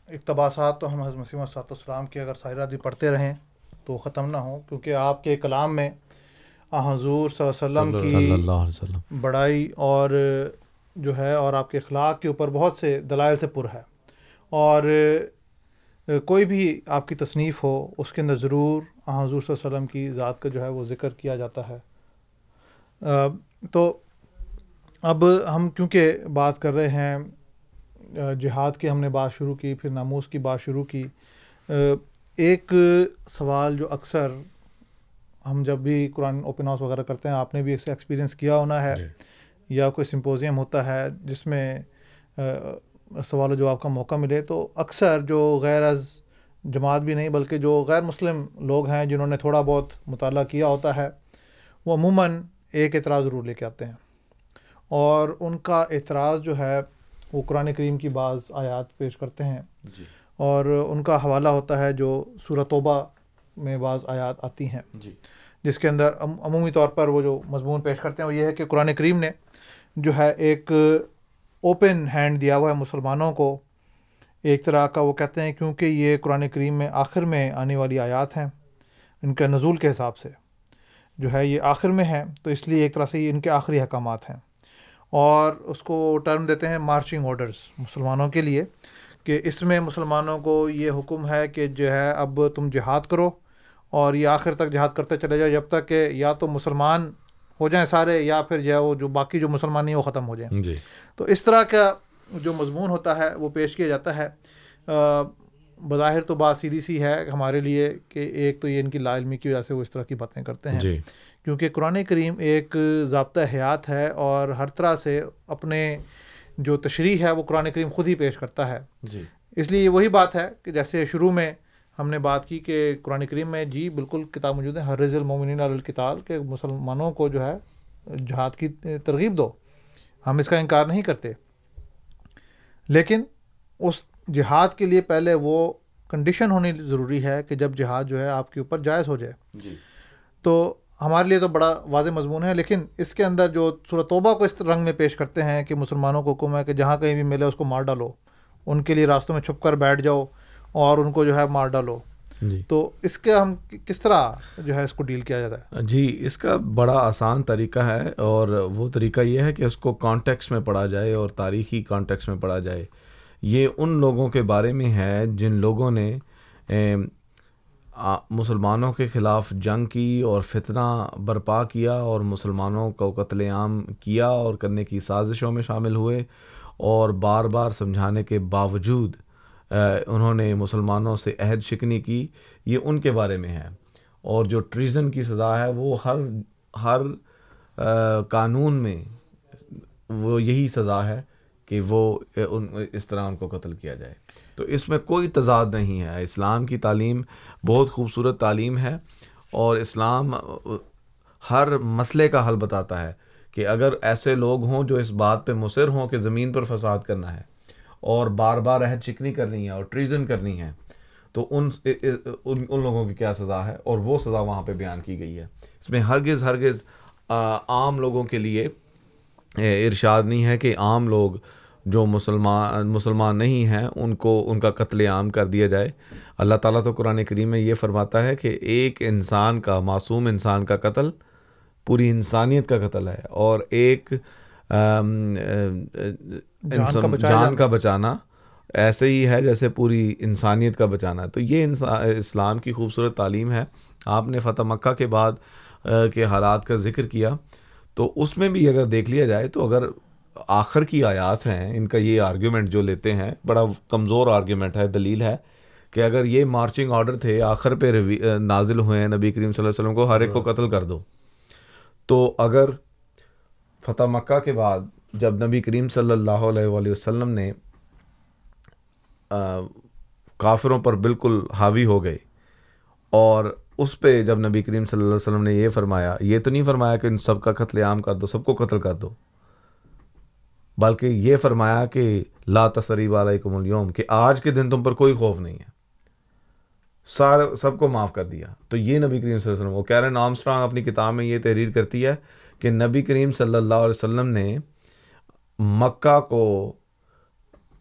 اقتباسات تو ہم حضرت مسیم صاحب السلام کے اگر ساحرہ بھی پڑھتے رہیں تو ختم نہ ہوں کیونکہ آپ کے کلام میں حضور صلی اللہ علیہ وسلم کی بڑائی اور جو ہے اور آپ کے اخلاق کے اوپر بہت سے دلائل سے پر ہے۔ اور کوئی بھی آپ کی تصنیف ہو اس کے اندر ضرور حضور صلی اللہ علیہ وسلم کی ذات کا جو ہے وہ ذکر کیا جاتا ہے۔ تو اب ہم کیونکہ بات کر رہے ہیں جہاد کی ہم نے بات شروع کی پھر ناموس کی بات شروع کی ایک سوال جو اکثر ہم جب بھی قرآن اوپن ہاؤس وغیرہ کرتے ہیں آپ نے بھی اسے ایکسپیرینس کیا ہونا ہے یا کوئی سمپوزیم ہوتا ہے جس میں سوال و جواب کا موقع ملے تو اکثر جو غیر از جماعت بھی نہیں بلکہ جو غیر مسلم لوگ ہیں جنہوں نے تھوڑا بہت مطالعہ کیا ہوتا ہے وہ عموماً ایک اعتراض ضرور لے کے آتے ہیں۔ اور ان کا اعتراض جو ہے وہ قرآن کریم کی بعض آیات پیش کرتے ہیں۔ جی۔ اور ان کا حوالہ ہوتا ہے جو سورہ توبہ میں بعض آیات آتی ہیں۔ جی۔ جس کے اندر عمومی طور پر وہ جو مضمون پیش کرتے ہیں وہ یہ ہے کہ قرآن کریم نے جو ہے ایک اوپن ہینڈ دیا ہوا ہے مسلمانوں کو۔ ایک طرح کا وہ کہتے ہیں کیونکہ یہ قرآن کریم میں آخر میں آنے والی آیات ہیں ان کے نزول کے حساب سے۔ جو ہے یہ آخر میں ہے تو اس لیے ایک طرح سے یہ ان کے آخری احکامات ہیں۔ اور اس کو ٹرم دیتے ہیں مارچنگ آرڈرز مسلمانوں کے لیے کہ اس میں مسلمانوں کو یہ حکم ہے کہ جو ہے اب تم جہاد کرو اور یہ آخر تک جہاد کرتے چلے جاؤ، جب تک کہ یا تو مسلمان ہو جائیں سارے یا پھر جو ہے وہ جو باقی جو مسلمان نہیں وہ ختم ہو جائیں۔ جی۔ تو اس طرح کا جو مضمون ہوتا ہے وہ پیش کیا جاتا ہے۔ بظاہر تو بات سیدھی سی ہے ہمارے لیے کہ ایک تو یہ ان کی لا علمی کی وجہ سے وہ اس طرح کی باتیں کرتے ہیں۔ جی۔ کیونکہ قرآن کریم ایک ضابطہ حیات ہے اور ہر طرح سے اپنے جو تشریح ہے وہ قرآن کریم خود ہی پیش کرتا ہے۔ جی۔ اس لیے یہ وہی بات ہے کہ جیسے شروع میں ہم نے بات کی کہ قرآن کریم میں جی بالکل کتاب موجود ہے ہر رض المومنین الکتال کہ مسلمانوں کو جو ہے جہاد کی ترغیب دو۔ ہم اس کا انکار نہیں کرتے۔ لیکن اس جہاد کے لیے پہلے وہ کنڈیشن ہونی ضروری ہے کہ جب جہاد جو ہے آپ کے اوپر جائز ہو جائے۔ جی۔ تو ہمارے لیے تو بڑا واضح مضمون ہے لیکن اس کے اندر جو صورت توبہ کو اس رنگ میں پیش کرتے ہیں کہ مسلمانوں کو حکم ہے کہ جہاں کہیں بھی ملے اس کو مار ڈالو۔ ان کے لیے راستوں میں چھپ کر بیٹھ جاؤ۔ اور ان کو جو ہے مار ڈالو۔ جی۔ تو اس کے ہم کس طرح جو ہے اس کو ڈیل کیا جاتا ہے؟ جی اس کا بڑا آسان طریقہ ہے اور وہ طریقہ یہ ہے کہ اس کو کانٹیکس میں پڑھا جائے اور تاریخی کانٹیکس میں پڑھا جائے۔ یہ ان لوگوں کے بارے میں ہے جن لوگوں نے مسلمانوں کے خلاف جنگ کی اور فتنہ برپا کیا اور مسلمانوں کو قتل عام کیا اور کرنے کی سازشوں میں شامل ہوئے اور بار بار سمجھانے کے باوجود انہوں نے مسلمانوں سے عہد شکنی کی، یہ ان کے بارے میں ہے۔ اور جو ٹریزن کی سزا ہے، وہ ہر ہر قانون میں وہ یہی سزا ہے کہ وہ ان، اس طرح ان کو قتل کیا جائے۔ تو اس میں کوئی تضاد نہیں ہے۔ اسلام کی تعلیم بہت خوبصورت تعلیم ہے اور اسلام ہر مسئلے کا حل بتاتا ہے کہ اگر ایسے لوگ ہوں جو اس بات پہ مصر ہوں کہ زمین پر فساد کرنا ہے اور بار بار عہد چکنی کرنی ہے اور ٹریزن کرنی ہے، تو ان ان لوگوں کی کیا سزا ہے؟ اور وہ سزا وہاں پہ بیان کی گئی ہے۔ اس میں ہرگز ہرگز عام لوگوں کے لیے ارشاد نہیں ہے کہ عام لوگ جو مسلمان مسلمان نہیں ہیں، ان کو، ان کا قتل عام کر دیا جائے۔ اللہ تعالیٰ تو قرآن کریم میں یہ فرماتا ہے کہ ایک انسان کا، معصوم انسان کا قتل پوری انسانیت کا قتل ہے۔ اور ایک جان کا بچانا ایسے ہی ہے جیسے پوری انسانیت کا بچانا ہے۔ تو یہ اسلام کی خوبصورت تعلیم ہے۔ آپ نے فتح مکہ کے بعد کے حالات کا ذکر کیا۔ تو اس میں بھی اگر دیکھ لیا جائے تو اگر آخر کی آیات ہیں ان کا یہ آرگیومنٹ جو لیتے ہیں بڑا کمزور آرگیومنٹ ہے دلیل ہے کہ اگر یہ مارچنگ آرڈر تھے آخر پہ نازل ہوئے ہیں نبی کریم صلی اللہ علیہ وسلم کو ہر ایک کو قتل کر دو۔ تو اگر فتح مکہ کے بعد جب نبی کریم صلی اللہ علیہ وآلہ وسلم نے کافروں پر بالکل حاوی ہو گئے۔ اور اس پہ جب نبی کریم صلی اللہ علیہ وسلم نے یہ فرمایا، یہ تو نہیں فرمایا کہ ان سب کا قتل عام کر دو، سب کو قتل کر دو۔ بلکہ یہ فرمایا کہ لا تصریب علیکم اليوم کہ آج کے دن تم پر کوئی خوف نہیں ہے۔ سارے، سب کو معاف کر دیا۔ تو یہ نبی کریم صلی اللہ علیہ وسلم وہ کہہ رہے ہیں نام اسٹرانگ اپنی کتاب میں یہ تحریر کرتی ہے کہ نبی کریم صلی اللہ علیہ وسلم نے مکہ کو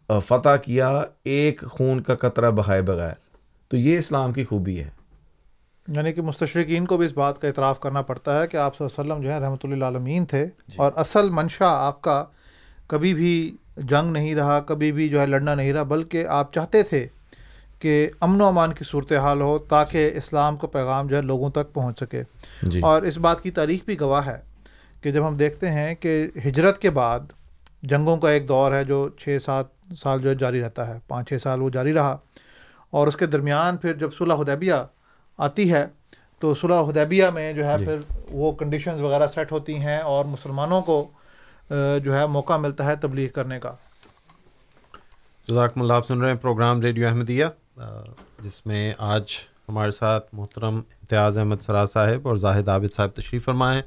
فتح کیا ایک خون کا قطرہ بہائے بغیر۔ تو یہ اسلام کی خوبی ہے۔ یعنی کہ مستشرقین کو بھی اس بات کا اعتراف کرنا پڑتا ہے کہ آپ صلی اللہ علیہ وسلم جو ہے رحمۃ اللہ عالمین تھے۔ جی۔ اور اصل منشا آپ کا کبھی بھی جنگ نہیں رہا کبھی بھی جو ہے لڑنا نہیں رہا بلکہ آپ چاہتے تھے کہ امن و امان کی صورتحال ہو تاکہ اسلام کا پیغام جو ہے لوگوں تک پہنچ سکے۔ جی۔ اور اس بات کی تاریخ بھی گواہ ہے کہ جب ہم دیکھتے ہیں کہ ہجرت کے بعد جنگوں کا ایک دور ہے جو چھ سات سال جو ہے جاری رہتا ہے پانچ چھ سال وہ جاری رہا۔ اور اس کے درمیان پھر جب صلح حدیبیہ آتی ہے تو صلح حدیبیہ میں جو ہے پھر وہ کنڈیشنز وغیرہ سیٹ ہوتی ہیں اور مسلمانوں کو جو ہے موقع ملتا ہے تبلیغ کرنے کا۔ جزاکم اللہ آپ سن رہے ہیں پروگرام ریڈیو احمدیہ جس میں آج ہمارے ساتھ محترم امتیاز احمد سرا صاحب اور زاہد عابد صاحب تشریف فرمائے۔ ہیں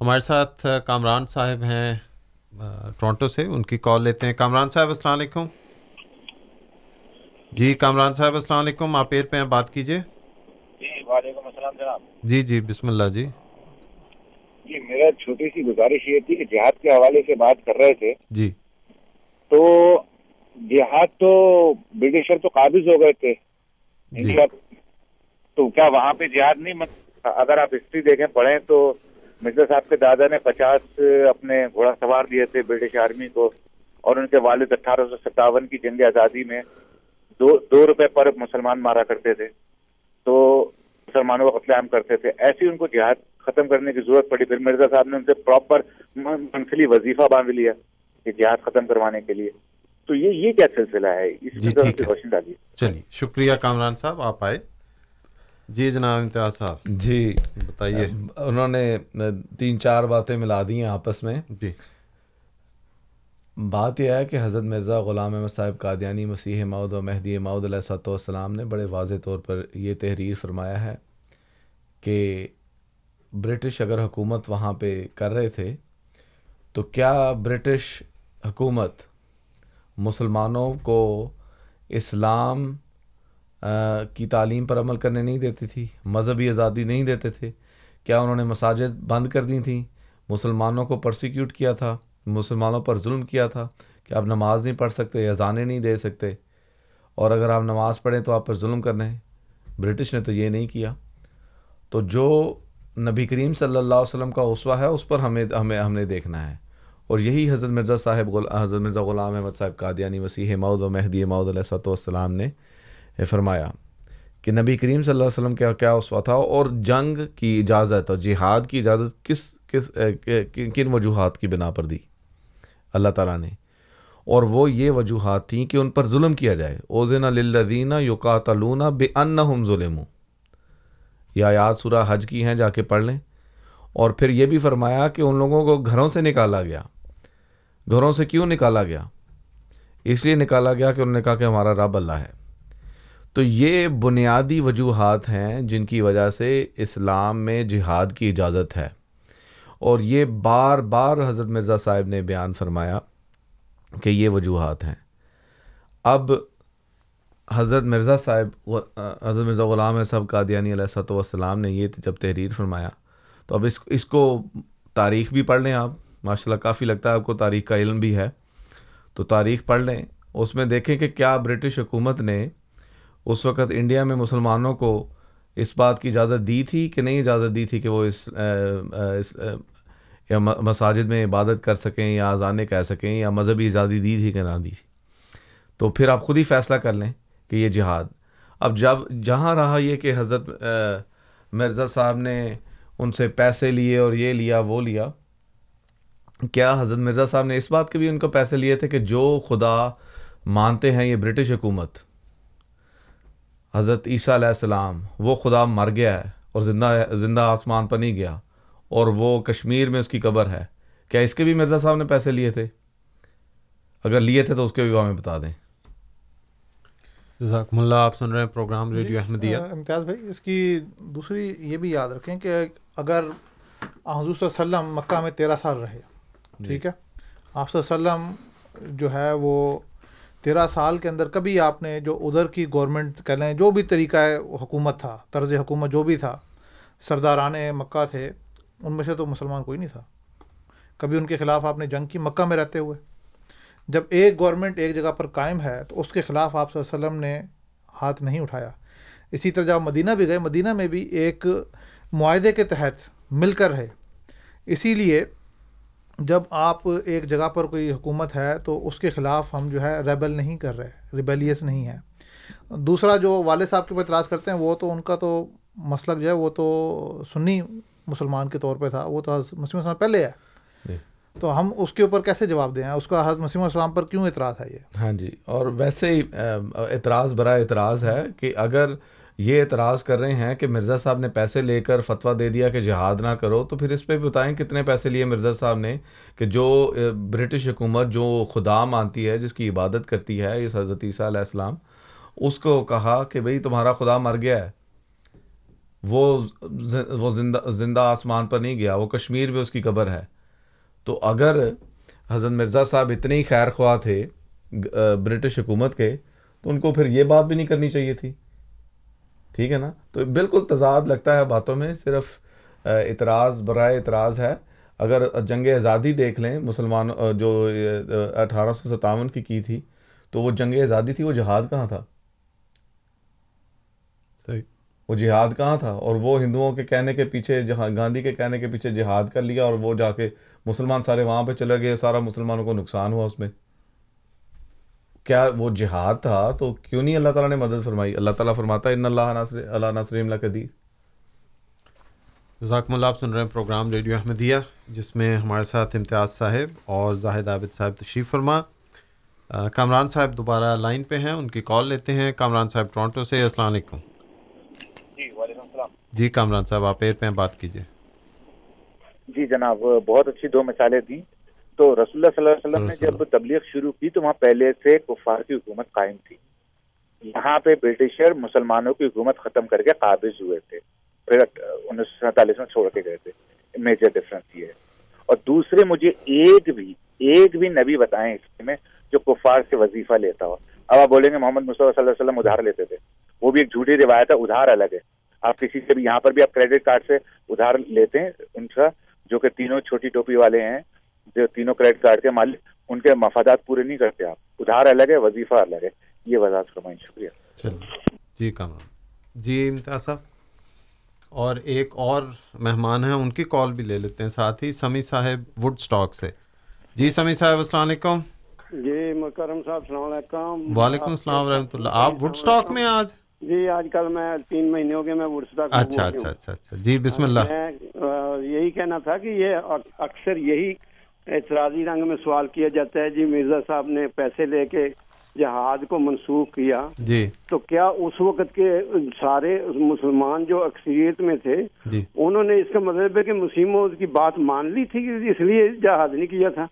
ہمارے ساتھ کامران صاحب ہیں ٹورنٹو سے ان کی کال لیتے ہیں۔ کامران صاحب السلام علیکم۔ جی کامران صاحب السلام علیکم۔ آپ ایر پہ ہیں بات کیجیے جی وعلیکم السلام جناب۔ جی جی بسم اللہ جی۔ جی میرا چھوٹی سی گزارش یہ تھی کہ جہاد کے حوالے سے بات کر رہے تھے۔ جی۔ تو جہاد تو برٹشر تو قابض ہو گئے تھے۔ جی۔ تو کیا وہاں پہ جہاد نہیں؟ مت اگر آپ ہسٹری دیکھیں پڑھیں تو مرزا صاحب کے دادا نے پچاس اپنے گھوڑا سوار دیے تھے برٹش آرمی کو اور ان کے والد اٹھارہ سو ستاون کی جنگ آزادی میں دو دو روپے پر مسلمان مارا کرتے تھے تو مسلمانوں کو قتل عام کرتے تھے۔ ایسی ان کو جہاد ختم کرنے کی ضرورت پڑی۔ پھر مرزا صاحب نے ان سے پراپر منتھلی وظیفہ باندھ لیا کہ جہاد ختم کروانے کے لیے۔ تو یہ یہ کیا سلسلہ ہے؟ اس جی ڈالیے۔ چلیے شکریہ کامران صاحب آپ آئے۔ جی جناب امتیاز صاحب جی۔ بتائیے۔ انہوں نے تین چار باتیں ملا دی ہیں آپس میں۔ جی۔ بات یہ ہے کہ حضرت مرزا غلام احمد صاحب قادیانی مسیح مود و مہدی مود علیہ صاحب والسلام نے بڑے واضح طور پر یہ تحریر فرمایا ہے کہ برٹش اگر حکومت وہاں پہ کر رہے تھے تو کیا برٹش حکومت مسلمانوں کو اسلام کی تعلیم پر عمل کرنے نہیں دیتی تھی، مذہبی آزادی نہیں دیتے تھے۔ کیا انہوں نے مساجد بند کر دی تھیں؟ مسلمانوں کو پرسیکیوٹ کیا تھا، مسلمانوں پر ظلم کیا تھا کہ آپ نماز نہیں پڑھ سکتے اذانیں نہیں دے سکتے۔ اور اگر آپ نماز پڑھیں تو آپ پر ظلم کرنے ہیں برٹش نے تو یہ نہیں کیا۔ تو جو نبی کریم صلی اللہ علیہ وسلم کا اسوا ہے، اس پر ہمیں ہمیں، ہم نے دیکھنا ہے۔ اور یہی حضرت مرزا صاحب حضرت مرزا غلام احمد صاحب قادیانی مسیح مود و مہدی مود علیہ صلاۃ والسلام نے فرمایا کہ نبی کریم صلی اللہ علیہ وسلم کا کیا اسوا تھا اور جنگ کی اجازت اور جہاد کی اجازت کس کس کن وجوہات کی بنا پر دی؟ اللہ تعالیٰ نے۔ اور وہ یہ وجوہات تھیں کہ ان پر ظلم کیا جائے۔ اوزن للذین یقاتلون بے ان ظلم یہ آیات سورہ حج کی ہیں، جا کے پڑھ لیں۔ اور پھر یہ بھی فرمایا کہ ان لوگوں کو گھروں سے نکالا گیا۔ گھروں سے کیوں نکالا گیا؟ اس لیے نکالا گیا کہ انہوں نے کہا کہ ہمارا رب اللہ ہے۔ تو یہ بنیادی وجوہات ہیں جن کی وجہ سے اسلام میں جہاد کی اجازت ہے۔ اور یہ بار بار حضرت مرزا صاحب نے بیان فرمایا کہ یہ وجوہات ہیں۔ اب حضرت مرزا صاحب حضرت مرزا غلام صاحب قادیانی علیہ صاحب والسلام نے یہ جب تحریر فرمایا، تو اب اس اس کو تاریخ بھی پڑھ لیں آپ۔ ماشاء اللہ کافی لگتا ہے آپ کو تاریخ کا علم بھی ہے۔ تو تاریخ پڑھ لیں۔ اس میں دیکھیں کہ کیا برٹش حکومت نے اس وقت انڈیا میں مسلمانوں کو اس بات کی اجازت دی تھی کہ نہیں اجازت دی تھی کہ وہ اس, اس یا مساجد میں عبادت کر سکیں یا اذانیں کہہ سکیں یا مذہبی آزادی دی تھی کہ نہ دی تھی۔ تو پھر آپ خود ہی فیصلہ کر لیں کہ یہ جہاد۔ اب جب جہاں رہا یہ کہ حضرت مرزا صاحب نے ان سے پیسے لیے اور یہ لیا وہ لیا کیا حضرت مرزا صاحب نے اس بات کے بھی ان کو پیسے لیے تھے کہ جو خدا مانتے ہیں یہ برٹش حکومت حضرت عیسیٰ علیہ السلام وہ خدا مر گیا ہے اور زندہ زندہ آسمان پر نہیں گیا اور وہ کشمیر میں اس کی قبر ہے۔ کیا اس کے بھی مرزا صاحب نے پیسے لیے تھے؟ اگر لیے تھے تو اس کے بھی ہمیں بتا دیں۔ جزاکم اللہ آپ سن رہے ہیں پروگرام ریڈیو احمدیہ۔ امتیاز بھائی اس کی دوسری یہ بھی یاد رکھیں کہ اگر حضور صلی اللہ علیہ وسلم مکہ میں تیرہ سال رہے ٹھیک ہے؟ آپ صلی اللہ علیہ وسلم جو ہے وہ تیرہ سال کے اندر کبھی آپ نے جو ادھر کی گورنمنٹ کہہ لیں جو بھی طریقہ ہے، حکومت تھا، طرز حکومت جو بھی تھا، سرداران مکہ تھے، ان میں سے تو مسلمان کوئی نہیں تھا۔ کبھی ان کے خلاف آپ نے جنگ کی، مکہ میں رہتے ہوئے۔ جب ایک گورنمنٹ ایک جگہ پر قائم ہے، تو اس کے خلاف آپ صلی اللہ علیہ وسلم نے ہاتھ نہیں اٹھایا۔ اسی طرح جب مدینہ بھی گئے، مدینہ میں بھی ایک معاہدے کے تحت مل کر رہے۔ اسی لیے جب آپ ایک جگہ پر کوئی حکومت ہے تو اس کے خلاف ہم جو ہے ریبل نہیں کر رہے ریبیلیس نہیں ہے دوسرا جو والد صاحب کے اوپر اعتراض کرتے ہیں وہ تو ان کا تو مسلک جو ہے وہ تو سنی مسلمان کے طور پہ تھا وہ تو حضرت مسلم السلام پہلے ہے۔ جی۔ تو ہم اس کے اوپر کیسے جواب دیں؟ اس کا حضرت مسیم السلام پر کیوں اعتراض ہے یہ؟ ہاں جی اور ویسے ہی اعتراض برا اعتراض ہے کہ اگر یہ اعتراض کر رہے ہیں کہ مرزا صاحب نے پیسے لے کر فتویٰ دے دیا کہ جہاد نہ کرو، تو پھر اس پہ بھی بتائیں کتنے پیسے لیے مرزا صاحب نے کہ جو برٹش حکومت جو خدا مانتی ہے، جس کی عبادت کرتی ہے اس حضرت عیسیٰ علیہ السلام، اس کو کہا کہ بھئی تمہارا خدا مر گیا ہے۔ وہ وہ زندہ زندہ آسمان پر نہیں گیا، وہ کشمیر میں اس کی قبر ہے۔ تو اگر حضرت مرزا صاحب اتنے ہی خیر خواہ تھے برٹش حکومت کے، تو ان کو پھر یہ بات بھی نہیں کرنی چاہیے تھی۔ ٹھیک ہے نا؟ تو بالکل تضاد لگتا ہے باتوں میں صرف اعتراض برائے اعتراض ہے۔ اگر جنگ آزادی دیکھ لیں مسلمان جو اٹھارہ سو ستاون کی کی تھی تو وہ جنگ آزادی تھی وہ جہاد کہاں تھا؟ صحیح۔ وہ جہاد کہاں تھا؟ اور وہ ہندوؤں کے کہنے کے پیچھے جہاں گاندھی کے کہنے کے پیچھے جہاد کر لیا اور وہ جا کے مسلمان سارے وہاں پہ چلے گئے سارا مسلمانوں کو نقصان ہوا اس میں۔ کیا وہ جہاد تھا تو کیوں نہیں اللہ تعالیٰ نے مدد فرمائی؟ اللہ تعالیٰ فرماتا ہے ان اللہ ناصر اللہ ناصر اللہ قدیر ذاکم اللہ آپ سن رہے ہیں پروگرام ریڈیو احمدیہ جس میں ہمارے ساتھ امتیاز صاحب اور زاہد عابد صاحب تشریف فرما۔ کامران صاحب دوبارہ لائن پہ ہیں ان کی کال لیتے ہیں۔ کامران صاحب ٹورانٹو سے السلام علیکم۔ جی وعلیکم السلام۔ جی کامران صاحب آپ ایر پہ ہیں بات کیجیے۔ جی جناب بہت اچھی دو مثالیں دیں۔ تو رسول اللہ صلی اللہ علیہ وسلم نے جب تبلیغ شروع کی تو وہاں پہلے سے کفار کی حکومت قائم تھی۔ یہاں پہ برٹشر مسلمانوں کی حکومت ختم کر کے قابض ہوئے تھے۔ پھر انیس سو سینتالیس میں چھوڑ کے گئے تھے۔ میجر ڈفرنس یہ ہے۔ اور دوسرے مجھے ایک بھی ایک بھی نبی بتائیں اس میں جو کفار سے وظیفہ لیتا ہو۔ اب آپ بولیں گے محمد مصطفیٰ صلی اللہ علیہ وسلم ادھار لیتے تھے۔ وہ بھی ایک جھوٹی روایت ہے ادھار الگ ہے۔ آپ کسی سے بھی یہاں پر بھی آپ کریڈٹ کارڈ سے ادھار لیتے ہیں ان کا جو کہ تینوں چھوٹی ٹوپی والے ہیں۔ جو تینوں کریڈٹ کارڈ کے مالک ان کے مفادات پورے نہیں کرتے آپ۔ ادھار الگ ہے وظیفہ الگ ہے۔ یہ وضاحت فرمائیں شکریہ۔ جی کامران جی امتیاز صاحب۔ اور ایک اور مہمان ہیں ان کی کال بھی لے لیتے ہیں۔ ساتھ ہی سمی صاحب وڈ سٹاک سے۔ جی سمی صاحب السلام علیکم۔ جی مکرم صاحب السلام علیکم۔ وعلیکم السلام ورحمۃ اللہ۔ آپ وڈ سٹاک میں آج؟ جی آج کل میں تین مہینے ہو گئے میں وڈ سٹاک اچھا اچھا اچھا اچھا۔ جی بسم اللہ۔ میں یہی کہنا تھا کہ یہ اکثر یہی اعتراضی رنگ میں سوال کیا جاتا ہے۔ جی مرزا صاحب نے پیسے لے کے جہاد کو منسوخ کیا۔ جی۔ تو کیا اس وقت کے سارے مسلمان جو اکثریت میں تھے جی۔ انہوں نے اس کا مطلب ہے کہ مسلموں کی بات مان لی تھی اس لیے جہاد نہیں کیا تھا؟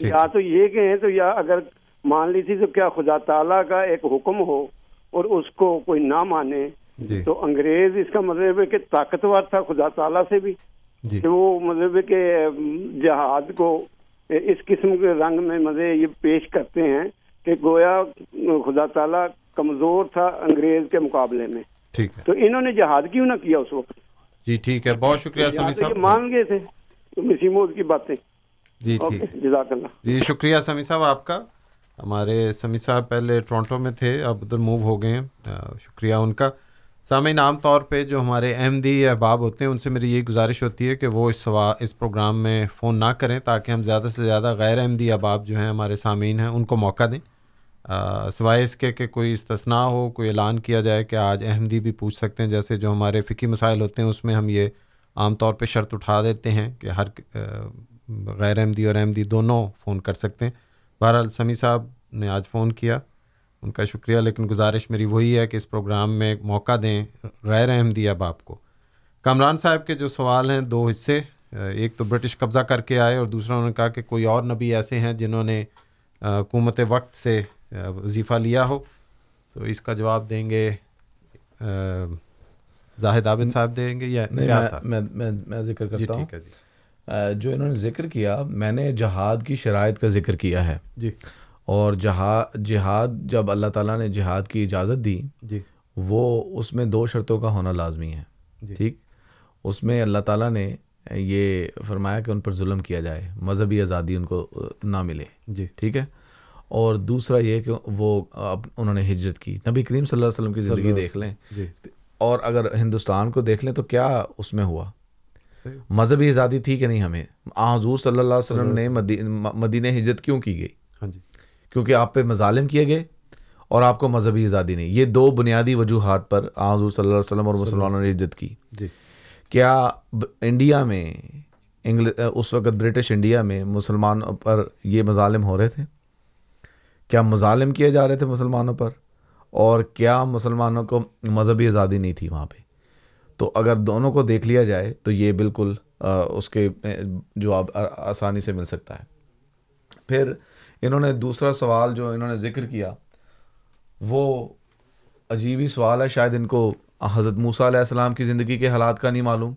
یا تو یہ کہیں تو یا اگر مان لی تھی تو کیا خدا تعالیٰ کا ایک حکم ہو اور اس کو کوئی نہ مانے؟ جی۔ تو انگریز اس کا مطلب ہے کہ طاقتور تھا خدا تعالیٰ سے بھی۔ کہ وہ مطلب کہ جہاد کو اس قسم کے رنگ میں مزے یہ پیش کرتے ہیں کہ گویا خدا تعالیٰ کمزور تھا انگریز کے مقابلے میں۔ ٹھیک ہے۔ تو انہوں نے جہاد کیوں نہ کیا اس وقت؟ جی ٹھیک ہے۔ بہت شکریہ سمی صاحب۔ مان گئے تھے۔ مسیمود کی باتیں۔ جی ٹھیک۔ جزاک اللہ۔ جی شکریہ سمی صاحب آپ کا۔ ہمارے سمی صاحب پہلے ٹورانٹو میں تھے اب ادھر موو ہو گئے ہیں۔ شکریہ ان کا۔ سامعین عام طور پہ جو ہمارے احمدی احباب ہوتے ہیں ان سے میری یہی گزارش ہوتی ہے کہ وہ اس سوا اس پروگرام میں فون نہ کریں تاکہ ہم زیادہ سے زیادہ غیر احمدی احباب جو ہیں ہمارے سامعین ہیں ان کو موقع دیں۔ آ، سوائے اس کے کہ کوئی استثناء ہو کوئی اعلان کیا جائے کہ آج احمدی بھی پوچھ سکتے ہیں جیسے جو ہمارے فقی مسائل ہوتے ہیں اس میں ہم یہ عام طور پہ شرط اٹھا دیتے ہیں کہ ہر غیر احمدی اور احمدی دونوں فون کر سکتے ہیں۔ بہرحال سمی صاحب نے آج فون کیا۔ ان کا شکریہ لیکن گزارش میری وہی ہے کہ اس پروگرام میں ایک موقع دیں غیر احمدی احباب کو۔ کامران صاحب کے جو سوال ہیں دو حصے ایک تو برٹش قبضہ کر کے آئے اور دوسرا انہوں نے کہا کہ کوئی اور نبی ایسے ہیں جنہوں نے حکومت وقت سے وظیفہ لیا ہو۔ تو اس کا جواب دیں گے زاہد عابد صاحب دیں گے یا میں میں ذکر جی کرتا ہوں۔ جی۔ جو انہوں نے ذکر کیا میں نے جہاد کی شرائط کا ذکر کیا ہے۔ جی۔ اور جہاد جہاد جب اللہ تعالیٰ نے جہاد کی اجازت دی جی۔ وہ اس میں دو شرطوں کا ہونا لازمی ہے جی۔ ٹھیک؟ اس میں اللہ تعالیٰ نے یہ فرمایا کہ ان پر ظلم کیا جائے مذہبی آزادی ان کو نہ ملے جی۔ ٹھیک ہے؟ اور دوسرا یہ کہ وہ انہوں نے ہجرت کی۔ نبی کریم صلی اللہ علیہ وسلم کی زندگی دیکھ لیں۔ جی۔ اور اگر ہندوستان کو دیکھ لیں تو کیا اس میں ہوا؟ مذہبی آزادی تھی کہ نہیں ہمیں؟ حضور صلی اللہ علیہ وسلم نے مدینہ ہجرت کیوں کی گئی؟ ہاں جی۔ کیونکہ آپ پہ مظالم کیے گئے اور آپ کو مذہبی آزادی نہیں۔ یہ دو بنیادی وجوہات پر حضور صلی اللہ علیہ وسلم اور مسلمانوں نے ہجرت کی۔ جی۔ کیا انڈیا میں انگل اس وقت برٹش انڈیا میں مسلمانوں پر یہ مظالم ہو رہے تھے؟ کیا مظالم کیے جا رہے تھے مسلمانوں پر؟ اور کیا مسلمانوں کو مذہبی آزادی نہیں تھی وہاں پہ؟ تو اگر دونوں کو دیکھ لیا جائے تو یہ بالکل اس کے جواب آسانی سے مل سکتا ہے۔ پھر انہوں نے دوسرا سوال جو انہوں نے ذکر کیا، وہ عجیبی سوال ہے، شاید ان کو حضرت موسیٰ علیہ السلام کی زندگی کے حالات کا نہیں معلوم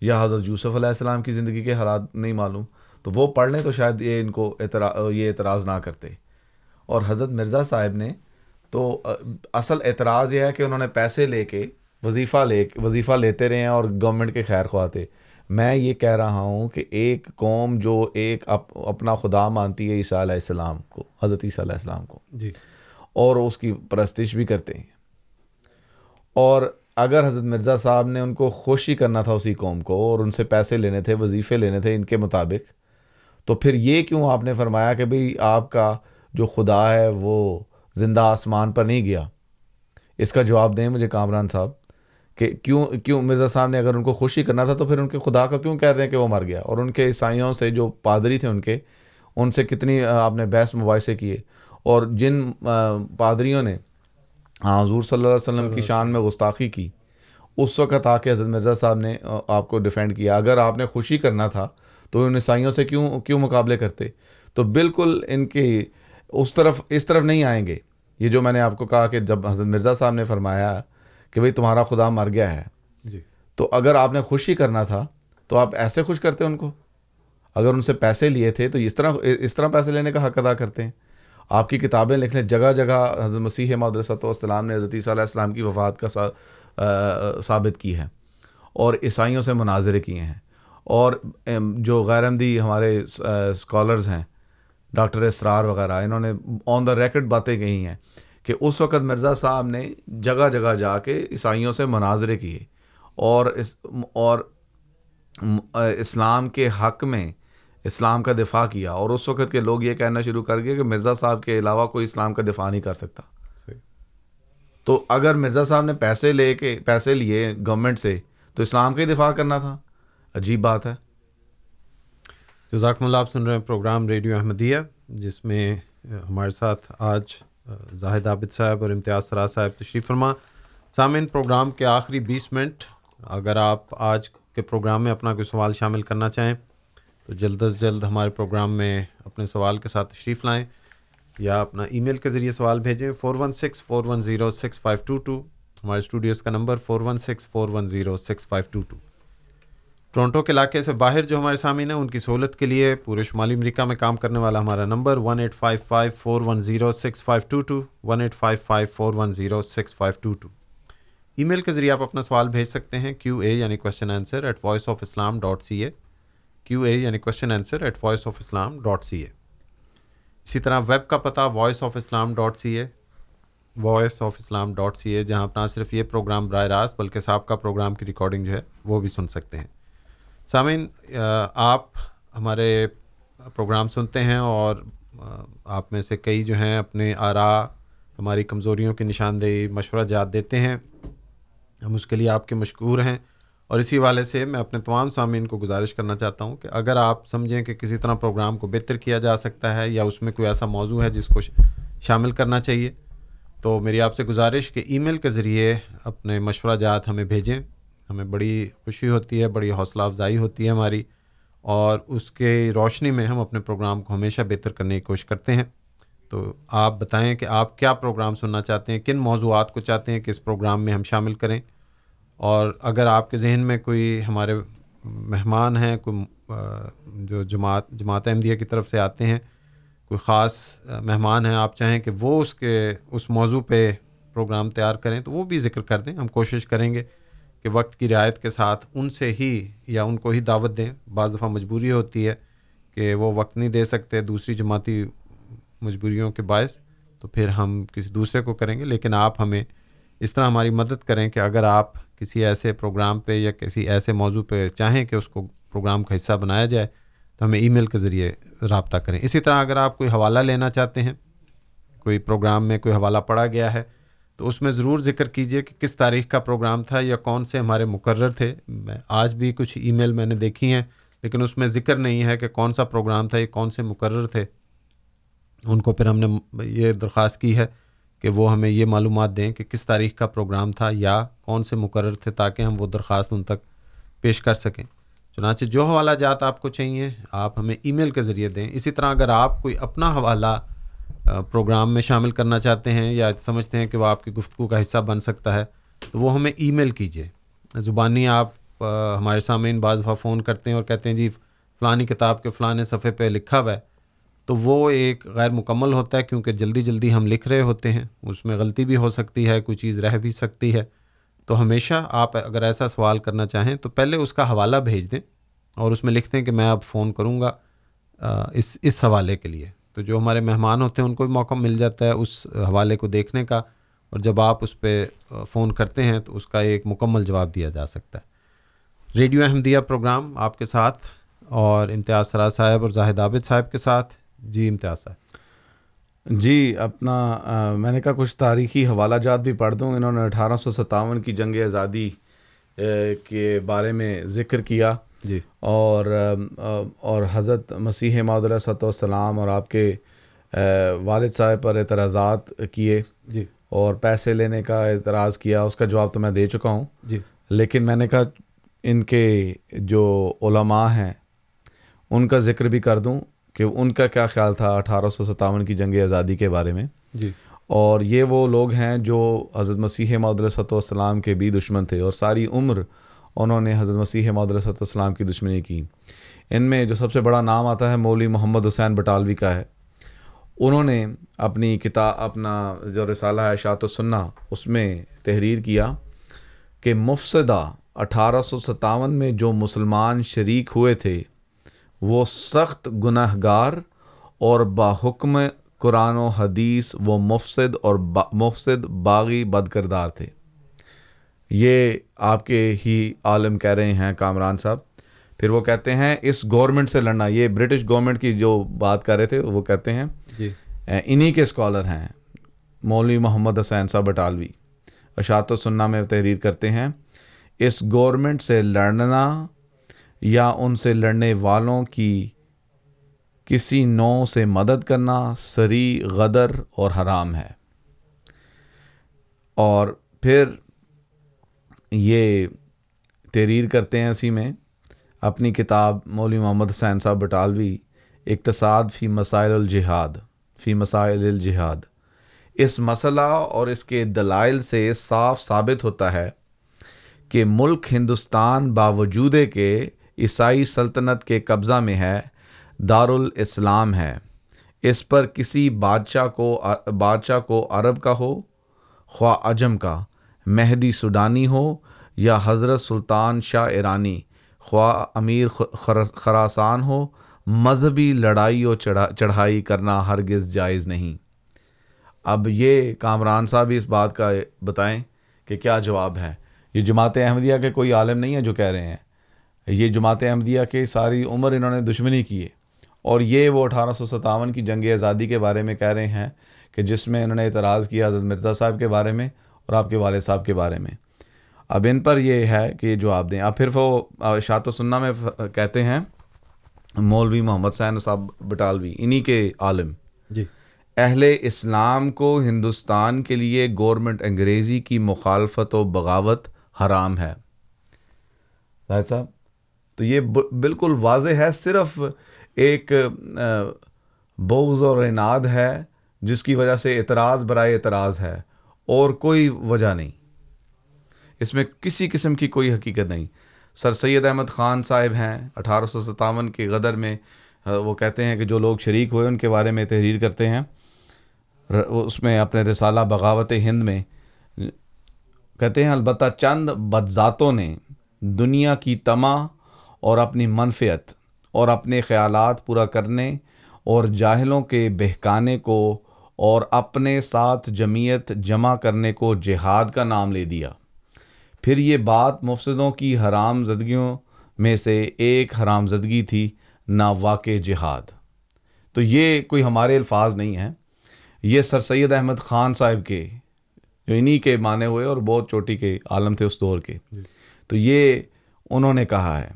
یا حضرت یوسف علیہ السلام کی زندگی کے حالات نہیں معلوم۔ تو وہ پڑھ لیں تو شاید یہ ان کو اعتراض، یہ اعتراض نہ کرتے۔ اور حضرت مرزا صاحب نے تو، اصل اعتراض یہ ہے کہ انہوں نے پیسے لے کے وظیفہ لے، وظیفہ لیتے رہے ہیں اور گورنمنٹ کے خیر خواتے میں یہ کہہ رہا ہوں کہ ایک قوم جو ایک اپنا خدا مانتی ہے عیسیٰ علیہ السلام کو حضرت عیسیٰ علیہ السلام کو۔ جی۔ اور اس کی پرستش بھی کرتے ہیں۔ اور اگر حضرت مرزا صاحب نے ان کو خوشی کرنا تھا اسی قوم کو اور ان سے پیسے لینے تھے وظیفے لینے تھے ان کے مطابق تو پھر یہ کیوں آپ نے فرمایا کہ بھئی آپ کا جو خدا ہے وہ زندہ آسمان پر نہیں گیا؟ اس کا جواب دیں مجھے کامران صاحب۔ کہ کیوں کیوں مرزا صاحب نے اگر ان کو خوشی کرنا تھا تو پھر ان کے خدا کا کیوں کہتے ہیں کہ وہ مر گیا؟ اور ان کے عیسائیوں سے جو پادری تھے ان کے ان سے کتنی آپ نے بحث مباحثے کیے۔ اور جن پادریوں نے حضور صلی اللہ علیہ وسلم کی شان میں گستاخی کی۔ اس وقت آ کے حضرت مرزا صاحب نے آپ کو ڈیفینڈ کیا۔ اگر آپ نے خوشی کرنا تھا تو ان عیسائیوں سے کیوں کیوں مقابلے کرتے؟ تو بالکل ان کی اس طرف اس طرف نہیں آئیں گے۔ یہ جو میں نے آپ کو کہا کہ جب حضرت مرزا صاحب نے فرمایا کہ بھئی تمہارا خدا مر گیا ہے۔ جی۔ تو اگر آپ نے خوشی کرنا تھا تو آپ ایسے خوش کرتے ان کو۔ اگر ان سے پیسے لیے تھے تو اس طرح اس طرح پیسے لینے کا حق ادا کرتے ہیں۔ آپ کی کتابیں لکھ لیں جگہ جگہ حضرت مسیح مدرسۃ والسلام نے حضرت علیہ السلام کی وفات کا ثابت کی ہے۔ اور عیسائیوں سے مناظرے کیے ہیں۔ اور جو غیر احمدی ہمارے اسکالرز ہیں ڈاکٹر اسرار وغیرہ انہوں نے آن دا ریکڈ باتیں کہی ہیں۔ کہ اس وقت مرزا صاحب نے جگہ جگہ جا کے عیسائیوں سے مناظرے کیے اور اس اور اسلام کے حق میں اسلام کا دفاع کیا اور اس وقت کے لوگ یہ کہنا شروع کر گئے کہ مرزا صاحب کے علاوہ کوئی اسلام کا دفاع نہیں کر سکتا۔ تو اگر مرزا صاحب نے پیسے لے کے پیسے لیے گورنمنٹ سے تو اسلام کا ہی دفاع کرنا تھا۔ عجیب بات ہے۔ جزاکم اللہ آپ سن رہے ہیں پروگرام ریڈیو احمدیہ جس میں ہمارے ساتھ آج زاہد عابد صاحب اور امتیاز سرا صاحب تشریف فرما۔ سامعین، پروگرام کے آخری بیس منٹ، اگر آپ آج کے پروگرام میں اپنا کوئی سوال شامل کرنا چاہیں، تو جلد از جلد ہمارے پروگرام میں اپنے سوال کے ساتھ تشریف لائیں یا اپنا ای میل کے ذریعے سوال بھیجیں۔ Four one six four one zero six five two two ہمارے اسٹوڈیوز کا number four one six four one zero six five two two Toronto کے علاقے سے باہر جو ہمارے سامعین ہیں، ان کی سہولت کے لیے پورے شمالی امریکہ میں کام کرنے والا ہمارا number one eight five five four one zero six five two two one eight five five four one zero six five two two email کے ذریعے آپ اپنا سوال بھیج سکتے ہیں کیو اے یعنی question answer at Voice of Islam dot C A Q A یعنی question answer at Voice of Islam dot C A اسی طرح ویب کا پتہ Voice of Islam dot C A Voice of Islam dot C A جہاں نہ صرف یہ programme براہ راست بلکہ صاحب کا پروگرام کی ریکارڈنگ جو ہے وہ بھی سن سکتے ہیں۔ سامعین آپ ہمارے پروگرام سنتے ہیں اور آپ میں سے کئی جو ہیں اپنے آرا، ہماری کمزوریوں کی نشاندہی، مشورہ جات دیتے ہیں۔ ہم اس کے لیے آپ کے مشکور ہیں۔ اور اسی والے سے میں اپنے تمام سامعین کو گزارش کرنا چاہتا ہوں کہ اگر آپ سمجھیں کہ کسی طرح پروگرام کو بہتر کیا جا سکتا ہے یا اس میں کوئی ایسا موضوع ہے جس کو شامل کرنا چاہیے، تو میری آپ سے گزارش کہ ای میل کے ذریعے اپنے مشورہ جات ہمیں بھیجیں۔ ہمیں بڑی خوشی ہوتی ہے، بڑی حوصلہ افزائی ہوتی ہے ہماری، اور اس کے روشنی میں ہم اپنے پروگرام کو ہمیشہ بہتر کرنے کی کوشش کرتے ہیں۔ تو آپ بتائیں کہ آپ کیا پروگرام سننا چاہتے ہیں، کن موضوعات کو چاہتے ہیں کہ اس پروگرام میں ہم شامل کریں؟ اور اگر آپ کے ذہن میں کوئی ہمارے مہمان ہیں، کوئی جو جماعت جماعت احمدیہ کی طرف سے آتے ہیں، کوئی خاص مہمان ہیں، آپ چاہیں کہ وہ اس کے، اس موضوع پہ پروگرام تیار کریں تو وہ بھی ذکر کر دیں، ہم کوشش کریں گے۔ کہ وقت کی رعایت کے ساتھ ان سے ہی یا ان کو ہی دعوت دیں۔ بعض دفعہ مجبوری ہوتی ہے کہ وہ وقت نہیں دے سکتے دوسری جماعتی مجبوریوں کے باعث، تو پھر ہم کسی دوسرے کو کریں گے۔ لیکن آپ ہمیں اس طرح ہماری مدد کریں کہ اگر آپ کسی ایسے پروگرام پہ یا کسی ایسے موضوع پہ چاہیں کہ اس کو پروگرام کا حصہ بنایا جائے، تو ہمیں ای میل کے ذریعے رابطہ کریں۔ اسی طرح اگر آپ کوئی حوالہ لینا چاہتے ہیں، کوئی پروگرام میں کوئی حوالہ پڑا گیا ہے تو اس میں ضرور ذکر کیجیے کہ کس تاریخ کا پروگرام تھا یا کون سے ہمارے مقرر تھے۔ میں آج بھی کچھ ای میل میں نے دیکھی ہیں، لیکن اس میں ذکر نہیں ہے کہ کون سا پروگرام تھا یا کون سے مقرر تھے۔ ان کو پھر ہم نے یہ درخواست کی ہے کہ وہ ہمیں یہ معلومات دیں کہ کس تاریخ کا پروگرام تھا یا کون سے مقرر تھے تاکہ ہم وہ درخواست ان تک پیش کر سکیں۔ چنانچہ جو حوالہ جات آپ کو چاہیے، آپ ہمیں ای میل کے ذریعے دیں۔ اسی طرح اگر آپ کوئی اپنا حوالہ پروگرام میں شامل کرنا چاہتے ہیں یا سمجھتے ہیں کہ وہ آپ کی گفتگو کا حصہ بن سکتا ہے، تو وہ ہمیں ای میل کیجیے زبانی آپ ہمارے سامعین بعض دفعہ فون کرتے ہیں اور کہتے ہیں جی فلانی کتاب کے فلاں صفحے پہ لکھا ہوا ہے۔ تو وہ ایک غیر مکمل ہوتا ہے کیونکہ جلدی جلدی ہم لکھ رہے ہوتے ہیں، اس میں غلطی بھی ہو سکتی ہے، کوئی چیز رہ بھی سکتی ہے۔ تو ہمیشہ آپ اگر ایسا سوال کرنا چاہیں تو پہلے اس کا حوالہ بھیج دیں اور اس میں لکھتے ہیں کہ میں اب فون کروں گا اس اس حوالے کے لیے۔ تو جو ہمارے مہمان ہوتے ہیں، ان کو بھی موقع مل جاتا ہے اس حوالے کو دیکھنے کا۔ اور جب آپ اس پہ فون کرتے ہیں تو اس کا ایک مکمل جواب دیا جا سکتا ہے۔ ریڈیو احمدیہ پروگرام آپ کے ساتھ اور امتیاز سرا صاحب اور زاہد عابد صاحب کے ساتھ۔ جی امتیاز صاحب۔ جی اپنا میں نے کہا کچھ تاریخی حوالہ جات بھی پڑھ دوں۔ انہوں نے اٹھارہ سو ستاون کی جنگ آزادی کے بارے میں ذکر کیا۔ جی۔ اور اور حضرت مسیح مادر صد والسلام اور آپ کے والد صاحب پر اعتراضات کیے۔ جی۔ اور پیسے لینے کا اعتراض کیا اس کا جواب تو میں دے چکا ہوں۔ جی۔ لیکن میں نے کہا ان کے جو علماء ہیں ان کا ذکر بھی کر دوں کہ ان کا کیا خیال تھا اٹھارہ سو ستاون کی جنگ آزادی کے بارے میں۔ جی۔ اور یہ وہ لوگ ہیں جو حضرت مسیح محدود صد والسلام کے بھی دشمن تھے اور ساری عمر انہوں نے حضرت مسیح محدود السلام کی دشمنی کی۔ ان میں جو سب سے بڑا نام آتا ہے مولوی محمد حسین بٹالوی کا ہے۔ انہوں نے اپنی کتاب، اپنا جو رسالہ ہے شاعت و سننا اس میں تحریر کیا کہ مفسدہ اٹھارہ سو ستاون میں جو مسلمان شریک ہوئے تھے، وہ سخت گناہ گار اور باحکم قرآن و حدیث، وہ مفسد اور با، مفسد باغی بد کردار تھے۔ یہ آپ کے ہی عالم کہہ رہے ہیں کامران صاحب۔ پھر وہ کہتے ہیں اس گورنمنٹ سے لڑنا یہ برٹش گورنمنٹ کی جو بات کر رہے تھے وہ کہتے ہیں جی۔ انہی کے اسکالر ہیں مولوی محمد حسین صاحب بٹالوی اشاعت و سننا میں تحریر کرتے ہیں اس گورنمنٹ سے لڑنا یا ان سے لڑنے والوں کی کسی نو سے مدد کرنا سری غدر اور حرام ہے۔ اور پھر یہ تحریر کرتے ہیں اسی میں، اپنی کتاب مولوی محمد حسین صاحب بٹالوی، اقتصاد فی مسائل الجہاد، فی مسائل الجہاد۔ اس مسئلہ اور اس کے دلائل سے صاف ثابت ہوتا ہے کہ ملک ہندوستان باوجود کے عیسائی سلطنت کے قبضہ میں ہے، دارالاسلام ہے۔ اس پر کسی بادشاہ کو بادشاہ کو عرب کا ہو، خواہ عجم کا۔ مہدی سوڈانی ہو یا حضرت سلطان شاہ ایرانی، خواہ امیر خراسان ہو، مذہبی لڑائی و چڑھائی کرنا ہرگز جائز نہیں۔ اب یہ کامران صاحب اس بات کا بتائیں کہ کیا جواب ہے۔ یہ جماعت احمدیہ کے کوئی عالم نہیں ہے جو کہہ رہے ہیں۔ یہ جماعت احمدیہ کے ساری عمر انہوں نے دشمنی کی ہے۔ اور یہ وہ اٹھارہ سو ستاون کی جنگ آزادی کے بارے میں کہہ رہے ہیں کہ جس میں انہوں نے اعتراض کیا حضرت مرزا صاحب کے بارے میں۔ اور آپ کے والد صاحب کے بارے میں۔ اب ان پر یہ ہے کہ جواب دیں۔ اب پھر وہ شاط و سننا میں کہتے ہیں مولوی محمد سین صاحب بٹالوی انہی کے عالم۔ جی۔ اہل اسلام کو ہندوستان کے لیے گورنمنٹ انگریزی کی مخالفت و بغاوت حرام ہے۔ صاحب تو یہ بالکل واضح ہے صرف ایک بغض اور اناد ہے جس کی وجہ سے اعتراض برائے اعتراض ہے۔ اور کوئی وجہ نہیں۔ اس میں کسی قسم کی کوئی حقیقت نہیں۔ سر سید احمد خان صاحب ہیں، اٹھارہ سو ستاون کے غدر میں وہ کہتے ہیں کہ جو لوگ شریک ہوئے، ان کے بارے میں تحریر کرتے ہیں۔ اس میں اپنے رسالہ بغاوت ہند میں، کہتے ہیں، البتہ چند بدذاتوں نے دنیا کی تما اور اپنی منفیت اور اپنے خیالات پورا کرنے اور جاہلوں کے بہکانے کو اور اپنے ساتھ جمعیت جمع کرنے کو جہاد کا نام لے دیا۔ پھر یہ بات مفسدوں کی حرام زدگیوں میں سے ایک حرام زدگی تھی نا واقع جہاد۔ تو یہ کوئی ہمارے الفاظ نہیں ہیں۔ یہ سر سید احمد خان صاحب کے جو انہی کے مانے ہوئے اور بہت چوٹی کے عالم تھے اس دور کے۔ تو یہ انہوں نے کہا ہے۔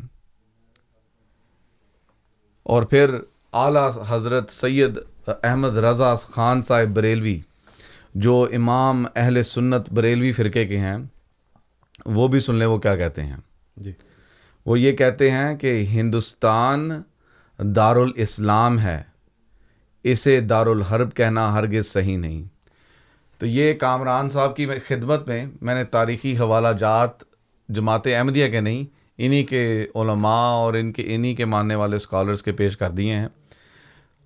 اور پھر اعلیٰ حضرت سید احمد رضا خان صاحب بریلوی جو امام اہل سنت بریلوی فرقے کے ہیں وہ بھی سن لیں وہ کیا کہتے ہیں؟ جی۔ وہ یہ کہتے ہیں کہ ہندوستان دارالاسلام ہے اسے دارالحرب کہنا ہرگز صحیح نہیں۔ تو یہ کامران صاحب کی خدمت میں میں نے تاریخی حوالہ جات جماعت احمدیہ کے نہیں انہی کے علماء اور ان کے انہی کے ماننے والے اسکالرس کے پیش کر دیے ہیں۔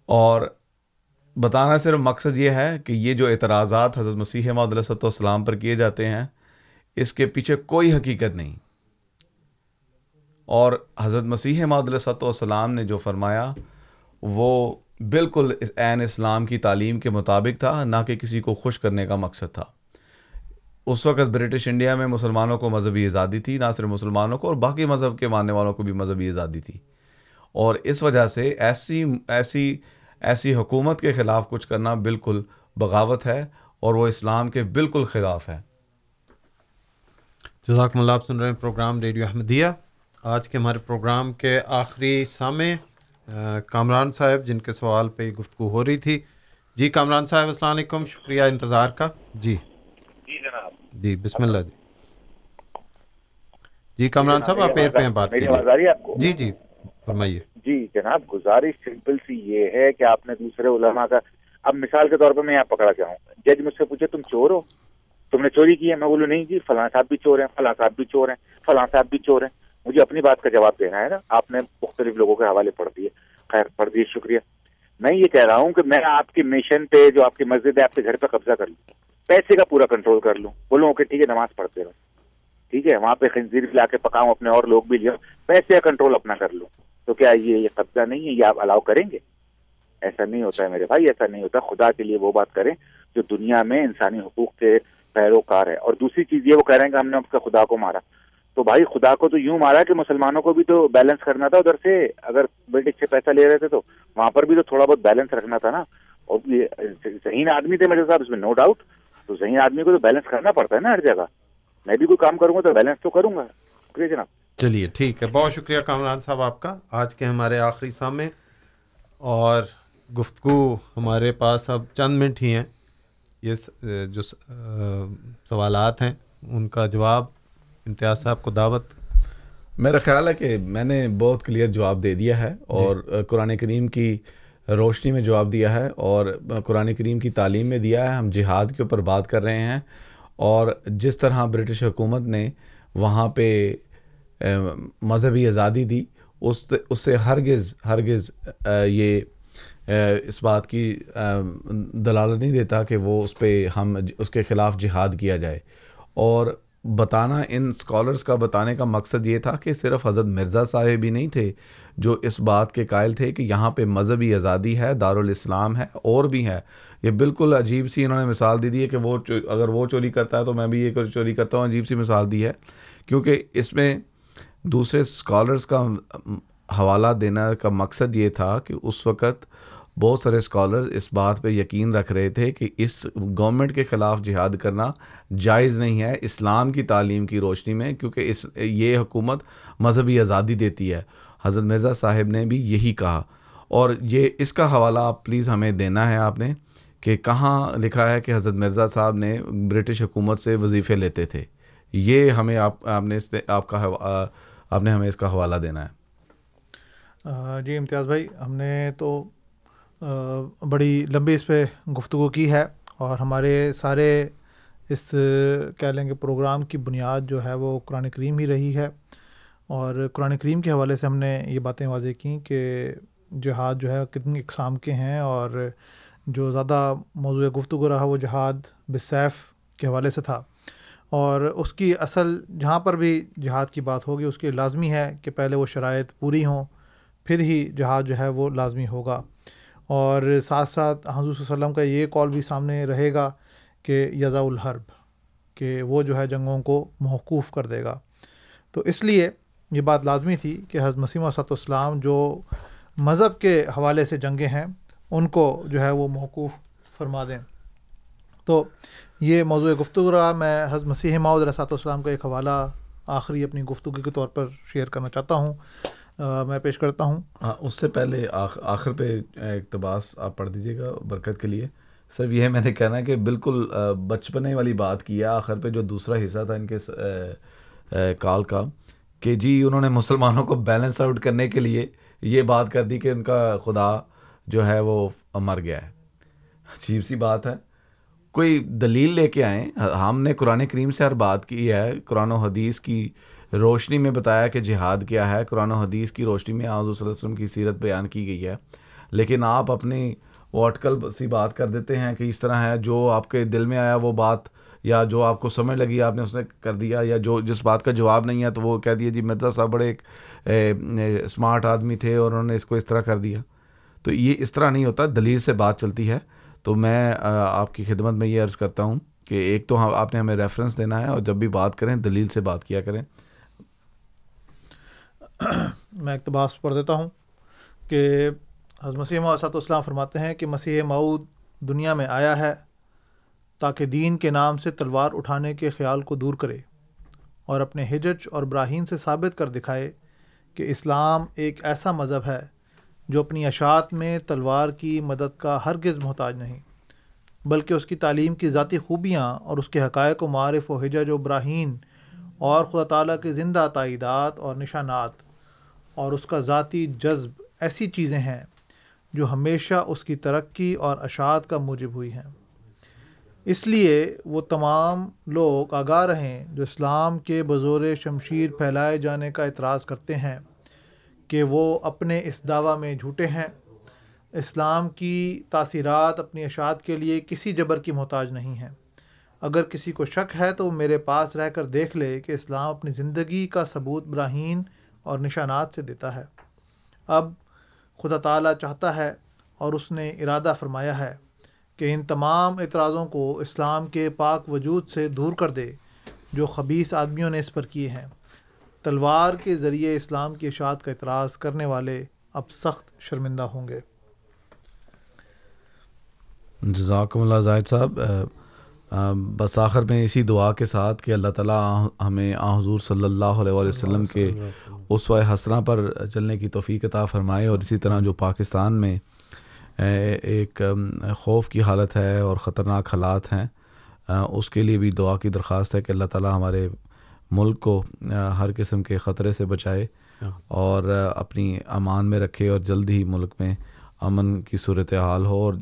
اور بتانا صرف مقصد یہ ہے کہ یہ جو اعتراضات حضرت مسیح محدود والسلام پر کیے جاتے ہیں، اس کے پیچھے کوئی حقیقت نہیں۔ اور حضرت مسیح محدود والسلام نے جو فرمایا، وہ بالکل عین اسلام کی تعلیم کے مطابق تھا، نہ کہ کسی کو خوش کرنے کا مقصد تھا۔ اس وقت برٹش انڈیا میں مسلمانوں کو مذہبی آزادی تھی، نہ صرف مسلمانوں کو، اور باقی مذہب کے ماننے والوں کو بھی مذہبی آزادی تھی۔ اور اس وجہ سے ایسی ایسی ایسی حکومت کے خلاف کچھ کرنا بالکل بغاوت ہے اور وہ اسلام کے بالکل خلاف ہے۔ جزاک اللہ آپ سن رہے ہیں پروگرام ریڈیو احمدیہ۔ آج کے ہمارے پروگرام کے آخری سامع کامران صاحب جن کے سوال پہ گفتگو ہو رہی تھی۔ جی کامران صاحب السلام علیکم شکریہ انتظار کا۔ جی۔ جی جناب۔ جی بسم اللہ جی۔ جی کامران صاحب آپ ایئر پہ ہیں بات جی جی فرمائیے۔ جی جناب، گزارش سمپل سی یہ ہے کہ آپ نے دوسرے علماء کا، اب مثال کے طور پر میں یہاں پکڑا جاؤں جج مجھ سے پوچھے، تم چور ہو؟ تم نے چوری کی ہے؟ میں بولوں، نہیں جی فلاں صاحب بھی چور ہیں، فلاں صاحب بھی چور ہیں، فلاں صاحب بھی چور ہیں۔ مجھے اپنی بات کا جواب دینا ہے نا۔ آپ نے مختلف لوگوں کے حوالے پڑھ دیے۔ خیر، پڑھ دیے، شکریہ۔ میں یہ کہہ رہا ہوں کہ میں آپ کی مشن پہ، جو آپ کی مسجد ہے، آپ کے گھر پہ قبضہ کر لوں۔ پیسے کا پورا کنٹرول کر لوں۔ بولوں کہ ٹھیک ہے، نماز پڑھتے رہو۔ ٹھیک ہے، وہاں پہ خنزیر بھی لا کے پکاؤں، اپنے اور لوگ بھی لیا۔ پیسے کا کنٹرول اپنا کر لوں۔ تو کیا یہ یہ قبضہ نہیں ہے؟ یہ آپ الاؤ کریں گے؟ ایسا نہیں ہوتا ہے میرے بھائی، ایسا نہیں ہوتا۔ خدا کے لیے وہ بات کریں جو دنیا میں انسانی حقوق کے پیروکار ہے۔ اور دوسری چیز یہ وہ کہہ رہے ہیں کہ ہم نے اس کا خدا کو مارا۔ تو بھائی، خدا کو تو یوں مارا کہ مسلمانوں کو بھی تو بیلنس کرنا تھا ادھر سے۔ اگر برٹش سے پیسہ لے رہے تھے تو وہاں پر بھی تو تھوڑا بہت بیلنس رکھنا تھا نا۔ اور ذہین آدمی تھے میرے صاحب، اس میں نو ڈاؤٹ تو ذہین آدمی کو تو بیلنس کرنا پڑتا ہے نا ہر جگہ۔ میں بھی کوئی کام کروں گا تو بیلنس تو کروں گا۔ شکریہ جناب؟ چلیے ٹھیک ہے۔ بہت شکریہ کامران صاحب آپ کا۔ آج کے ہمارے آخری سامنے اور گفتگو ہمارے پاس اب چند منٹ ہی ہیں۔ یہ جو سوالات ہیں ان کا جواب امتیاز صاحب کو دعوت۔ میرا خیال ہے کہ میں نے بہت کلیئر جواب دے دیا ہے اور قرآن کریم کی روشنی میں جواب دیا ہے اور قرآن کریم کی تعلیم میں دیا ہے۔ ہم جہاد کے اوپر بات کر رہے ہیں اور جس طرح برٹش حکومت نے وہاں پہ مذہبی آزادی دی، اس اس سے ہرگز ہرگز یہ اس بات کی دلالت نہیں دیتا کہ وہ اس پہ ہم اس کے خلاف جہاد کیا جائے۔ اور بتانا ان اسکالرس کا بتانے کا مقصد یہ تھا کہ صرف حضرت مرزا صاحب ہی نہیں تھے، جو اس بات کے قائل تھے کہ یہاں پہ مذہبی آزادی ہے، دارالاسلام ہے، اور بھی ہے یہ بالکل عجیب سی انہوں نے مثال دی دی ہے کہ وہ اگر وہ چوری کرتا ہے تو میں بھی یہ چوری کرتا ہوں، عجیب سی مثال دی ہے۔ کیونکہ اس میں دوسرے اسکالرس کا حوالہ دینا کا مقصد یہ تھا کہ اس وقت بہت سارے اسکالر اس بات پہ یقین رکھ رہے تھے کہ اس گورنمنٹ کے خلاف جہاد کرنا جائز نہیں ہے اسلام کی تعلیم کی روشنی میں، کیونکہ اس، یہ حکومت مذہبی آزادی دیتی ہے۔ حضرت مرزا صاحب نے بھی یہی کہا۔ اور یہ، اس کا حوالہ آپ پلیز ہمیں دینا ہے آپ نے کہ کہاں لکھا ہے کہ حضرت مرزا صاحب نے برٹش حکومت سے وظیفے لیتے تھے۔ یہ ہمیں آپ آپ نے آپ کا آپ نے ہمیں اس کا حوالہ دینا ہے۔ جی امتیاز بھائی، ہم نے تو بڑی لمبی اس پہ گفتگو کی ہے اور ہمارے سارے اس کہہ لیں گے، پروگرام کی بنیاد جو ہے وہ قرآن کریم ہی رہی ہے۔ اور قرآن کریم کے حوالے سے ہم نے یہ باتیں واضح کیں کہ جہاد جو ہے کتنی اقسام کے ہیں اور جو زیادہ موضوع گفتگو رہا وہ جہاد بصیف کے حوالے سے تھا۔ اور اس کی اصل جہاں پر بھی جہاد کی بات ہوگی، اس کی لازمی ہے کہ پہلے وہ شرائط پوری ہوں، پھر ہی جہاد جو ہے وہ لازمی ہوگا۔ اور ساتھ ساتھ حضور صلی اللہ علیہ وسلم کا یہ کال بھی سامنے رہے گا کہ یضا الحرب، کہ وہ جو ہے جنگوں کو موقوف کر دے گا۔ تو اس لیے یہ بات لازمی تھی کہ حضرت مسیم صد السلام جو مذہب کے حوالے سے جنگیں ہیں، ان کو جو ہے وہ موقوف فرما دیں۔ تو یہ موضوع گفتگو رہا۔ میں حضرت مسیح ماؤد علیہ السلام کا ایک حوالہ آخری اپنی گفتگو کے طور پر شیئر کرنا چاہتا ہوں۔ میں پیش کرتا ہوں۔ ہاں اس سے پہلے آخر پہ اقتباس آپ پڑھ دیجیے گا برکت کے لیے۔ صرف یہ میں نے کہنا ہے کہ بالکل بچپنے والی بات کیا آخر پہ جو دوسرا حصہ تھا ان کے کال کا کہ جی انہوں نے مسلمانوں کو بیلنس آؤٹ کرنے کے لیے یہ بات کر دی کہ ان کا خدا جو ہے وہ مر گیا ہے۔ عجیب سی بات ہے۔ کوئی دلیل لے کے آئیں۔ ہم نے قرآن کریم سے ہر بات کی ہے، قرآن و حدیث کی روشنی میں بتایا کہ جہاد کیا ہے۔ قرآن و حدیث کی روشنی میں آض صلی اللہ علیہ وسلم کی سیرت بیان کی گئی ہے۔ لیکن آپ اپنی وہ اٹکل سی بات کر دیتے ہیں کہ اس طرح ہے، جو آپ کے دل میں آیا وہ بات، یا جو آپ کو سمجھ لگی، آپ نے اس نے کر دیا، یا جو جس بات کا جواب نہیں ہے تو وہ کہہ دیا جی مرزا صاحب بڑے ایک اسمارٹ آدمی تھے اور انہوں نے اس کو اس طرح کر دیا۔ تو یہ اس طرح نہیں ہوتا، دلیل سے بات چلتی ہے۔ تو میں آپ کی خدمت میں یہ عرض کرتا ہوں کہ ایک تو ہاں، آپ نے ہمیں ریفرنس دینا ہے اور جب بھی بات کریں، دلیل سے بات کیا کریں۔ میں اقتباس پڑھ دیتا ہوں کہ حضرت مسیح محسط اسلام فرماتے ہیں کہ مسیح معود دنیا میں آیا ہے تاکہ دین کے نام سے تلوار اٹھانے کے خیال کو دور کرے اور اپنے ہجج اور براہین سے ثابت کر دکھائے کہ اسلام ایک ایسا مذہب ہے جو اپنی اشاعت میں تلوار کی مدد کا ہرگز محتاج نہیں، بلکہ اس کی تعلیم کی ذاتی خوبیاں اور اس کے حقائق و معرف و حجج و براہین اور خدا تعالیٰ کے زندہ تائیدات اور نشانات اور اس کا ذاتی جذب ایسی چیزیں ہیں جو ہمیشہ اس کی ترقی اور اشاعت کا موجب ہوئی ہیں۔ اس لیے وہ تمام لوگ آگاہ رہیں جو اسلام کے بزور شمشیر پھیلائے جانے کا اعتراض کرتے ہیں۔ کہ وہ اپنے اس دعویٰ میں جھوٹے ہیں۔ اسلام کی تاثیرات اپنی اشاعت کے لیے کسی جبر کی محتاج نہیں ہیں۔ اگر کسی کو شک ہے تو وہ میرے پاس رہ کر دیکھ لے کہ اسلام اپنی زندگی کا ثبوت براہین اور نشانات سے دیتا ہے۔ اب خدا تعالیٰ چاہتا ہے اور اس نے ارادہ فرمایا ہے کہ ان تمام اعتراضوں کو اسلام کے پاک وجود سے دور کر دے جو خبیص آدمیوں نے اس پر کیے ہیں۔ تلوار کے ذریعے اسلام کی اشاعت کا اعتراض کرنے والے اب سخت شرمندہ ہوں گے۔ جزاکم اللہ زاہد صاحب بس آخر میں اسی دعا کے ساتھ کہ اللہ تعالیٰ ہمیں آ، حضور صلی اللہ علیہ وسلم کے اس حسنہ پر چلنے کی توفیق عطا فرمائے اور اسی طرح جو پاکستان میں ایک خوف کی حالت ہے اور خطرناک حالات ہیں اس کے لیے بھی دعا کی درخواست ہے کہ اللہ تعالیٰ ہمارے ملک کو ہر قسم کے خطرے سے بچائے اور اپنی امان میں رکھے اور جلد ہی ملک میں امن کی صورت حال ہو اور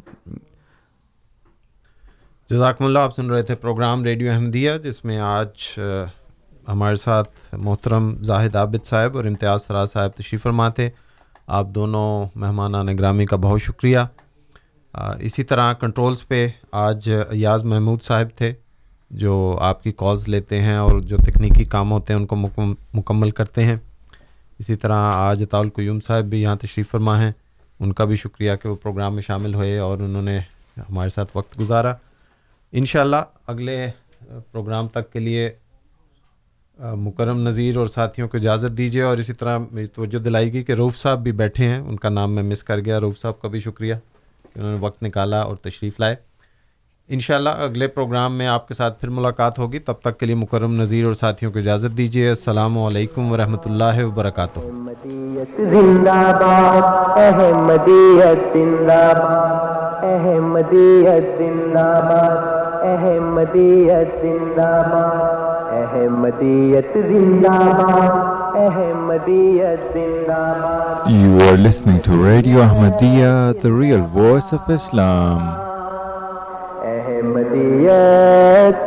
جزاکم اللہ آپ سن رہے تھے پروگرام ریڈیو احمدیہ جس میں آج ہمارے ساتھ محترم زاہد عابد صاحب اور امتیاز سراج صاحب تشریف فرما تھے آپ دونوں مہمان گرامی کا بہت شکریہ۔ اسی طرح کنٹرولز پہ آج ایاز محمود صاحب تھے۔ جو آپ کی کالز لیتے ہیں اور جو تکنیکی کام ہوتے ہیں ان کو مکمل کرتے ہیں۔ اسی طرح آج القیوم صاحب بھی یہاں تشریف فرما ہیں۔ ان کا بھی شکریہ کہ وہ پروگرام میں شامل ہوئے اور انہوں نے ہمارے ساتھ وقت گزارا۔ انشاءاللہ اگلے پروگرام تک کے لیے مکرم نذیر اور ساتھیوں کو اجازت دیجیے اور اسی طرح میری توجہ دلائی گئی کہ روف صاحب بھی بیٹھے ہیں۔ ان کا نام میں مس کر گیا۔ روف صاحب کا بھی شکریہ کہ انہوں نے وقت نکالا اور تشریف لائے۔ انشاءاللہ اگلے پروگرام میں آپ کے ساتھ پھر ملاقات ہوگی۔ تب تک کے لیے مکرم نذیر اور ساتھیوں کو اجازت دیجیے۔ السلام علیکم ورحمۃ اللہ وبرکاتہ۔ احمدیت زندہ باد احمدیت زندہ باد You are listening to Radio Ahmadiyya, the real voice of Islam. Ahmadiyyat